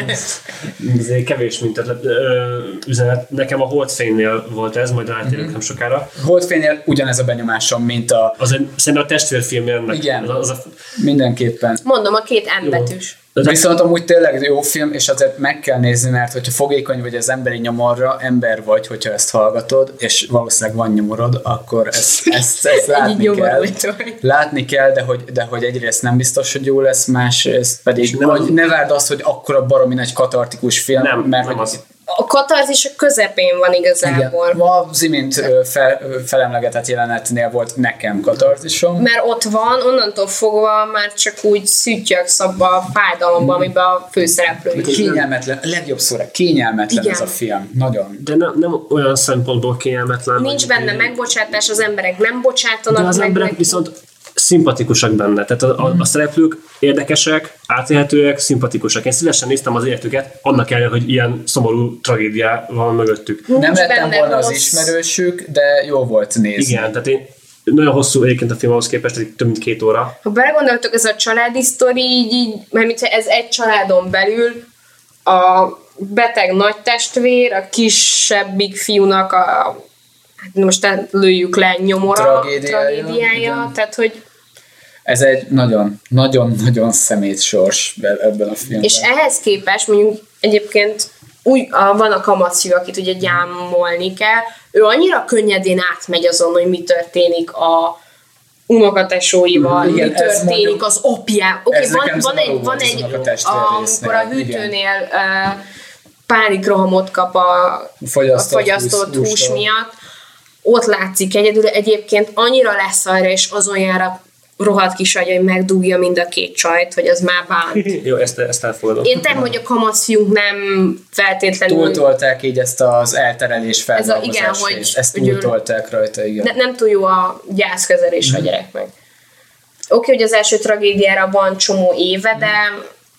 <laughs> ez egy kevés mint tehát, ö, üzenet. Nekem a Holdfénynél volt ez, majd rátérünk Mhm. nem sokára. Holdfénynél ugyanez a benyomásom, mint a Az szerintem a testvérfilm ennek. Igen. Az, az a, mindenképpen. Mondom, a két M betűs. Viszont amúgy tényleg jó film, és azért meg kell nézni, mert hogyha fogékony vagy az emberi nyomorra, ember vagy, hogyha ezt hallgatod, és valószínűleg van nyomorod, akkor ezt, <laughs> ezt, ezt látni kell. Látni kell, de hogy, de hogy egyrészt nem biztos, hogy jó lesz, másrészt pedig nem vagy az- ne várd azt, hogy akkora baromi nagy katartikus film, nem, mert nem hogy az. A katarzis a közepén van igen, igazából. ma az imént fel, felemlegetett jelenetnél volt nekem katarzisom. Mert ott van, onnantól fogva már csak úgy szüttyög szabba a fájdalomba, amiben a főszereplő is. Kényelmetlen, a legjobb szóra, kényelmetlen Igen. ez a film, nagyon. De nem, nem olyan szempontból kényelmetlen. Nincs benne megbocsátás, az emberek nem bocsátanak De az meg. emberek meg. viszont szimpatikusak benne. Tehát a, a, a szereplők érdekesek, átélhetőek, szimpatikusak. Én szívesen néztem az életüket, annak ellenére, hogy ilyen szomorú tragédia van mögöttük. Nem Nincs lettem volna az ismerősük, de jó volt nézni. Igen, tehát én nagyon hosszú egyébként a film ahhoz képest, hogy több mint két óra. Ha belegondoltok, ez a családi sztori, így, így mert mintha ez egy családon belül a beteg nagy testvér, a kisebbik fiúnak a hát most tehát lőjük le nyomora, Tragédiája, tragédiája igen. tehát hogy Ez egy nagyon, nagyon, nagyon szemét sors be- ebben a filmben. És ehhez képest mondjuk egyébként úgy, a, van a kamaszfiú, akit ugye gyámolni kell, ő annyira könnyedén átmegy azon, hogy mi történik a unokatesóival, Mhm, igen, mi történik mondjuk- az opjá. Oké, ez van, van egy, van egy amikor a hűtőnél uh, pánikrohamot kap a, Fogyasztott a fogyasztott hús- hús, miatt, ott látszik egyedül, egyébként annyira lesz arra, és azon jár a rohadt kis agy, hogy megdugja mind a két csajt, hogy az már bánt. <laughs> Jó, ezt, ezt elfogadom. Értem, hogy a kamaszfiúk nem feltétlenül... Túltolták így ezt az elterelés Ez a- igen, hogy. Ezt túltolták rajta, igen. ne, nem túl jó a gyászkezelés a gyereknek. Oké, hogy az első tragédiára van csomó éve, de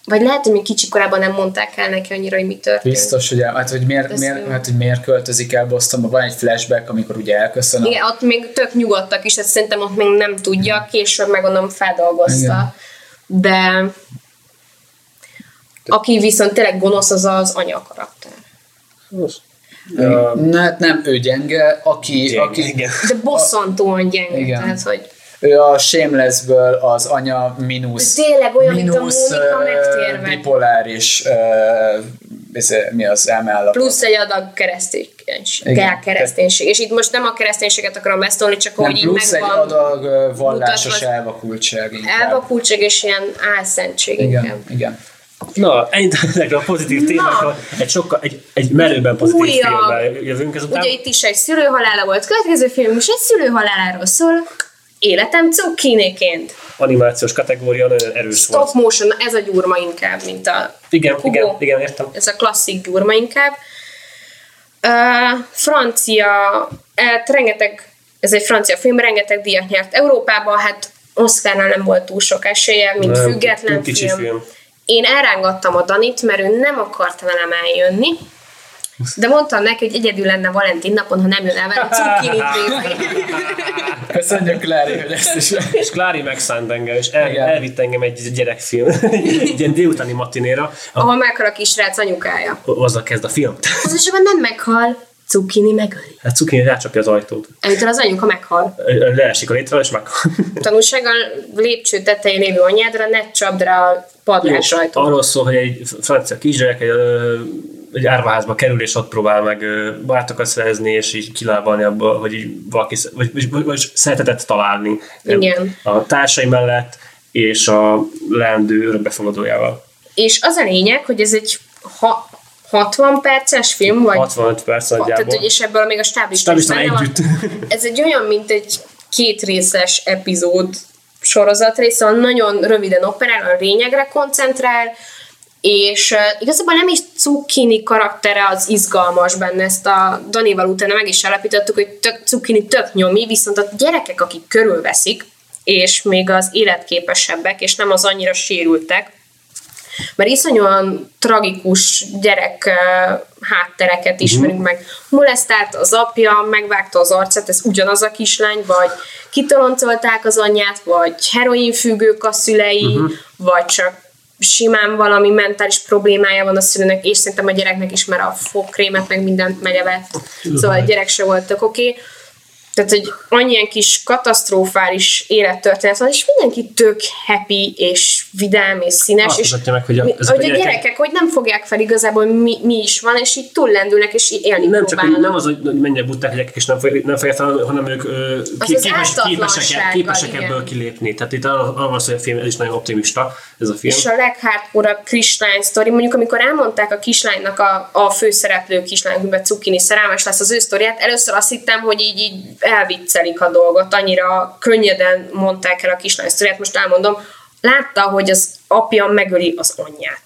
vagy lehet, hogy még kicsi korában nem mondták el neki annyira, hogy mi történt. Biztos, hogy, hát, hogy miért, miért, hát, hogy miért költözik el Bostonba. Van egy flashback, amikor ugye elköszön. Igen, ott még tök nyugodtak is, ezt szerintem ott még nem tudja, később megmondom feldolgozta. Igen. De aki viszont tényleg gonosz, az az anya karakter. Ja, Na, hát nem, ő gyenge, aki, gyenge, aki. De bosszantóan gyenge, Igen. tehát hogy ő a Shamelessből az anya mínusz tényleg olyan, mint a mínusz Mónika ö, megtérve. bipoláris ez, mi az elmeállapot. Plusz egy adag kereszténység. Igen. Kereszténység. És itt most nem a kereszténységet akarom beszélni, csak nem, hogy így plusz egy megvan adag ö, vallásos mutatva- elvakultság. inkább. elvakultság és ilyen álszentség inkább. Igen, igen. Na, ennyi a pozitív témákról. Egy sokkal, egy, egy merőben pozitív Újabb. filmmel jövünk ezután. Ugye itt is egy szülőhalála volt, következő film is egy szülőhaláláról szól, életem cukkiniként. Animációs kategória nagyon erős Stop volt. motion, ez a gyurma inkább, mint a Igen, Kubo. igen, igen, értem. ez a klasszik gyurma inkább. Uh, francia, hát rengeteg, ez egy francia film, rengeteg díjat nyert Európában, hát Oscarnál nem volt túl sok esélye, mint Nem, független kicsi film. film. Én elrángattam a Danit, mert ő nem akart velem eljönni, de mondtam neki, hogy egyedül lenne Valentin napon, ha nem jön el velem cukkinit nézni. <laughs> Köszönjük, Klári, hogy ezt is... És Klári megszánt engem, és el, Igen. elvitt engem egy gyerekfilm, <laughs> egy ilyen délutáni matinéra, Ahol meghal a kisrác anyukája. azzal kezd a film. <laughs> Az is nem meghal, cukkini megöli. Hát Cukini rácsapja az ajtót. Amitől az anyuka meghal. Leesik a létről, és meg... Tanulság a lépcső tetején lévő anyádra, ne csapd rá a padlás ajtót. Arról szól, hogy egy francia kisgyerek egy, ö, egy árvaházba kerül, és ott próbál meg barátokat szerezni, és így kilábalni abból, hogy így valaki, vagy, vagy, vagy, vagy szeretetet találni Igen. a társai mellett, és a leendő örökbefogadójával. És az a lényeg, hogy ez egy ha, 60 perces film, vagy 65 perc tehát, nagyjából. hogy és ebből még a stáblista is benne van. együtt. <laughs> Ez egy olyan, mint egy két részes epizód sorozatrész, szóval nagyon röviden operál, a lényegre koncentrál, és uh, igazából nem is Cukkini karaktere az izgalmas benne, ezt a Danival utána meg is állapítottuk, hogy tök, Cukkini tök nyomi, viszont a gyerekek, akik körülveszik, és még az életképesebbek, és nem az annyira sérültek, mert iszonyúan tragikus gyerek uh, háttereket ismerünk meg. Molesztált az apja, megvágta az arcát, ez ugyanaz a kislány, vagy kitoloncolták az anyját, vagy heroinfüggők a szülei, uh-huh. vagy csak simán valami mentális problémája van a szülőnek, és szerintem a gyereknek is, mert a fogkrémet meg mindent megevett. Szóval a gyerek se volt oké. Okay. Tehát, hogy annyian kis katasztrofális élettörténet van, és mindenki tök happy, és vidám, és színes. Azt és meg, hogy a- hogy a gyerekek- gyerekek, hogy nem fogják fel igazából, mi, mi is van, és így túllendülnek, és így élni Nem csak, hogy próbálnak. nem az, hogy mennyire butták gyerekek, és nem, fog, nem fogják fel, hanem ők ö, képes, képesek, ártatlansággal, képesek igen. ebből kilépni. Tehát itt arra arra van szó, hogy a film, ez is nagyon optimista, ez a film. És a leghardcore kislány sztori, mondjuk amikor elmondták a kislánynak a, a főszereplő kislány, amiben Cukkini szerelmes lesz az ő sztoriát, először azt hittem, hogy így, így elviccelik a dolgot, annyira könnyeden mondták el a kislány sztoriát, most elmondom, látta, hogy az apja megöli az anyját.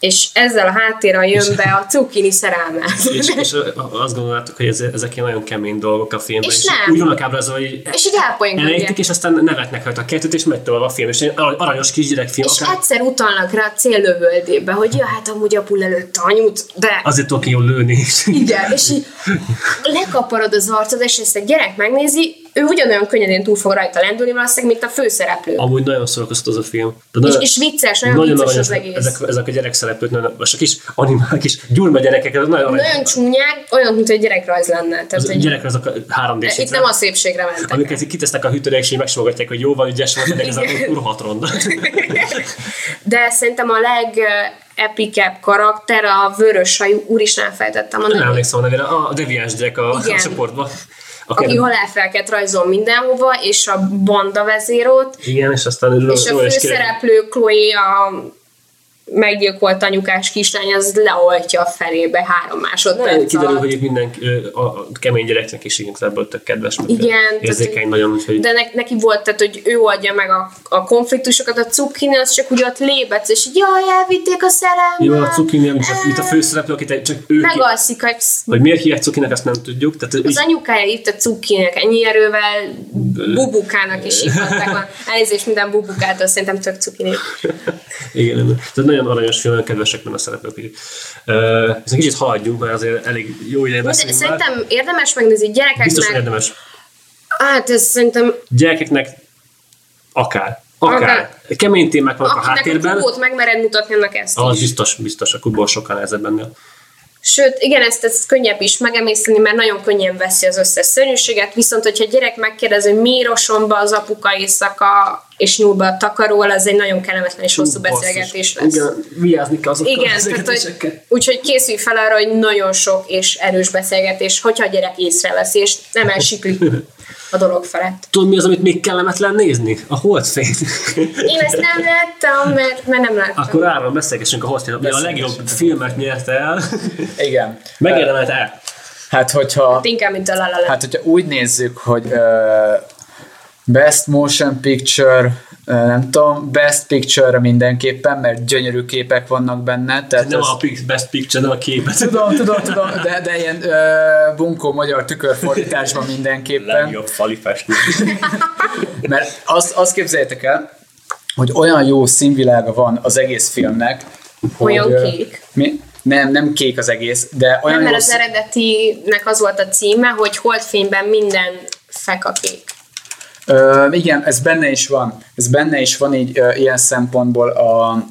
És ezzel a háttérrel jön be a Cukkini szerelme. és, és <laughs> azt gondoltátok, hogy ez, ezek ilyen nagyon kemény dolgok a filmben. És nem. Úgy vannak ábrázolva, hogy És így elejtik, és aztán nevetnek rajta a kettőt, és megy tovább a film. És aranyos kisgyerekfilm. És akár- egyszer utalnak rá a céllövöldébe, hogy ja, hát amúgy apu lelőtte anyut, de Azért tudok jól lőni. igen, és így lekaparod az arcod, és ezt egy gyerek megnézi, ő ugyanolyan könnyedén túl fog rajta lendülni valószínűleg, mint a főszereplő. Amúgy nagyon szórakoztat az a film. De És, nagyon- és vicces, nagyon, nagyon vicces az egész. ezek, ezek a gyerekszereplők, nagyon, most a kis animák, kis gyurma gyerekek, nagyon aranyos. Nagyon csúnyák, olyan, mint egy gyerekrajz lenne. Tehát, Az hogy gyerek azok a 3 d itt nem a szépségre mentek. Így kitesznek a hűtőre, és megsimogatják, hogy jó van, ügyes volt, de ez a rohadt ronda. <laughs> De szerintem a legepikebb karakter a vörös hajú, úristen elfelejtettem Nem mondani, emlékszem a nevére, a deviáns gyerek a, a Igen. csoportban. Aki halálfelket rajzol mindenhova, és a banda vezérot, Igen, és aztán és a főszereplő Chloe a meggyilkolt anyukás kislány, az leoltja a felébe három másodperc Kiderül, alatt. hogy itt minden a, a kemény gyereknek is igazából tök kedves, Igen, érzékeny nagyon, úgyhogy De ne, neki volt, tehát, hogy ő oldja meg a, a konfliktusokat, a cukkini, az csak úgy ott lébetsz, és így, jaj, elvitték a szerelmet. jó, a cukini, mint a, mint a főszereplő, akit csak ő Megalszik, hogy hogy miért hívják cukinek, azt nem tudjuk. Tehát az így, anyukája itt a cukkinek, ennyi erővel bubukának is hívhatták. Elnézést minden bubukától, szerintem tök cukini. <laughs> igen, igen. tehát nagyon aranyos film, nagyon kedvesek benne a szereplők. így. Uh, kicsit haladjunk, mert azért elég jó ideje De beszélünk már. szerintem érdemes megnézni Biztos, gyerekeknek. érdemes. Hát ez szerintem, Gyerekeknek akár. Akár. Akár. Kemény témák vannak a akinek a háttérben. kubót megmered mutatni, annak ezt Az is. biztos, biztos, a kubból sokkal nehezebb ennél. Sőt, igen, ezt, ezt könnyebb is megemészteni, mert nagyon könnyen veszi az összes szörnyűséget, viszont hogyha a gyerek megkérdezi, hogy miért roson be az apuka éjszaka, és nyúl be a takaróval, az egy nagyon kellemetlen és hosszú beszélgetés lesz. Igen, vigyázni kell azokkal a Igen, tehát, hogy, úgyhogy készülj fel arra, hogy nagyon sok és erős beszélgetés, hogyha a gyerek észreveszi, és nem <laughs> elsiklik a dolog felett. Tudod, mi az, amit még kellemetlen nézni? A holdfény. Én ezt nem láttam, mert, mert nem láttam. Akkor arról beszélgessünk a holdfény, ami a legjobb filmet nyerte el. Igen. Megérdemelt el. Hát, hogyha, Inkább, mint a La La Land. hát, hogyha úgy nézzük, hogy uh, Best Motion Picture, nem tudom, Best Picture mindenképpen, mert gyönyörű képek vannak benne. Tehát Nem ez- a best picture, nem a képet. Tudom, tudom, tudom, de, de ilyen uh, bunkó magyar tükörfordításban mindenképpen. Legjobb fali festmény. <laughs> Mert azt, azt képzeljétek el, hogy olyan jó színvilága van az egész filmnek, Olyan hogy, ö, kék. Mi? Nem, nem kék az egész, de olyan Nem, mert jó az eredetinek az volt a címe, hogy holdfényben minden fekakék. Ö, igen, ez benne is van. Ez benne is van így ö, ilyen szempontból a,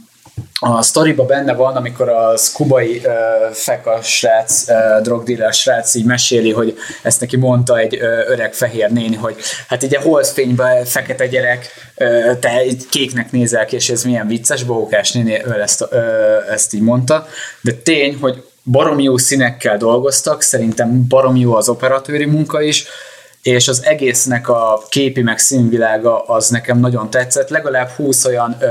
a sztoriba benne van, amikor az kubai ö, feka srác, ö, drogdíler srác így meséli, hogy ezt neki mondta egy ö, öreg fehér néni, hogy hát ugye holdfényben fekete gyerek, ö, te egy kéknek nézel ki, és ez milyen vicces, bohókás néni ő ezt, ö, ezt így mondta, de tény, hogy baromi jó színekkel dolgoztak, szerintem baromi jó az operatőri munka is, és az egésznek a képi meg színvilága az nekem nagyon tetszett. Legalább 20 olyan ö,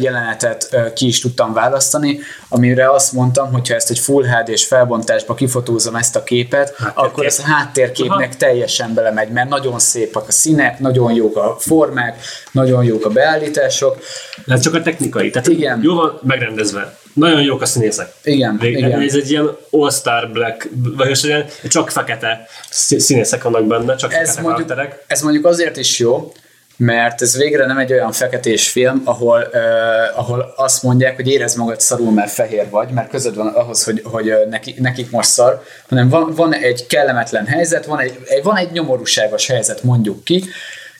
jelenetet ö, ki is tudtam választani, amire azt mondtam, hogyha ezt egy Full HD-s felbontásba kifotózom ezt a képet, akkor ez a háttérképnek Aha. teljesen belemegy, mert nagyon szépek a színek, nagyon jók a formák, nagyon jók a beállítások. Ez csak a technikai. Tehát Igen. jó van megrendezve. Nagyon jók a színészek. Igen, igen. Ez egy ilyen all-star black, vagy most ilyen, csak fekete szí- színészek vannak benne, csak ez fekete mondjuk, karakterek. ez mondjuk azért is jó, mert ez végre nem egy olyan feketés film, ahol, uh, ahol azt mondják, hogy érezd magad szarul, mert fehér vagy, mert között van ahhoz, hogy, hogy neki, nekik most szar, hanem van, van egy kellemetlen helyzet, van egy, van egy nyomorúságos helyzet, mondjuk ki,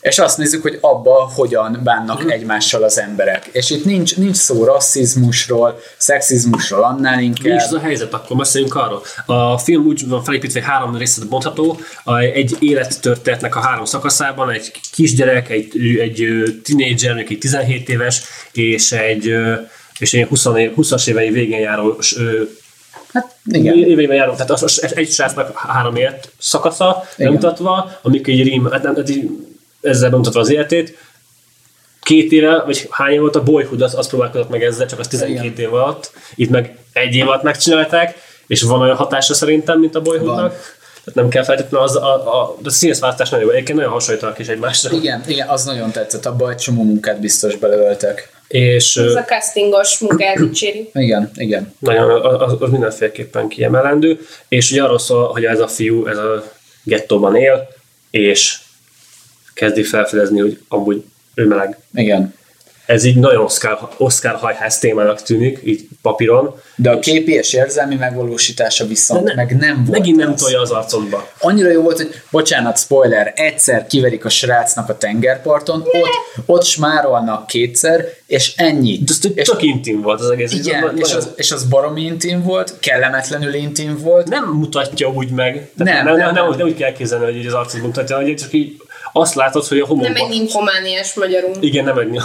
és azt nézzük, hogy abba hogyan bánnak Mhm. egymással az emberek. És itt nincs, nincs szó rasszizmusról, szexizmusról, annál inkább. is az a helyzet, akkor beszéljünk arról. A film úgy van felépítve, hogy három részlet bontható, egy élettörténetnek a három szakaszában, egy kisgyerek, egy, egy tinédzser, egy 17 éves, és egy, és egy 20 év, 20-as évei végén járó Hát igen. éveiben járunk, tehát az, az, egy srácnak három élet szakasza bemutatva, amikor egy rím, hát, nem, hát így ezzel bemutatva az életét, két éve, vagy hány év volt a Boyhood, az, az próbálkozott meg ezzel, csak az 12 Igen. év alatt, itt meg egy év alatt megcsinálták, és van olyan hatása szerintem, mint a Boyhoodnak. Van. Tehát nem kell feltétlenül az, a, a, a színészváltás nagyon jó. Egyébként nagyon hasonlítanak is egymásra. Igen, igen, az nagyon tetszett, abban egy csomó munkát biztos belőltek. És Ez a castingos munkát dicséri. Igen, igen. nagyon, az, az mindenféleképpen kiemelendő. És ugye arról szól, hogy ez a fiú, ez a gettóban él, és kezdi felfedezni, hogy amúgy ő meleg. Igen. ez így nagyon Oscar, Oscar hajház témának tűnik, így papíron. De a képi és érzelmi megvalósítása viszont ne- meg nem volt Megint nem az. tolja az arcodba. Annyira jó volt, hogy bocsánat, spoiler, egyszer kiverik a srácnak a tengerparton, ott, ott smárolnak kétszer, és ennyi. De ez és, tök intim volt az egész. igen, Na- és az, és az baromi intim volt, kellemetlenül intim volt. nem mutatja úgy meg. Nem, Tehát nem, nem, nem, nem, nem. nem, úgy kell képzelni, hogy az arcod mutatja, hogy csak így azt látod, hogy a homokban... Nem egy ninfomániás magyarul. Igen, nem egy...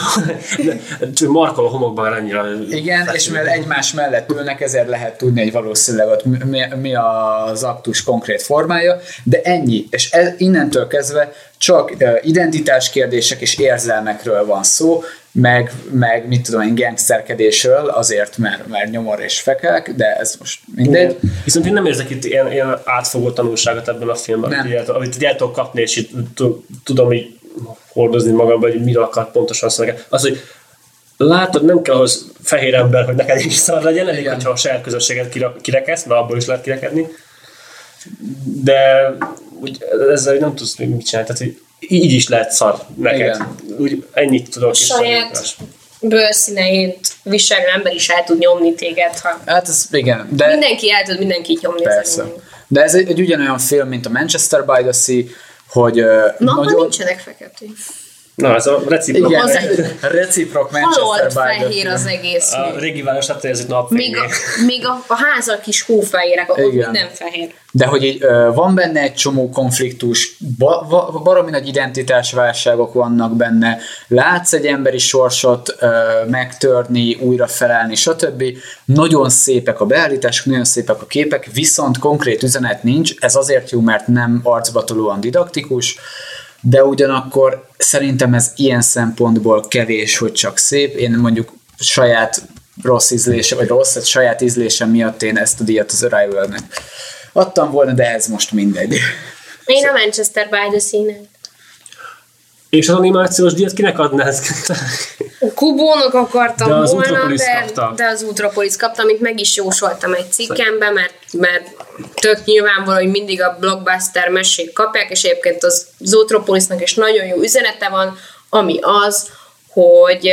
csak <laughs> markol a homokban annyira... Igen, és mivel egymás mellett ülnek, ezért lehet tudni, hogy valószínűleg ott mi, mi az aktus konkrét formája, de ennyi. És ez, innentől kezdve csak uh, identitáskérdések és érzelmekről van szó, meg, meg mit tudom én, gangsterkedésről, azért, mert, mert nyomor és fekek, de ez most mindegy. Viszont én nem érzek itt ilyen, ilyen átfogó tanulságot ebben a filmben, Nem. amit, amit el tudok kapni, és tud- tudom így hordozni magamban, hogy mire akar pontosan szöveget. Az, hogy látod, nem kell az fehér ember, hogy neked is szar legyen, elég, Igen. hogyha a saját közösséget kirekesz, mert abból is lehet kirekedni. De úgy, ezzel nem tudsz még mit csinálni, tehát hogy így is lehet szar neked. Igen. Úgy ennyit tudok. és Saját semmi bőrszíneit viselő ember is el tud nyomni téged, ha Hát ez igen, de mindenki el tud mindenkit nyomni. persze. De ez egy, egy ugyanolyan film, mint a Manchester by the Sea, hogy Na, nagyon... nincsenek feketék. Na, ez a reciprok. Igen, Az- reciprok Manchester fehér az egész. A régi város, hát ez napfényé. Még a, még a, a házak is hófehérek, ott Igen. minden fehér. De hogy így, van benne egy csomó konfliktus, ba, ba, baromi nagy identitásválságok vannak benne, látsz egy emberi sorsot ö, megtörni, újra felállni, stb. Nagyon szépek a beállítások, nagyon szépek a képek, viszont konkrét üzenet nincs, ez azért jó, mert nem arcbatolóan didaktikus, de ugyanakkor szerintem ez ilyen szempontból kevés, hogy csak szép. Én mondjuk saját rossz ízlése, vagy rossz, hát saját ízlésem miatt én ezt a díjat az Arrival-nek adtam volna, de ez most mindegy. Én a Manchester by the Sea-nek. És az animációs díjat kinek adnád? Kubónak akartam De az volna, de, kapta. de az Utropolis kapta, amit meg is jósoltam egy cikkembe, mert, mert tök nyilvánvaló, hogy mindig a blockbuster mesék kapják, és egyébként az, az is nagyon jó üzenete van, ami az, hogy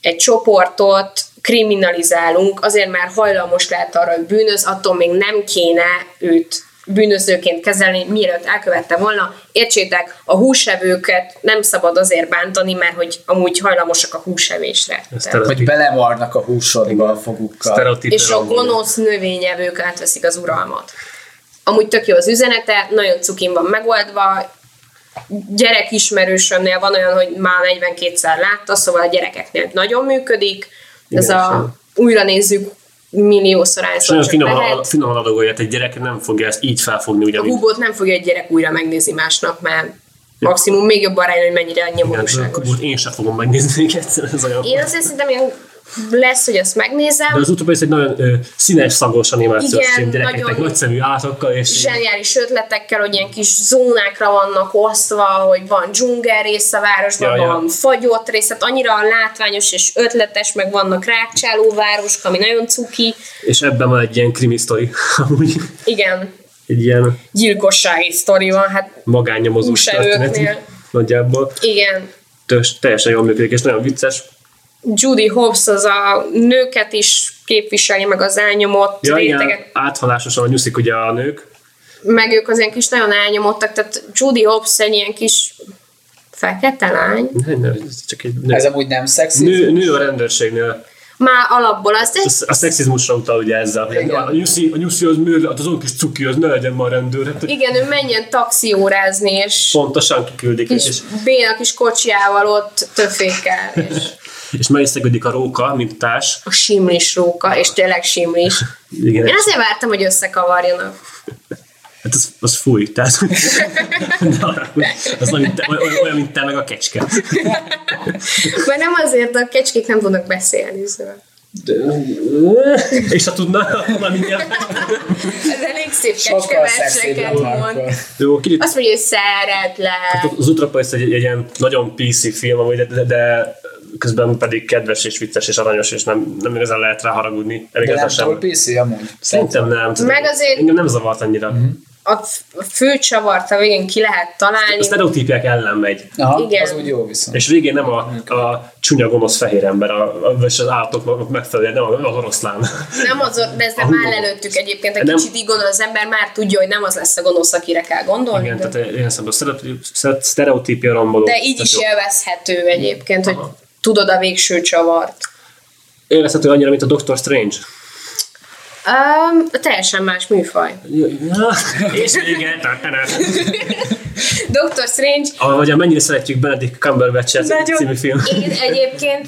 egy csoportot kriminalizálunk, azért már hajlamos lehet arra, hogy bűnöz, attól még nem kéne őt bűnözőként kezelni, mielőtt elkövette volna. Értsétek, a húsevőket nem szabad azért bántani, mert hogy amúgy hajlamosak a húsevésre. Ez Tehát- Vagy belemarnak a húsodba a fogukkal. És a gonosz növényevők átveszik az uralmat. Amúgy tök jó az üzenete, nagyon cukin van megoldva, gyerekismerősömnél van olyan, hogy már 42-szer látta, szóval a gyerekeknél nagyon működik. Ez Igen, a sem. újra nézzük milliószor nagyon csak finoman, finoman adagolja, egy gyerek nem fogja ezt így felfogni, A ugyanúgy. húbót nem fogja egy gyerek újra megnézni másnap, mert maximum még jobban rájön, hogy mennyire nyomorúságos. Én sem fogom megnézni még egyszer, ez olyan. Én azért szerintem ilyen lesz, hogy ezt megnézem. De az utóbbi egy nagyon ö, színes, szagos animációs film gyerekeknek, nagyszemű állatokkal, és zseniális ötletekkel, hogy ilyen kis zónákra vannak osztva, hogy van dzsungel rész a városban, Ja, ja. van fagyott rész, tehát annyira látványos és ötletes, meg vannak rákcsáló városk, ami nagyon cuki. és ebben van egy ilyen krimi sztori, <laughs> amúgy Igen, egy ilyen gyilkossági sztori van, hát magánnyomozó történet nagyjából. igen. Tös, teljesen jól működik, és nagyon vicces. Judy Hobbs az a nőket is képviseli, meg az elnyomott Ja, igen, réteget, áthalásosan nyuszik ugye a nők. meg ők az ilyen kis nagyon elnyomottak, tehát Judy Hobbs egy ilyen kis fekete lány, Nem, nem, ez csak egy nő. Ez amúgy nem szexi. Nő, nő a rendőrségnél. már alapból az, de A, a szexizmusra utal ugye ezzel. hogy Igen. A, a, nyuszi, a nyuszi az műr, hát az olyan kis cuki, az ne legyen ma a rendőr. Hát, igen, ő menjen taxiórázni, és pontosan kiküldik. kis És, béna kis kocsijával ott töfékkel, és és megiszegedik a róka, mint társ. a simlis róka, és tényleg simlis. Igen, Én azért vártam, hogy összekavarjanak. hát az, az fúj. Tehát, <laughs> <laughs> az olyan, olyan, olyan, mint te meg a kecske. Mert nem azért, a kecskék nem tudnak beszélni, szóval. És ha tudna, akkor mindjárt. Ez elég szép kecskeverseket mond. Jó, kicsit Azt mondja, hogy szeretlek. Az Utropolis egy, egy ilyen nagyon PC film, amúgy, de, de, de közben pedig kedves és vicces és aranyos, és nem, nem igazán lehet rá haragudni. De nem túl sem. PC amúgy. Szerintem nem. Meg azért- Engem nem zavart annyira. a f- a fő csavart a végén ki lehet találni. A sztereotípiák ellen megy. Aha, Igen. az úgy jó viszont. És végén nem a, a csúnya gonosz fehér ember, a, a, vagy az állatok megfelelően, nem, a- nem az oroszlán. Nem az, de A már humor. előttük egyébként, egy Nem- kicsit így gondol az ember, már tudja, hogy nem az lesz a gonosz, akire kell gondolni. Igen, de, tehát ilyen szemben a sztereotípia romboló. de így is jó. élvezhető egyébként, hogy Aha. Tudod a végső csavart. Élvezhető annyira, mint a Doctor Strange. Um, teljesen más műfaj. És igen. Doctor Strange A, vagy a mennyire szeretjük Benedict Cumberbatch című film. Én egyébként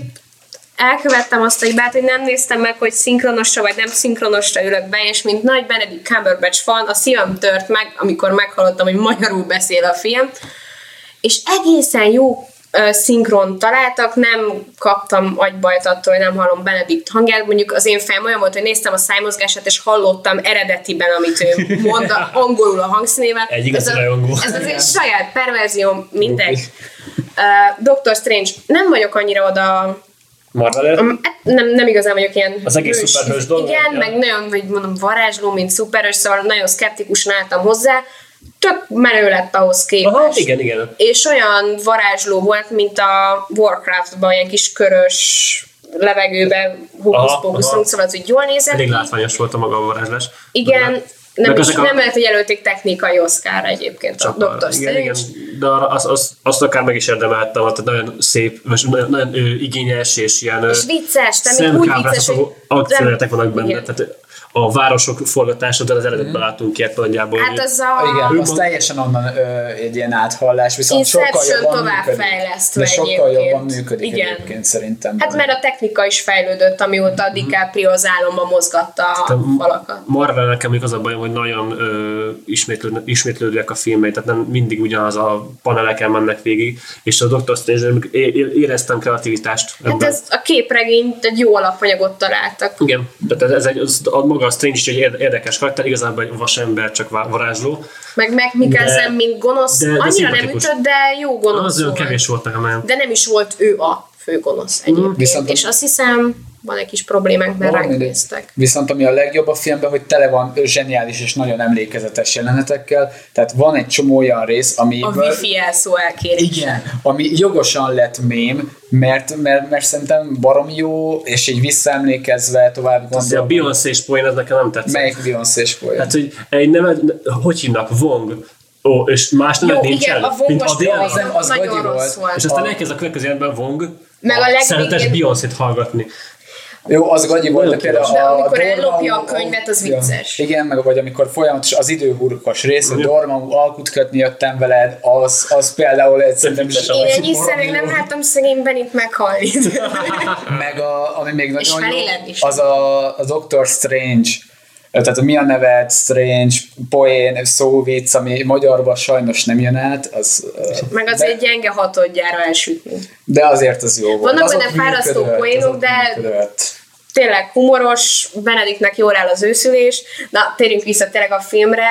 elkövettem azt a hibát, hogy nem néztem meg, hogy szinkronosra vagy nem szinkronosra ülök be, és mint nagy Benedict Cumberbatch fan, a szívem tört meg, amikor meghallottam, hogy magyarul beszél a film, és egészen jó szinkron találtak, nem kaptam agybajt attól, hogy nem hallom Benedikt hangját. Mondjuk az én fejem olyan volt, hogy néztem a szájmozgását, és hallottam eredetiben, amit ő mond a- <laughs> angolul a hangszínével. Egy igazi ez, a, ez az én saját perverzióm, mindegy. Uh, Doctor Strange, nem vagyok annyira oda Marvel Um, hát nem, nem igazán vagyok ilyen Az egész szuperhős dolog, Igen, ja. meg nagyon, hogy mondom, varázsló, mint szuperhős, szóval nagyon szkeptikusan álltam hozzá. Tök menő lett ahhoz képest. Aha, igen, igen. És olyan varázsló volt, mint a Warcraftban, ilyen kis körös levegőben Aha, hókusz aha. szóval az úgy jól nézett Elég látványos volt a maga a varázslás. Igen, nem, is, a- nem lehet, hogy jelölték technikai Oscar egyébként a Csak Doctor igen, igen, de arra, azt, azt, azt akár meg is érdemeltem, tehát nagyon szép, és nagyon, nagyon ő, igényes, és ilyen És vicces, még úgy vicces, hogy... akciójátek vannak benne. Igen. Tehát a városok forgatása, de az eredetben látunk ilyet nagyjából. Hát az a... Igen, az teljesen onnan ö, egy ilyen áthallás, viszont sokkal jobban tovább működik. fejlesztve De sokkal egyébként. jobban működik Igen. egyébként szerintem. Hát mert a technika is fejlődött, amióta DiCaprio az álomba mozgatta a falakat. Marvel nekem még az a bajom, hogy nagyon ö, ismétlődnek, ismétlődőek a filmei, tehát nem mindig ugyanaz a paneleken mennek végig, és a Doctor Strange éreztem kreativitást Hát ebben. ez a képregényt egy jó alapanyagot találtak. Igen, tehát ez egy, az, a maga a Strange is egy érde- érdekes karakter, igazából egy vasember, csak varázsló. Meg Meg Mikkelsen, mint gonosz, de- de annyira nem ütött, de jó gonosz Az olyan kevés volt nekem. De nem is volt ő a fő gonosz egyébként. Viszont a- És azt hiszem, van egy kis problémánk, mert ránk néztek. Viszont ami a legjobb a filmben, hogy tele van zseniális és nagyon emlékezetes jelenetekkel, tehát van egy csomó olyan rész, ami... A wifi elszó elkérés. Igen, ami jogosan lett mém, mert, mert, mert szerintem barom jó, és így visszaemlékezve tovább Az a gondolom. Beyoncé-s poén, ez nekem nem tetszett. Melyik Beyoncé-s poén? Hát, hogy egy nevet, hogy hívnak, Vong, Ó, és más Jó, nevet igen, nincsen, a mint vongos Adele. az nem- az nagyon rossz volt. És aztán A- elkezd a következő jelentben Vong, Meg a legvégén- szeretes Beyoncé-t hallgatni. Jó, az gagyi volt, de például De a amikor Dormammu- ellopja a könyvet, az Ja. vicces. Igen, meg vagy amikor folyamatos az időhurkos rész, hogy Dormammu alkut kötni jöttem veled, az, az például egy szerintem vicces Én ennyiszer még nem láttam szegény Benit meghalni. <laughs> Meg a, ami még nagyon jó, is. az a, a Doctor Strange, tehát a mi a neved, Strange, poén, szóvic, ami magyarban sajnos nem jön át, az, Meg de, azért gyenge hatodjára elsütni. de azért az jó volt. Vannak benne fárasztó poénok, de- működött. Tényleg humoros, Benediknek jól áll az őszülés. Na, térjünk vissza tényleg a filmre.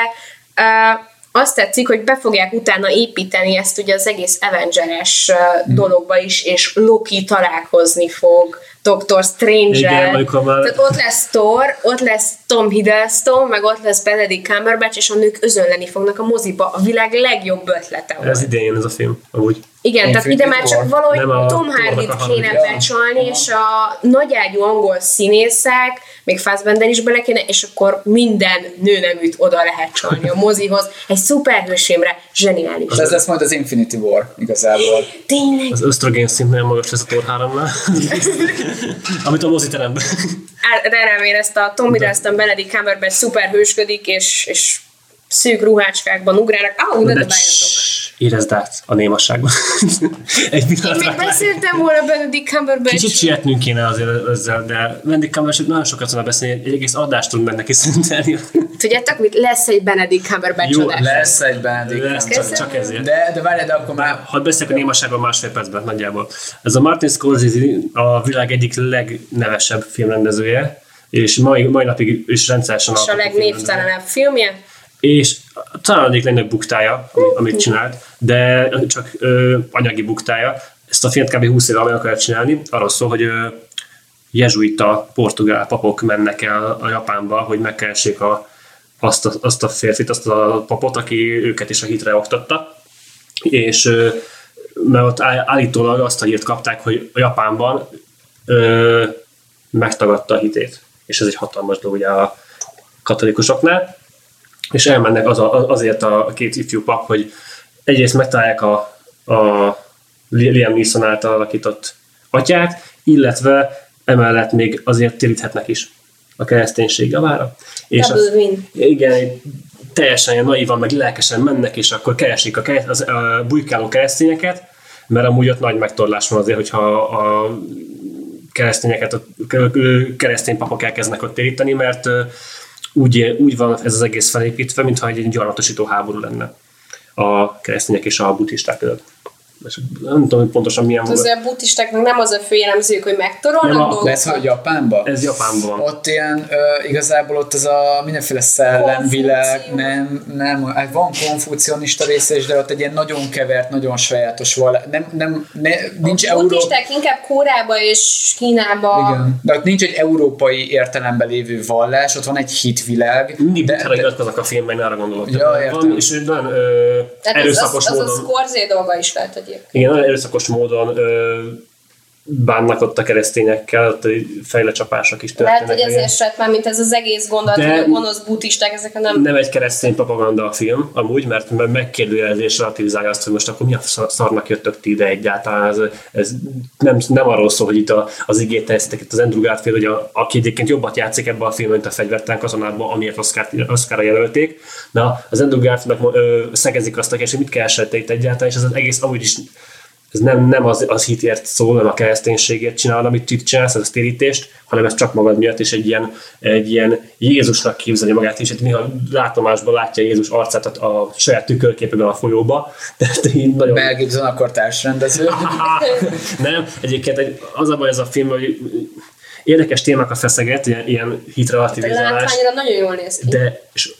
Uh, azt tetszik, hogy be fogják utána építeni ezt ugye az egész Avengers uh, dologba is, és Loki találkozni fog Doctor strange Igen, amikor már- Tehát ott lesz Thor, ott lesz Tom Hiddleston, meg ott lesz Benedict Cumberbatch, és a nők özönleni fognak a moziba. A világ legjobb ötlete volt. Ez idén jön ez a film, amúgy. Igen, tehát Infinity ide már csak valahogy Tom Hardy-t a kéne becsalni, és a nagyágyú angol színészek, még Fassbender is bele kéne, és akkor minden nőneműt oda lehet csalni a mozihoz. Egy szuperhősémre zseniális. És ez lesz majd az Infinity War igazából. <gasps> Tényleg. Az ösztrogén szint nagyon magas lesz a Thor 3-nál. <laughs> Amit a moziteremben. Remélem ezt a Tom Hiddleston Benedict Cumberbatch szuperhősködik, és, és szűk ruhácskákban ugrálnak. Ah, ne De dobáljatok. érezd át a némasságban. <laughs> Egy Én pillanatra. még beszéltem volna Benedict Cumberbatch. Kicsit sietnünk kéne azért ezzel, de Benedict Cumberbatch nagyon sokat tudna beszélni, egy egész adást tudunk benne kiszentelni. <laughs> Tudjátok mit? Lesz egy Benedict Cumberbatch Jó, adás. Lesz egy Benedict. Ez csak, csak ezért. De, de várjál, de akkor már Hadd beszéljek a némaságban másfél percben nagyjából. Ez a Martin Scorsese a világ egyik legnevesebb filmrendezője, és mai, mai napig is rendszeresen És a legnévtelenebb filmje. És talán egyik legnagyobb buktája, ami- amit csinált, de csak ö, anyagi buktája. Ezt a filmet kb. 20 éve meg akarja csinálni. Arról szól, hogy ö, jezsuita portugál papok mennek el a Japánba, hogy megkeressék a azt a, azt a férfit, azt a papot, aki őket is a hitre oktatta, és ö, mert ott áll- állítólag azt a hírt kapták, hogy a Japánban ö, megtagadta a hitét. És ez egy hatalmas dolog ugye a katolikusoknál. És elmennek az a, azért a két ifjú pap, hogy egyrészt megtalálják a, a Liam Neeson által alakított atyát, illetve emellett még azért téríthetnek is a kereszténység javára. És win. igen, teljesen ilyen naivan, meg lelkesen mennek, és akkor keresik a, kereszt, az, a bujkáló keresztényeket, mert amúgy ott nagy megtorlás van azért, hogyha a keresztényeket, a keresztény papok elkezdenek ott téríteni, mert úgy, úgy van ez az egész felépítve, mintha egy gyarmatosító háború lenne a keresztények és a buddhisták között. És Nem tudom, hogy pontosan milyen volt. Azért a buddhistáknak nem az a fő jellemzők, hogy megtorolnak Nem, dolgokat. Lesz, hogy Japánban? Ez Japánban van. Ott ilyen, ö, igazából ott az a mindenféle szellemvilág, nem, nem, hát van konfucionista része is, de ott egy ilyen nagyon kevert, nagyon sajátos val, nem, nem, ne, nincs a buddhisták inkább Kórába és Kínába. igen. De ott nincs egy európai értelemben lévő vallás, ott van egy hitvilág. Mindig de, de, a filmben, arra gondolok. Ja, értem. van, és nagyon ö, Tehát az, az, erőszakos az, a módon. Scorsese dolga is lehet egyébként. Igen, nagyon erőszakos módon ö, bánnak ott a keresztényekkel, ott fejlecsapások is Lehet, történnek. hogy ezért lett már, mint ez az egész gondolat, De- hogy a gonosz buddhisták, ezek a nem... nem egy keresztény propaganda a film, amúgy, mert me- megkérdőjelezés relativizálja azt, hogy most akkor mi a szar- szarnak jöttök ti ide egyáltalán. Ez, ez nem, nem arról szól, hogy itt a, az igét tesztek, itt az Andrew Garfield, hogy a, aki egyébként jobbat játszik ebben a filmben, mint a fegyvertelen katonában, amiért Oscar, Oscarra jelölték. Na, az Andrew Garfieldnak szegezik azt a kérdést, hogy mit keresett itt egyáltalán, és ez az egész amúgy is ez nem, nem az, az hitért szól, nem a kereszténységért csinál, amit itt csinálsz, ez a térítést, hanem ez csak magad miatt, és egy ilyen, egy ilyen Jézusnak képzeli magát, és néha látomásban látja Jézus arcát a, a saját tükörképében a folyóba, tehát így nagyon... Mel Gibson akkor társrendező. <laughs> nem, egyébként egy, az a baj ez a film, hogy érdekes témákat feszeget, ilyen, ilyen A hitrelativizálás, látványra nagyon jól néz ki. de és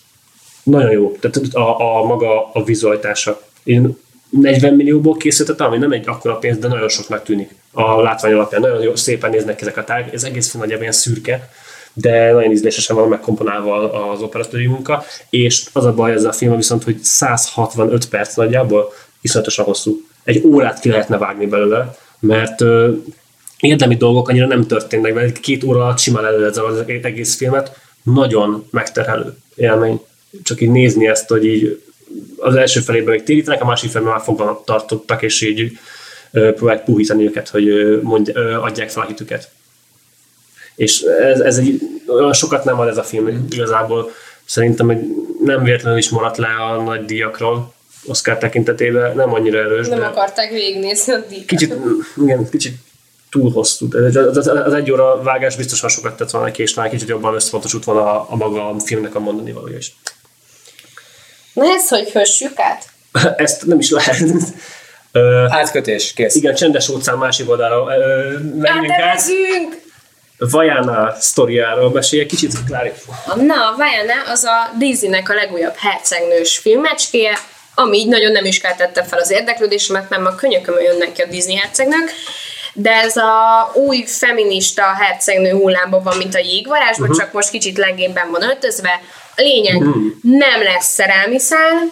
nagyon jó. Tehát a, a maga a vizualitása. Én 40 millióból készítettem, ami nem egy akkora pénz, de nagyon soknak tűnik a látvány alapján. Nagyon jó, szépen néznek ezek a tárgyak. Ez egész nagyjából ilyen szürke, de nagyon ízlésesen van megkomponálva az operatőri munka, és az a baj ezzel a film viszont, hogy 165 perc nagyjából iszonyatosan hosszú. Egy órát ki lehetne vágni belőle, mert ö, érdemi dolgok annyira nem történnek, mert két óra alatt simán elő lehet zavarni az egész filmet, nagyon megterhelő élmény. Csak így nézni ezt, hogy így az első felében még térítenek, a másik felében már fogva tartottak, és így próbálják puhítani őket, hogy mondj, adják fel a hitüket. És ez, ez egy, olyan sokat nem ad ez a film igazából. Szerintem egy, nem véletlenül is maradt le a nagy díjakról, Oscar tekintetében, nem annyira erős, Nem de akarták végignézni a díjat. kicsit, igen, kicsit túl hosszú. Az, az, az egy óra vágás biztosan sokat tett volna neki, és talán kicsit jobban összpontosult volna a, a maga a filmnek a mondani valója is. Na ez, hogy hössük át? <laughs> Ezt nem is lehet. Ö, Átkötés, kész. igen, csendes óceán másik oldalára menjünk át. Vajana sztoriáról mesélj egy kicsit, Klári. Na, a Vajana az a Disneynek a legújabb hercegnős filmecskéje, ami így nagyon nem is keltette fel az érdeklődésemet, mert ma könyökömön jönnek ki a Disney hercegnők, de ez a új feminista hercegnő hullámban van, mint a jégvarázsban, uh-huh. csak most kicsit legényben van öltözve. A lényeg, uh-huh. nem lesz szerelmi szál,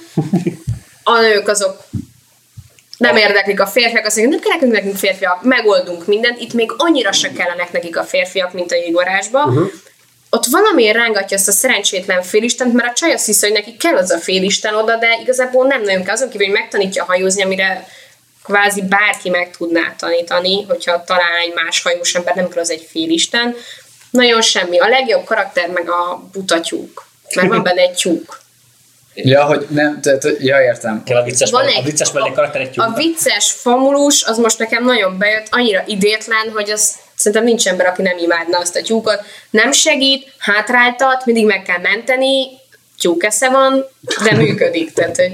a nők azok nem érdeklik a férfiak, azt mondják, nem kell nekünk férfiak, megoldunk mindent, itt még annyira se kellenek nekik a férfiak, mint a jégvarázsba. Uh-huh. Ott valamiért rángatja ezt a szerencsétlen félistent, mert a csaj azt hiszi, hogy neki kell az a félisten oda, de igazából nem nagyon kell. Azon kívül, hogy megtanítja hajózni, amire kvázi bárki meg tudná tanítani, hogyha talál egy más hajós ember, nem kell az egy félisten. Nagyon semmi. A legjobb karakter meg a buta tyúk. Mert van benne egy tyúk. Ja, hogy nem, tehát, ja, értem. Kell a vicces, Van egy, a vicces mellék karakter egy a tyúk. vicces famulus, az most nekem nagyon bejött, annyira idétlen, hogy az szerintem nincs ember, aki nem imádna azt a tyúkot. Nem segít, hátráltat, mindig meg kell menteni, tyúkesze van, de működik. Tehát, hogy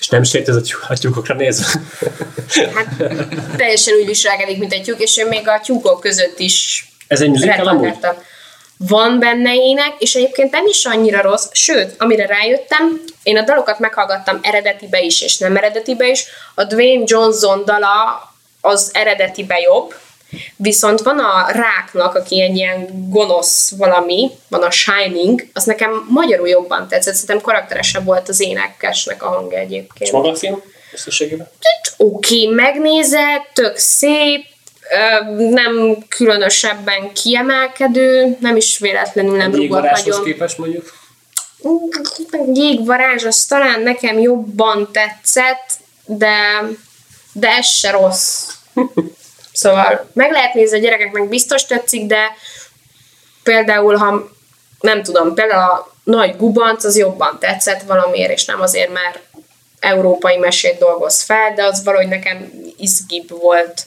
És nem sért ez a, tyúk, a tyúkokra nézve. hát teljesen úgy viselkedik, mint egy tyúk, és ő még a tyúkok között is Ez egy musical amúgy? Van benne ének, és egyébként nem is annyira rossz, sőt, amire rájöttem, én a dalokat meghallgattam eredetibe is, és nem eredetibe is, a Dwayne Johnson dala az eredetibe jobb, Viszont van a ráknak, aki egy ilyen gonosz valami, van a Shining, az nekem magyarul jobban tetszett, szerintem karakteresebb volt az énekesnek a hangja egyébként. És maga a film? Oké, okay, megnézed, tök szép, nem különösebben kiemelkedő, nem is véletlenül nem rúgott nagyon. képest mondjuk? Jégvarázs, az talán nekem jobban tetszett, de, de ez se rossz. <laughs> Szóval meg lehet nézni, a gyerekeknek biztos tetszik, de például, ha nem tudom, például a nagy gubanc az jobban tetszett valamiért, és nem azért, mert európai mesét dolgoz fel, de az valahogy nekem izgibb volt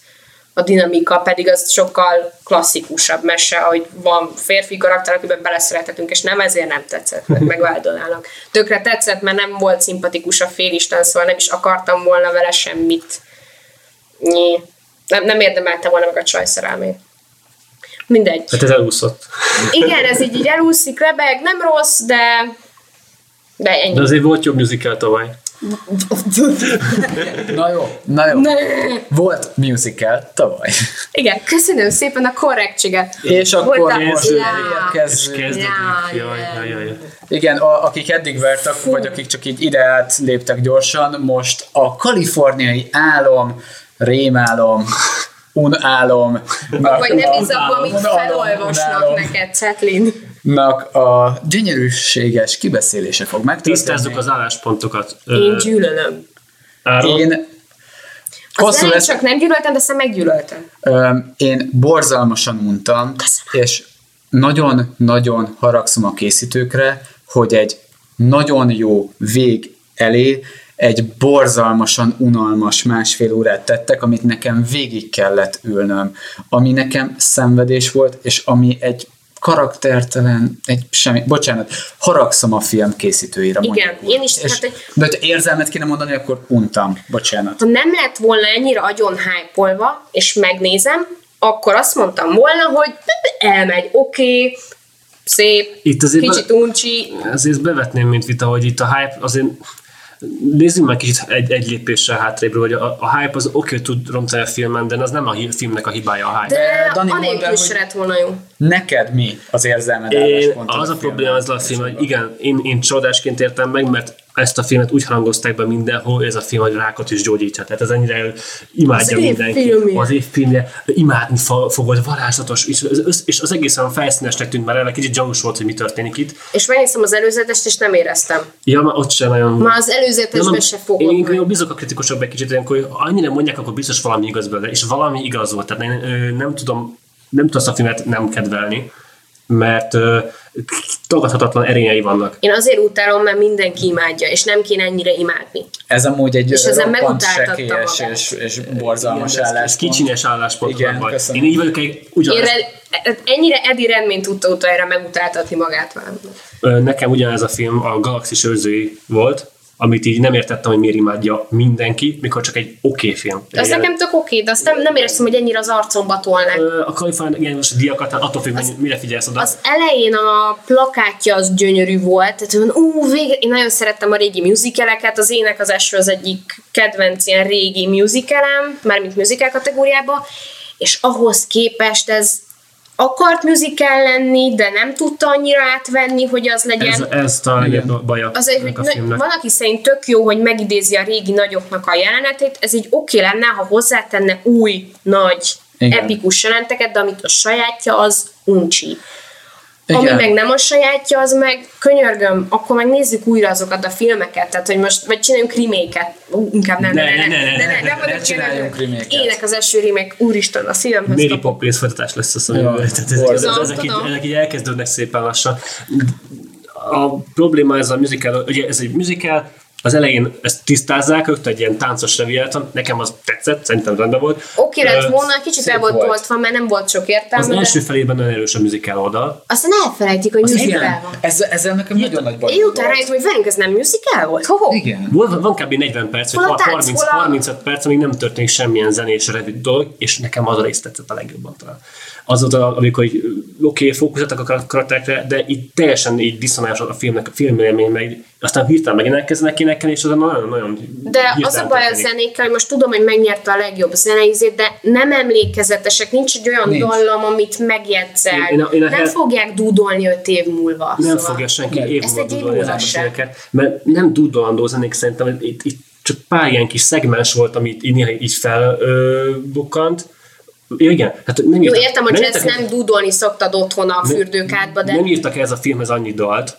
a dinamika, pedig az sokkal klasszikusabb mese, hogy van férfi karakter, akiben beleszerethetünk, és nem ezért nem tetszett, meg <laughs> megváldonának. Tökre tetszett, mert nem volt szimpatikus a félisten, szóval nem is akartam volna vele semmit. Nyi. Nem, nem érdemelte volna meg a csaj szerelmét. Mindegy. Hát ez elúszott. Igen, ez így, így elúszik, rebeg, nem rossz, de de ennyi. De azért volt jobb musical tavaly. Na jó, na jó. Ne. Volt musical tavaly. Igen, köszönöm szépen a korrektséget. És akkor Voltam- most Ja. És. Jaj, Jaj, jaj. Igen, a, akik eddig vertek, vagy akik csak így ide átléptek gyorsan, most a kaliforniai álom, rémálom, unálom, Vagy nem is abban, amit felolvasnak neked, Cetlin. Nak a gyönyörűséges kibeszélése fog megtörténni. Tisztázzuk az álláspontokat. Én gyűlölöm. Áron, Én Az elején lesz, csak nem gyűlöltem, de aztán meggyűlöltem. Én borzalmasan mondtam, és nagyon-nagyon haragszom a készítőkre, hogy egy nagyon jó vég elé egy borzalmasan unalmas másfél órát tettek, amit nekem végig kellett ülnöm, ami nekem szenvedés volt, és ami egy karaktertelen, egy semmi, bocsánat, haragszom a film készítőire. Igen, én is, És, hát, de ha érzelmet kéne mondani, akkor untam, bocsánat. Ha nem lett volna ennyire agyon hype és megnézem, akkor azt mondtam volna, hogy elmegy, oké, okay, szép, Itt azért kicsit be- uncsi, ezért bevetném, mint vita, hogy itt a hype azért nézzünk meg kicsit egy, egy lépéssel hátrébről, hogy a, a hype az oké, tud rontani a filmen, de az nem a hi- filmnek a hibája a hype. de Dani, mondd anélkül is lett volna jó. Neked mi az érzelmed Én, az a filmben? probléma ezzel a film, hogy igen, én, én csodásként értem meg, mert ezt a filmet úgy harangozták be mindenhol, hogy ez a film, hogy rákot is gyógyítja. Tehát ez ennyire imádja Az mindenki. filmje. Az év filmje. Imádni fo- fogod, varázslatos, és az, és az egészen felszínesnek tűnt már el, kicsit gyanús volt, hogy mi történik itt. És megnéztem az előzetest, és nem éreztem. Ja, már ott sem nagyon... Már az előzetesben se fogok Én inkább bízok a kritikusok egy kicsit, hogy annyira mondják, akkor biztos valami igaz belőle, és valami igaz volt. Tehát én nem tudom, nem tudom azt a filmet nem kedvelni, mert tagadhatatlan erényei vannak. Én azért utálom, mert mindenki imádja, és nem kéne ennyire imádni. Ez amúgy egy És ezen sekélyes és, és borzalmas ez álláspont. kicsinyes álláspont. Igen, vagy. köszönöm. Én így vagyok egy Én ugyanez, red, ennyire Eddie Redmayne tudta utoljára megutáltatni magát ö, nekem ugyanez a film a Galaxis őrzői volt, amit így nem értettem, hogy miért imádja mindenki, mikor csak egy oké okay film. De az nekem tök oké, de azt nem, nem éreztem, hogy ennyire az arcomba tolnak. A Kalifornia igen, most a diakat, attól függ, hogy mire figyelsz oda. Az elején a plakátja az gyönyörű volt, tehát ú, vége, én nagyon szerettem a régi musicaleket, az Ének az eső az egyik kedvenc ilyen régi musicalem, mármint musical kategóriába, és ahhoz képest ez akart musical lenni, de nem tudta annyira átvenni, hogy az legyen. Ez, ez talán egy baja Az egy, hogy a filmnek. van, aki szerint tök jó, hogy megidézi a régi nagyoknak a jelenetét, ez így oké lenne, ha hozzátenne új, nagy, Igen. epikus jelenteket, de amit a sajátja, az uncsi. Igen. Ami meg nem a sajátja, az meg könyörgöm, akkor meg nézzük újra azokat a filmeket, tehát hogy most, vagy csináljunk reméket. Inkább nem, Ne, ne, ne, ne, ne, ne, ne, ne, ne, ne ne, csináljunk reméket. Ének az első remék, úristen, a szívemhez Mary. Poppins folytatás lesz a Tudom. ezek így elkezdődnek szépen lassan. A probléma ez a musical, ugye ez egy musical, az elején ezt tisztázzák, ők egy ilyen táncos reviáton, nekem az tetszett, szerintem rendben volt. Oké lett Ö, volna, kicsit el volt volt. toltva, mert nem volt sok értelme, Az de első felében nagyon erős a musical oldal. aztán elfelejtik, hogy musical Igen, van. ezzel, ezzel nekem nagyon nagy baj Én utána rájöttem, hogy velünk ez nem musical volt. Ho-ho. Igen. Van, van kb. 40 perc, vagy Hol a tánc, 30, hol a- 35 perc, amíg nem történik semmilyen zenés revű dolog, és nekem az a rész tetszett a legjobban talán. Azóta, amikor így, oké, okay, fókuszáltak a kar- karakterekre, de így teljesen így diszonás a filmnek, a filmélmény, meg aztán hirtelen megint elkezdenek énekelni, és az nagyon-nagyon De az a baj a zenékkel, hogy most tudom, hogy megnyerte a legjobb zeneizét, de nem emlékezetesek, nincs egy olyan Nincs. dallam, amit megjegyzel. Én- én a- én a nem hel- fogják dúdolni öt év múlva. Nem szóval. fogja senki év múlva múlva ezeket mert nem dudolandó zenék szerintem, hogy itt, itt csak pár ilyen kis szegmens volt, amit így néha így felbukkant. Igen, hát nem Jó, írtak, értem, hogy írtak ezt ez- nem dúdolni szoktad otthon a fürdőkádba, de Nem írtak ez a filmhez annyi dalt,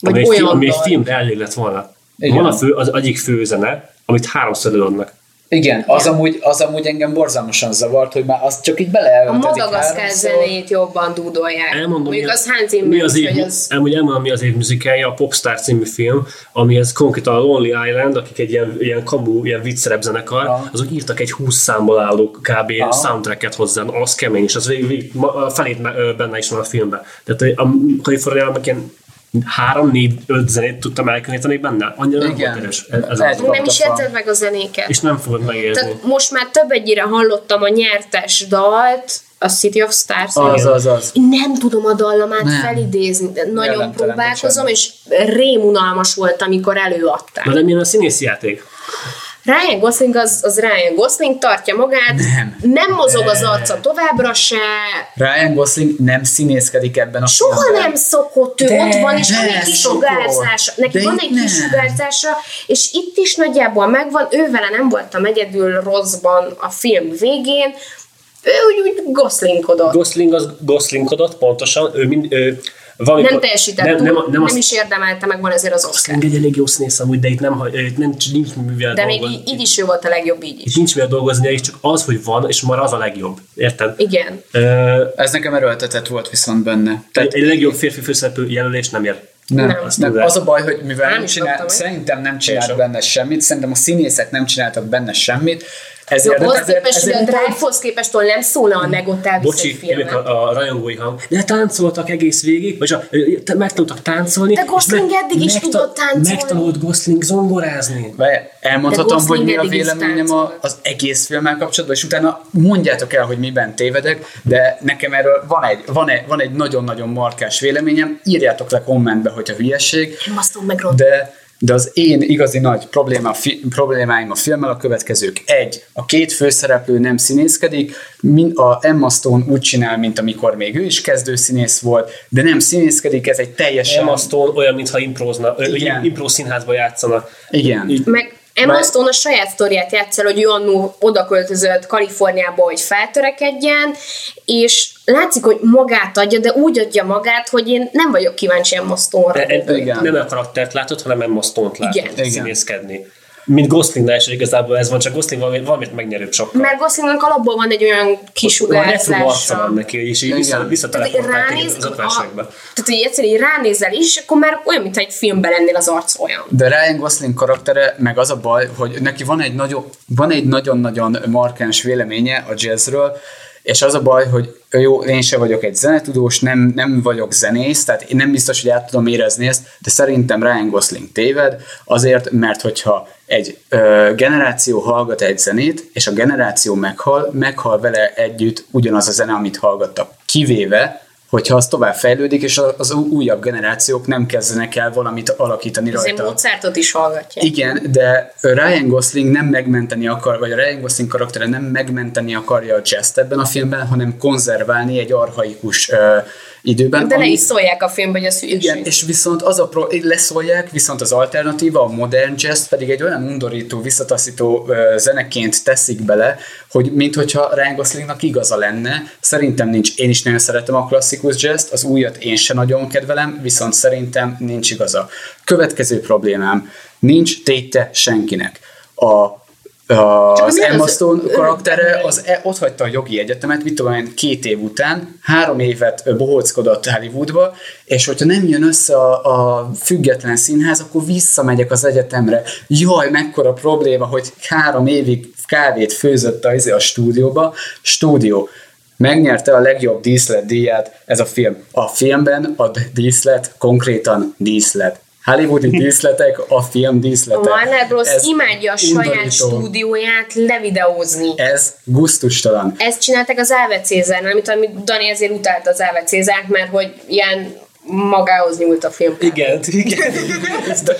Vagy ami egy, olyan film, ami egy filmre elég lett volna. Igen. Van a fő, az egyik főzene, amit háromszor előadnak. Igen, az amúgy, az amúgy engem borzalmasan zavart, hogy már azt csak így a beleöltetik Madagaszkár zenét jobban dúdolják. Elmondom, Mondjuk mi az Hans Zimmer, mi az év, hogy az... elmondom, elmondom, mi az év muzikálja, a Popstar című film, ami ez konkrétan a Lonely Island, akik egy ilyen, ilyen kamu, ilyen viccerebb zenekar, Aha. azok írtak egy 20 számból álló kb. Aha. soundtracket hozzá, az kemény, és az végig, végig a felét benne is van a filmben. Tehát a Kaliforniában ilyen három, négy, öt zenét tudtam elkülöníteni benne. Annyira nem Igen. volt erős. Ez. Nem is érted meg a zenéket. És nem fogod megérzni. Tehát most már több egyére hallottam a nyertes dalt, a City of Stars. Az, az, az. Én nem tudom a dallamát Nem. felidézni, de nagyon Jellemtelen, próbálkozom, és rémunalmas volt, amikor előadták. Na de milyen a színészi játék? Ryan Gosling az, az Ryan Gosling, tartja magát, Nem. nem mozog az arca továbbra se, Ryan Gosling nem színészkedik ebben a soha filmben. nem szokott ő, De, ott van, és van egy kis szokott. sugárzása, neki van egy kis nem. sugárzása, és itt is nagyjából megvan, ő vele nem voltam egyedül rosszban a film végén, ő úgy, úgy goszlinkodott. Gosling az Goslingkodott, pontosan. Ő mind, ő, valamikor, nem teljesített nem, nem, nem, nem, azt, is érdemelte meg, van ezért az Oscar. Gosling egy elég jó színész amúgy, de itt nem, itt nem nincs mivel De még így, így is ő volt a legjobb, így Itt is. nincs mivel dolgozni, és csak az, hogy van, és már az a legjobb. Érted? Igen. Ö, Ez nekem erőltetett volt viszont benne. Tehát egy, egy legjobb férfi főszereplő jelölés nem ér. nem, Nem. nem. Az a baj, hogy mivel Nem csinál, szerintem nem csinált benne semmit, szerintem a színészek nem csináltak benne semmit, Jó, ezért, ahhoz ezért, képest, hogy a ezért Drive-hoz képest nem szólna a Negot elvisz egy Bocsi, a, a rajongói hang. De táncoltak egész végig, vagy a, megtanultak táncolni. De Gosling eddig is tudott táncolni. Megtanult Gosling zongorázni. Várj, elmondhatom, hogy mi a véleményem a, az egész filmmel kapcsolatban, és utána mondjátok el, hogy miben tévedek, de nekem erről van egy, van egy, van egy nagyon-nagyon markás véleményem, írjátok le kommentbe, hogyha hülyesség, Én azt tudom de, de az én igazi nagy probléma, fi, problémáim a filmmel a következők. Egy, a két főszereplő nem színészkedik, min, a Emma Stone úgy csinál, mint amikor még ő is kezdő színész volt, de nem színészkedik, ez egy teljesen... Emma Stone olyan, mintha improzna, ö, Igen. impro színházba játszana. Igen. Meg Emma Stone a saját sztoriát játszol, hogy ő annó oda költözött Kaliforniába, hogy feltörekedjen, és látszik, hogy magát adja, de úgy adja magát, hogy én nem vagyok kíváncsi Emma Stone-ra. E- e-. Nem a karaktert látod, hanem Emma Stone-t látod Igen. Igen. színészkedni. Mint Goslingnál is igazából ez van, csak Gosling valami, valamit megnyerőbb sokkal. Mert Goslingnak alapból van egy olyan kisugárzása. van neki, és így Igen. vissza, Tehát visszateleportált ránéz, az a, 50 tehát hogy egyszerűen így ránézel is, akkor már olyan, mintha egy filmben lennél az arc olyan. De Ryan Gosling karaktere, meg az a baj, hogy neki van egy, nagyon, van egy nagyon-nagyon markáns véleménye a jazzről, és az a baj, hogy jó, én se vagyok egy zenetudós, nem, nem vagyok zenész, tehát én nem biztos, hogy át tudom érezni ezt, de szerintem Ryan Gosling téved, azért, mert hogyha egy ö, generáció hallgat egy zenét, és a generáció meghal, meghal vele együtt ugyanaz a zene, amit hallgattak. Kivéve, hogyha az tovább fejlődik, és az újabb generációk nem kezdenek el valamit alakítani Azért rajta. Mozartot is hallgatja. Igen, de Ryan Gosling nem megmenteni akar, vagy a Ryan Gosling karaktere nem megmenteni akarja a jazz ebben a filmben, hanem konzerválni egy arhaikus időben. De ne ami- is szólják a filmben, hogy az hülyeség. igen, és viszont az a pro, leszólják, viszont az alternatíva, a modern jazz pedig egy olyan undorító, visszataszító ö, zeneként teszik bele, hogy minthogyha Ryan Goslingnak igaza lenne. Szerintem nincs, én is nagyon szeretem a klasszikus jazz az újat én se nagyon kedvelem, viszont szerintem nincs igaza. Következő problémám, nincs téte senkinek. A, az az Emma az Stone örök karaktere az e, ott hagyta a jogi egyetemet, mit tudom én, két év után, három évet bohóckodott Hollywoodba, és hogyha nem jön össze a, a független színház, akkor visszamegyek az egyetemre. Jaj, mekkora probléma, hogy három évig kávét főzött a, izé a stúdióba. Stúdió. Megnyerte a legjobb díszlet díját ez a film. A filmben a díszlet konkrétan díszlet. Hollywoodi díszletek, a film A díszlete. Warner Bros. Ez imádja a saját stúdióját levideózni. Ez gusztustalan. Ezt csinálták az Elve Cézárnál, amit, amit Dani ezért utálta az Cézárt, mert hogy ilyen magához nyúlt a film. Igen, <laughs> igen. De ez, a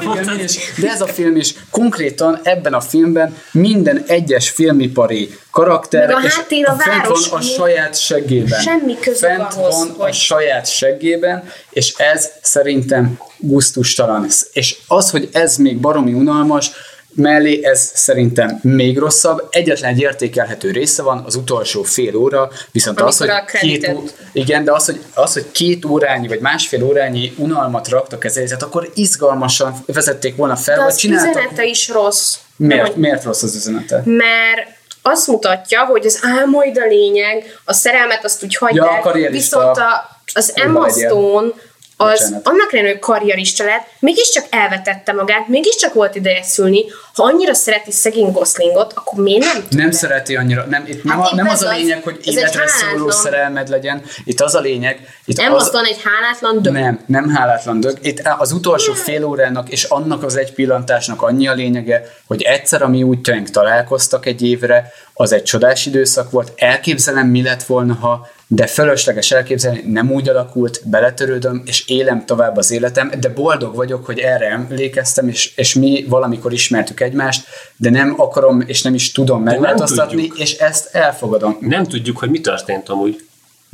film is, de ez a film is konkrétan ebben a filmben minden egyes filmipari karakter Meg a és háttér a fent város, van a saját seggében. semmi közük Fent ahhoz, van a hogy- saját seggében, és ez szerintem gusztustalan. És az, hogy ez még baromi unalmas, mellé ez szerintem még rosszabb. Egyetlen egy értékelhető része van, az utolsó fél óra, viszont az, hogy Amikor két, ó- igen, de az hogy, az, hogy két órányi vagy másfél órányi unalmat raktak ez egészet, akkor izgalmasan vezették volna fel, De vagy az csináltak. üzenete is rossz. Miért, Nem, miért rossz az üzenete? mert azt mutatja, hogy az álmaid a lényeg, a szerelmet azt úgy hagyd Ja, el, viszont a, az Emma. Stone az Bocsánat. annak ellenére, hogy karrierista lett, mégiscsak elvetette magát, mégiscsak volt ideje szülni. Ha annyira szereti szegény Goslingot, akkor miért nem tud Nem szereti annyira, nem, itt nem, Hát nem épp az ez a az. lényeg, hogy életre szóló szerelmed legyen, itt az a lényeg, itt Emma az, Stone egy hálátlan dög. Nem, nem hálátlan dög. Itt az utolsó fél órának és annak az egy pillantásnak annyi a lényege, hogy egyszer a mi útjaink találkoztak egy évre, az egy csodás időszak volt, elképzelem mi lett volna, ha de fölösleges elképzelni, nem úgy alakult, beletörődöm, és élem tovább az életem, de boldog vagyok, hogy erre emlékeztem, és, és mi valamikor ismertük egymást, de nem akarom, és nem is tudom megváltoztatni, és ezt elfogadom. Nem tudjuk, hogy mi történt amúgy.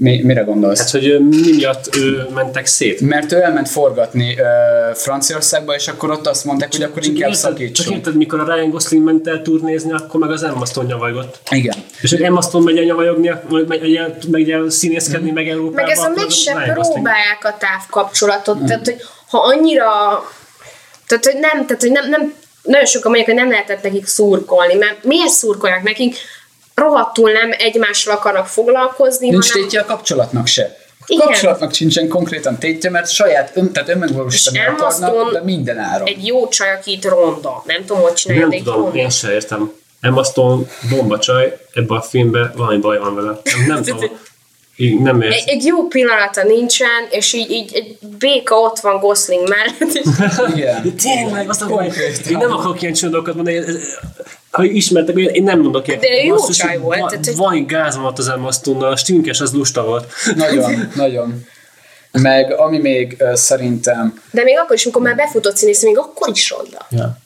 Mi, mire gondolsz? Hát, hogy mi miatt ő mentek szét. Mert ő elment forgatni ö, Franciaországba, és akkor ott azt mondták, hogy akkor inkább érted, csak szakítsunk. érted, mikor a Ryan Gosling ment el turnézni, akkor meg az Emma Stone nyavajgott. Igen. És hogy Emma Stone megy el nyavajogni, vagy megy el, megy el színészkedni, meg Európába. Meg ez a Gosling. próbálják a távkapcsolatot, tehát hogy ha annyira, tehát hogy nem, tehát hogy nem, nem nagyon sokan mondják, hogy nem lehetett nekik szurkolni, mert miért szurkolnak nekik? Rohadtul nem egymással akarnak foglalkozni, Nincs hanem tétje a kapcsolatnak se. A Igen. kapcsolatnak sincsen konkrétan tétje, mert saját ön, tehát önmegvalósítani akarnak, de minden áron. egy jó csaj, aki itt ronda. Nem tudom, hogy csinálja, Nem tudom, ronda. én se értem. Emma Stone bomba csaj, ebben a filmben valami baj van vele. Nem, nem <laughs> tudom. Így nem. Egy, egy jó pillanata nincsen, és így, így egy béka ott van Gosling mellett, és <laughs> Igen. Tényleg, azt a. Én nem akarok ilyen csodókat mondani, ez- ez- ha ismertek, én én nem mondok ilyet. De jó Basszus, csaj hogy volt, va- tehát, Valami gáz volt az Emma Stone-nal, a stinkes, az lusta volt. Nagyon, <laughs> nagyon. Meg ami még uh, szerintem, de még akkor is, amikor már befutott színész, még akkor is ronda. Ja.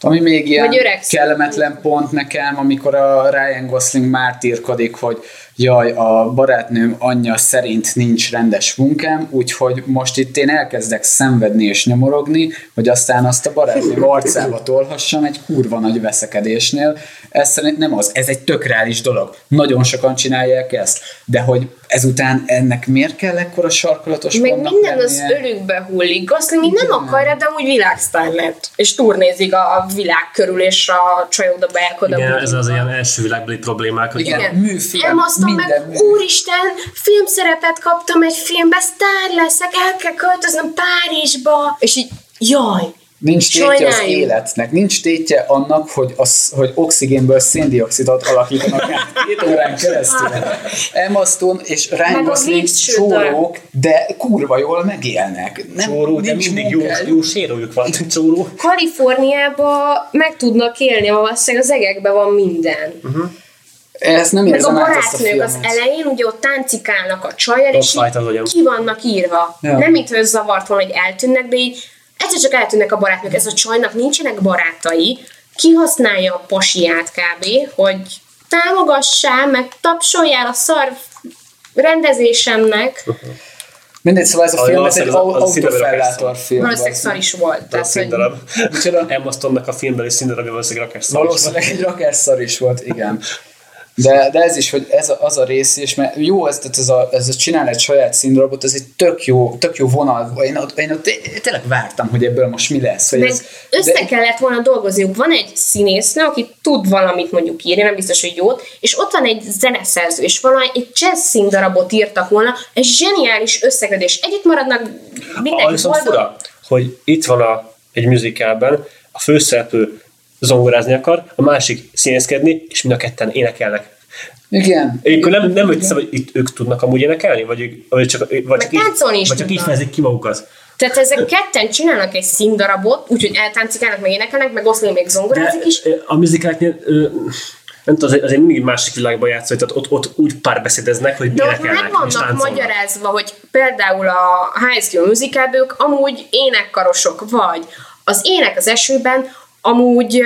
ami még ilyen kellemetlen pont nekem, amikor a Ryan Gosling mártírkodik, hogy jaj, a barátnőm anyja szerint nincs rendes munkám, úgyhogy most itt én elkezdek szenvedni és nyomorogni, hogy aztán azt a barátnőm arcába tolhassam egy kurva nagy veszekedésnél. Ez szerint nem az, ez egy tök reális dolog. Nagyon sokan csinálják ezt, de hogy ezután ennek miért kell ekkora sarkolatos Meg minden az lennie? ölükbe hullik. Gosling így nem akarja, de úgy világsztár lett. És turnézik a világ körül, és a csajok oda belkoda. Igen, ez az ilyen első világbeli problémák, hogy Igen. Igen. műfilm, Stone meg, mű. úristen, filmszerepet kaptam egy filmbe, sztár leszek, el kell költöznöm Párizsba. És így, jaj, Nincs tétje az életnek, nincs tétje annak, hogy, az, hogy oxigénből széndiokszidot alakítanak át két órán keresztül. Emma Stone és Ryan Meg Gosling csórók, de kurva jól megélnek. Nem, csóró, de mindig jó, jó sérójuk van, <laughs> csóró. Kaliforniába meg tudnak élni, ahol valószínűleg az egekben van minden. Ezt nem Meg a érzem ezt a barátnők az elején ugye ott táncikálnak a csajjal, és így ki vannak írva. Ja. Nem itt, hogy zavart volna, hogy eltűnnek, de így egyszer csak eltűnnek a barátnők. Ez a csajnak nincsenek barátai, kihasználja a pasiát kb., hogy támogassál, meg tapsoljál a szar rendezésemnek. Mindegy, szóval ez a A- film, ez egy autofellátor film. Valószínűleg szar is volt. Tehát, hogy színdarab. Micsoda? Emma Stone-nak a filmbeli színdarabja valószínűleg rakás szar is van. Valószínűleg egy rakásszar is volt, igen. De, de ez is, hogy ez a, az a rész is, mert jó, ez, tehát ez, a, ez a csinál egy saját színdarabot, ez egy tök jó, tök jó vonal. Én ott, én ott én tényleg vártam, hogy ebből most mi lesz. Hogy meg ez, össze de, kellett volna dolgozniuk. Van egy színésznő, aki tud valamit mondjuk írni, nem biztos, hogy jót, és ott van egy zeneszerző, és valami egy jazz színdarabot írtak volna, egy zseniális összeködés. Együtt maradnak Ah, mindenki viszont boldog. fura, hogy itt van a, egy musicalben, a főszereplő zongorázni akar, a másik színészkedni, és mind a ketten énekelnek. igen. Én akkor nem, nem hogy hiszem, hogy itt ők tudnak amúgy énekelni, vagy, ők- vagy csak, vagy csak, így, is vagy csak így fejezik ki magukat. Tehát ezek ketten csinálnak egy színdarabot, úgyhogy eltáncikálnak, meg énekelnek, meg Gosling még zongorázik is. a musicaleknél ö, nem tudom, azért, azért mindig másik világban játszol, tehát ott, ott úgy párbeszédeznek, hogy De ott meg vannak magyarázva, hogy például a High School Musical ők amúgy énekkarosok, vagy az ének az esőben amúgy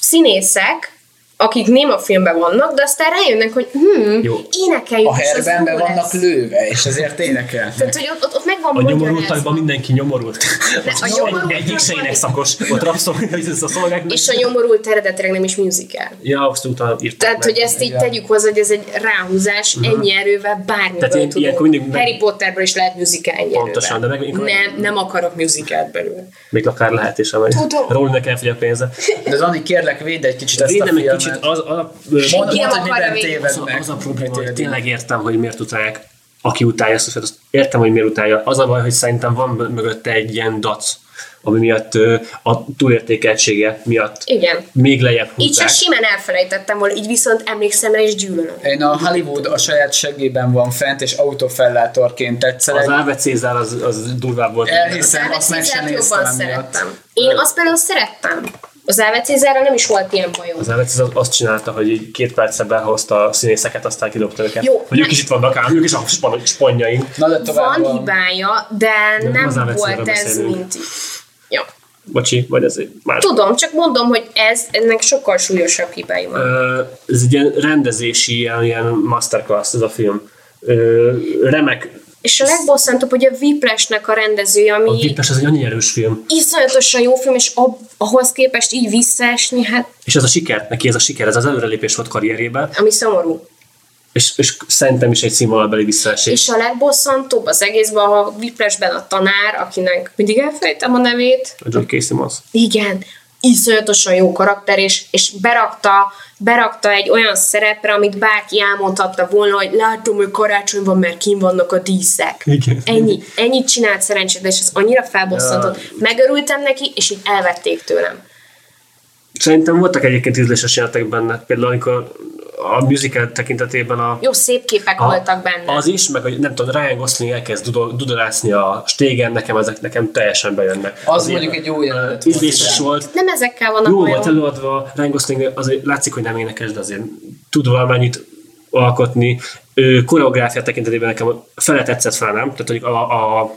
színészek, akik néma filmben vannak, de aztán rájönnek, hogy hm, Jó. énekeljük, A herbenben vannak lesz. lőve, és ezért énekelnek. Tehát, hogy ott, ott, ott meg van A nyomorultakban mindenki nyomorult. De a nyomorultakban- Egyik se énekszakos, ott hogy ez a szolgák. És a nyomorult eredetileg nem is musical. Ja, azt utána írták Tehát, meg. hogy ezt így tegyük hozzá, hogy ez egy ráhúzás, ennyi erővel bármiből Tehát ilyen- tudunk. mindig meg- Harry Potterből is lehet musical ennyi Pontosan, erővel. de meg- nem, nem akarok musicalt belőle. Még akár lehet is, amely Tudom. Rólinak elfogy a pénze. De Zani, kérlek, védd egy kicsit ezt a filmet. Kicsit, az, az, a, nem mondd, hogy miben az, tévednek. az a probléma, hogy tényleg értem, hogy miért utálják, aki utálja ezt a azt értem, hogy miért utálja. Az a baj, hogy szerintem van mögötte egy ilyen dac, ami miatt a túlértékeltsége miatt Igen. még lejjebb Így se simán elfelejtettem volna, így viszont emlékszem rá és gyűlölöm. Én a Hollywood a saját seggében van fent, és autofellátorként Az tetszeleg. Ave Cézár az, az durvább volt. Elhiszem, azt meg sem jobban szerettem. Én azt például szerettem. Az Elve Cézárral nem is volt ilyen bajom. Az Ave Cézár azt csinálta, hogy így két percre behozta a színészeket, aztán kidobta őket. Jó, hogy ők is itt vannak ám, ők is a sponjaink. Na de tovább Van hibája, de nem nem volt ez beszélünk. mint... Ja. Bocsi, vagy ez egy más. Tudom, csak mondom, hogy ez ennek sokkal súlyosabb hibái van. Ez egy ilyen rendezési, ilyen, ilyen masterclass ez a film. Remek, És a legbosszantóbb, hogy a Whiplash-nek a rendezője, a ami Vipes az egy annyi erős film. iszonyatosan jó film, és ab, ahhoz képest így visszaesni, hát És ez a siker, neki ez a siker, ez az előrelépés volt karrierjében, ami szomorú. és, és szerintem is egy színvonalbeli visszaesés. És a legbosszantóbb az egészben, a Whiplashben a tanár, akinek mindig elfelejtem a nevét, A Joy Casey Moss. igen, iszonyatosan jó karakter, és, és berakta, berakta egy olyan szerepre, amit bárki elmondhatta volna, hogy látom, hogy karácsony van, mert kim vannak a díszek. Igen. Ennyi, ennyit csinált szerencsét, és ez annyira felbosszantott. Megörültem neki, és így elvették tőlem. Szerintem voltak egyébként ízléses jelenetek benne, például amikor a musical tekintetében a, Jó, szép képek a voltak benne. Az is, meg hogy nem tudom, Ryan Gosling elkezd dudol- dudorászni a stégen, nekem ezek nekem teljesen bejönnek. Az ilyen, mondjuk egy jó jelenet. Ízléses volt, Nem ezekkel van a Jó volt előadva, Ryan Gosling azért látszik, hogy nem énekes, de azért tud valamennyit alkotni. Ö, koreográfia tekintetében nekem a fele tetszett fel, nem? Tehát, hogy a, a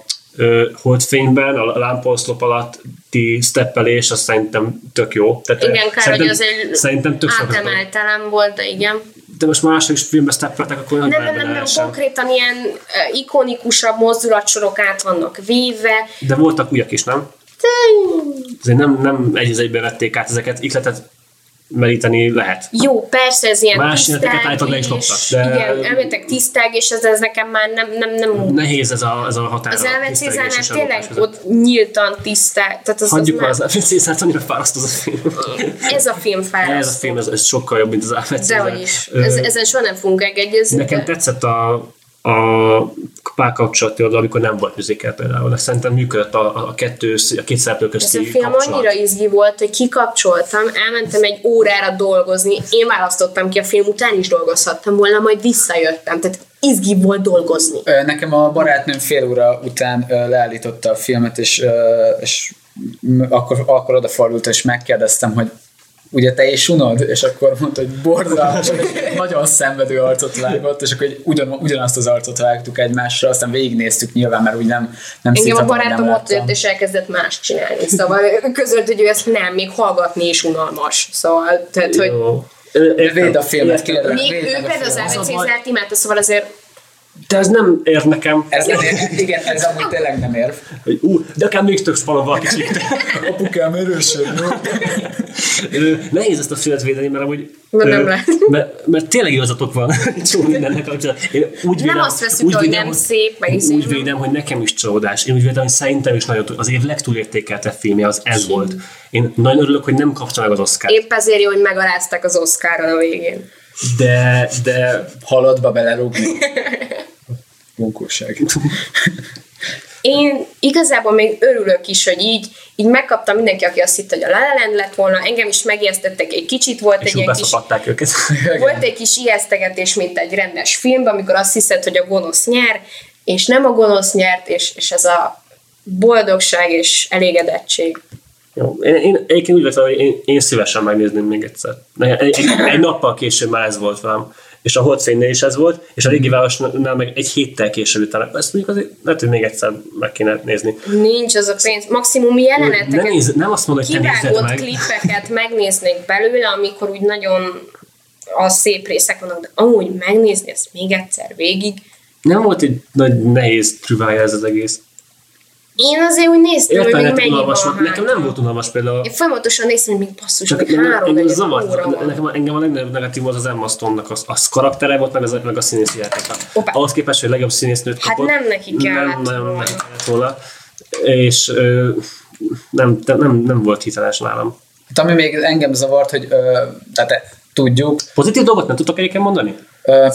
holdfényben, a lámpaoszlop alatti steppelés, az szerintem tök jó. Tehát, Igen, kár, szerintem, hogy az egy szerintem tök szokatlan. átemeltelem volt, de igen. De most második filmben steppeltek, akkor Nem, nem, nem, nem, konkrétan ilyen ikonikusabb mozdulatsorok át vannak véve. De voltak újak is, nem? Azért nem, nem egy az egyben vették át ezeket, ikletet meríteni lehet. jó, persze ez ilyen Más tisztág le is loptak, de- igen, elmentek tisztág, és ez, ez nekem már nem, nem, nem Nehéz ez a, ez a határ. az a tényleg ott nyíltan tisztág. Tehát az, Hagyjuk az már az Alfred Cézárt, annyira fáraszt az a film. <laughs> ez a film fárasztó. Ez a film, ez, ez sokkal jobb, mint az Alfred Cézár. Dehogy is. Ez, ezen soha nem fogunk egegyezni. Nekem tetszett a, a párkapcsolati oldal, amikor nem volt musical például. Szerintem működött a, a, kettő, a két szereplő Ez közti a film kapcsolat. annyira izgi volt, hogy kikapcsoltam, elmentem egy órára dolgozni, én választottam ki a film után is dolgozhattam volna, majd visszajöttem. Tehát izgi volt dolgozni. Nekem a barátnőm fél óra után leállította a filmet, és, és akkor, akkor odafordult, és megkérdeztem, hogy ugye te is unod? És akkor mondta, hogy borzalmas, nagyon szenvedő arcot vágott, és akkor egy ugyan, ugyanazt az arcot vágtuk egymásra, aztán végignéztük nyilván, mert úgy nem, nem Engem a hogy barátom ott jött, és elkezdett más csinálni. Szóval közölt, hogy ő ezt nem, még hallgatni is unalmas. Szóval, tehát, hogy Jó. Értem. Védd a filmet, kérlek. még ő például az filmet. Elvet Az a baj- Cézárt imádta, szóval azért De ez nem ér nekem. Ez nem ér, igen, ez amúgy tényleg nem érv. Hogy, ú, de akár még több spalom van kicsit. Apukám? Ö, Nehéz ezt a filmet védeni, mert amúgy... Mert nem lehet. Mert, mert tényleg igazatok van <laughs> csomó mindennek kapcsolatban. Én úgy Nem védem, azt veszük, úgy hogy védem, nem szép, meg úgy, izé, úgy nem. védem, hogy nekem is csalódás. Én úgy védem, hogy szerintem is nagyon, az év legtúlértékeltebb filmje az ez volt. Én nagyon örülök, hogy nem kapta meg az Oscar. épp ezért jó, hogy megalázták az Oscaron a végén. De, de Halottba belerúgni. <laughs> Bunkóság. Én igazából még örülök is, hogy így, így megkaptam mindenki, aki azt hitte, hogy a La La Land lett volna, engem is megijesztettek egy kicsit, volt és egy ilyen kis őket. <laughs> Volt egy kis ijesztegetés, mint egy rendes filmben, amikor azt hiszed, hogy a gonosz nyer, és nem a gonosz nyert, és, és ez a boldogság és elégedettség. Jó. Én, én egyébként úgy vettem, hogy én, én szívesen megnézném még egyszer. Egy, egy, egy nappal később már ez volt velem. És a Holdfénynél is ez volt, és a régi városnál meg egy héttel később utána. Ezt mondjuk azért lehet, hogy még egyszer meg kéne nézni. Nincs az a pénz. Maximum Nem, jeleneteket, néz, nem azt mondom, hogy kivágott meg. klippeket megnéznék belőle, amikor úgy nagyon a szép részek vannak, de amúgy megnézni ezt még egyszer végig. Nem volt egy nagy nehéz trüvája ez az egész. Én azért úgy néztem, hogy Értem, még hogy mennyi unalmas van volt. Nekem nem volt unalmas például. Én folyamatosan néztem, hogy még basszus, Csak még engem, három engem zavart, van. nekem, engem a legnagyobb negatív volt az Emma Stone-nak, az, az karaktere volt, meg, az, meg a színészi játéka. Ahhoz képest, hogy legjobb színésznőt Hát kapott. nem neki kellett nem, nem, volna. nem kellett volna. És ö, nem, nem, nem, nem volt hiteles nálam. Hát ami még engem zavart, hogy ö, tehát e, tudjuk, Pozitív dolgot nem tudtok egyébként mondani?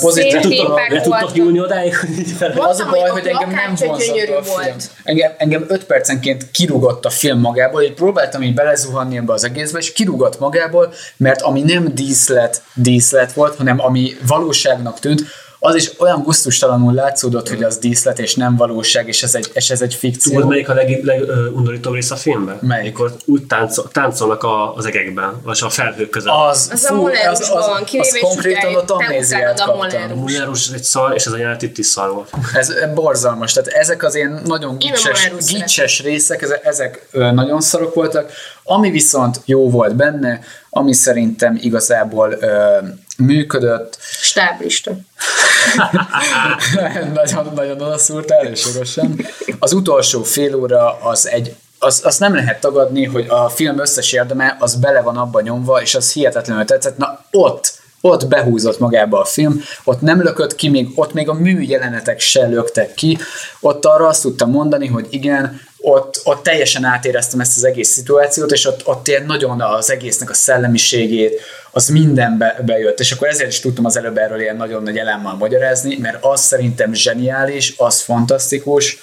Pozitív Szép Le tudtok, nyúlni odáig, hogy az a baj, hogy engem nem vonzott a film. volt. Engem, engem 5 percenként kirúgott a film magából, és próbáltam így belezuhanni ebbe az egészbe, és kirúgott magából, mert ami nem díszlet, díszlet volt, hanem ami valóságnak tűnt, az is olyan gusztustalanul látszódott, hogy az díszlet és nem valóság, és ez egy, és ez egy fikció. Tudod, melyik a leg, legundorítóbb rész a filmben? Melyik? Amikor úgy táncol, táncolnak a, az egekben, vagy a felhők között. Az, Az a Moulin-Rouge-ban van, kivéve az és konkrétan ott amnéziát kaptam. A Rouge egy szar, és ez a jelenet itt is szar volt. Ez borzalmas. Tehát ezek az ilyen nagyon gicses, gicses részek, ezek, nagyon szarok voltak. Ami viszont jó volt benne, ami szerintem igazából működött, Stáblista. <laughs> nagyon, nagyon odaszúrtál, és jogosan. Az utolsó fél óra az egy az, azt nem lehet tagadni, hogy a film összes érdeme az bele van abban nyomva, és az hihetetlenül tetszett. Na ott, ott behúzott magába a film, ott nem lökött ki, még, ott még a mű jelenetek se löktek ki, ott arra azt tudtam mondani, hogy igen, ott, ott teljesen átéreztem ezt az egész szituációt, és ott, ott ilyen nagyon az egésznek a szellemiségét, az mindenbe bejött, és akkor ezért is tudtam az előbb erről ilyen nagyon nagy elemmel magyarázni, mert az szerintem zseniális, az fantasztikus,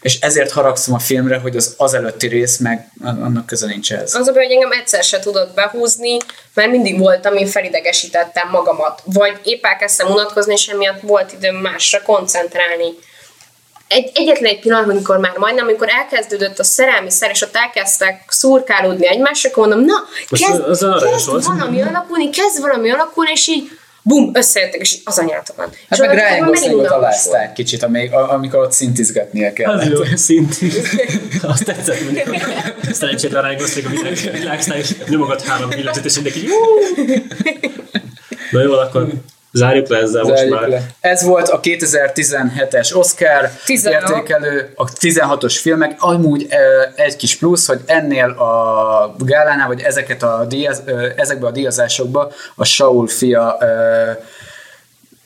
és ezért haragszom a filmre, hogy az az előtti rész meg annak köze nincs ez. Az a baj, hogy engem egyszer se tudott behúzni, mert mindig voltam, én felidegesítettem magamat. Vagy épp elkezdtem unatkozni, és emiatt volt időm másra koncentrálni. Egy, egyetlen egy pillanat, amikor már majdnem, amikor elkezdődött a szerelmi szer, és ott elkezdtek szurkálódni egymásra, akkor mondom, na, kezd, az kezd volt. valami alakulni, kezd valami alakulni, és így bum, összejöttek, és így az anyátokon. Hát és meg Ryan Goslingot alázták kicsit, amíg, a- amikor ott szintizgetnie Az kellett. jó, szintén. <laughs> Azt tetszett, mondjuk. Szerencsétlen Ryan Gosling a világ, világsztár, és nyomogat három pillanatot, és mindenki. <laughs> Na jó, akkor zárjuk le ezzel most Zárjuk már. le. Ez volt a 2017-es Oscar 16. értékelő, a 16-os filmek. Amúgy egy kis plusz, hogy ennél a gálánál, vagy ezeket a díjaz, ezekbe a díjazásokba a Saul fia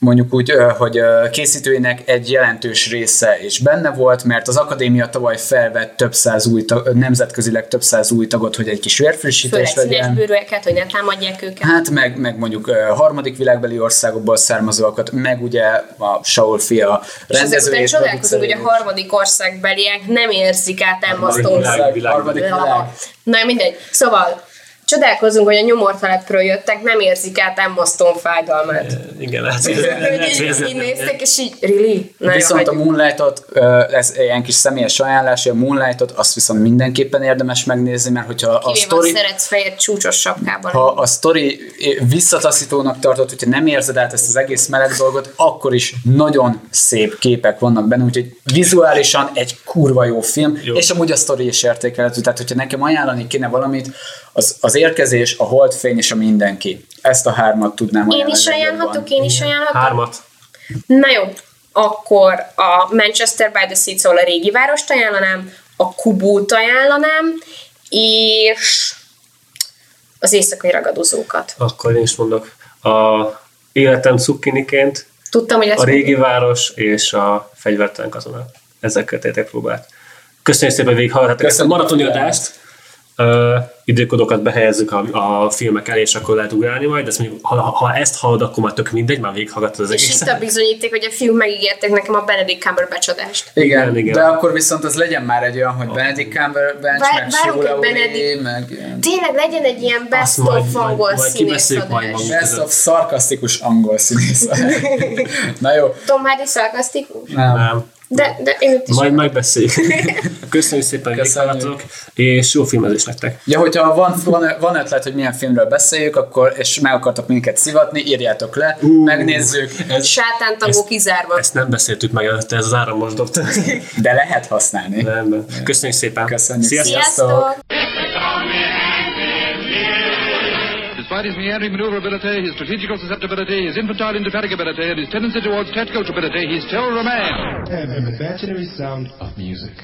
mondjuk úgy, hogy készítőinek egy jelentős része is benne volt, mert az akadémia tavaly felvett több száz új tag, nemzetközileg több száz új tagot, hogy egy kis Főleg vérfrissítés színes legyen. bőrűeket, hogy ne támadják őket. Hát meg, meg mondjuk harmadik világbeli országokból származóakat, meg ugye a Saul fia És rendező után és csodálkozunk, hogy a harmadik országbeliek nem érzik át Emma Stone világ, világ. Harmadik világ. Lava. Na mindegy. Szóval csodálkozunk, hogy a nyomortelepről jöttek, nem érzik át Emma Stone fájdalmát. Igen, lehet, hogy így, néztek, és így, really? Na, Viszont jó, a. Moonlightot, ez ilyen kis személyes ajánlás, a Moonlightot azt viszont mindenképpen érdemes megnézni, mert hogyha a Kivéve sztori... a szeretsz fehér csúcsos sapkában. ha a sztori visszataszítónak tartott, hogyha nem érzed át ezt az egész meleg dolgot, akkor is nagyon szép képek vannak benne, úgyhogy vizuálisan egy kurva jó film, Jó. jó. és amúgy a sztori is értékelhető, tehát hogyha nekem ajánlani kéne valamit, az, az érkezés, a holdfény és a mindenki. Ezt a hármat tudnám Én is ajánlhatok, én is ajánlhatok. Hármat. Na jó, akkor a Manchester by the Sea, szóval a régi várost ajánlanám, a Kubót ajánlanám, és az éjszakai ragadozókat. Akkor én is mondok. A életem cukkiniként, Tudtam, hogy ezt a régi város és a fegyvertelen katona. Ezekkel tettek próbát. Köszönjük szépen, hogy végighallgattátok ezt a maratoni adást. Uh, időkodokat behelyezzük a, a filmek elé, és akkor lehet ugrálni majd, de ezt mondjuk, ha, ha ezt hallod, akkor már tök mindegy, már végighallgattad az És egészet. itt a bizonyíték, hogy a fiúk megígérték nekem a Benedict Cumberbatch adást. Igen, Igen, igen, de akkor viszont az legyen már egy olyan, hogy Benedict Cumberbatch, Vár- meg várunk Sue egy Laurie, Benedict- meg ilyen Tényleg legyen egy ilyen best Azt of majd- angol majd színész majd adás. best of szarkasztikus angol színész. <laughs> Na jó, Tom Hardy szarkasztikus? nem. Nem. De, de én itt is Majd megbeszéljük. <laughs> Köszönjük szépen, hogy Köszönjük. és jó filmezés nektek. Ja, hogyha van, van, van ötlet, hogy milyen filmről beszéljük, akkor, és meg akartok minket szivatni, írjátok le, Ú. megnézzük, Ez, sátántagó kizárva. ezt nem beszéltük meg előtte, ez az áramos doktor. de lehet használni. Nem, nem. Köszönjük szépen. Köszönjük. Sziasztok. Sziasztok! Despite his meandering maneuverability, his strategical susceptibility, his infantile indefatigability, and his tendency towards tactical stupidity, he's still a man. and an imaginary sound of music.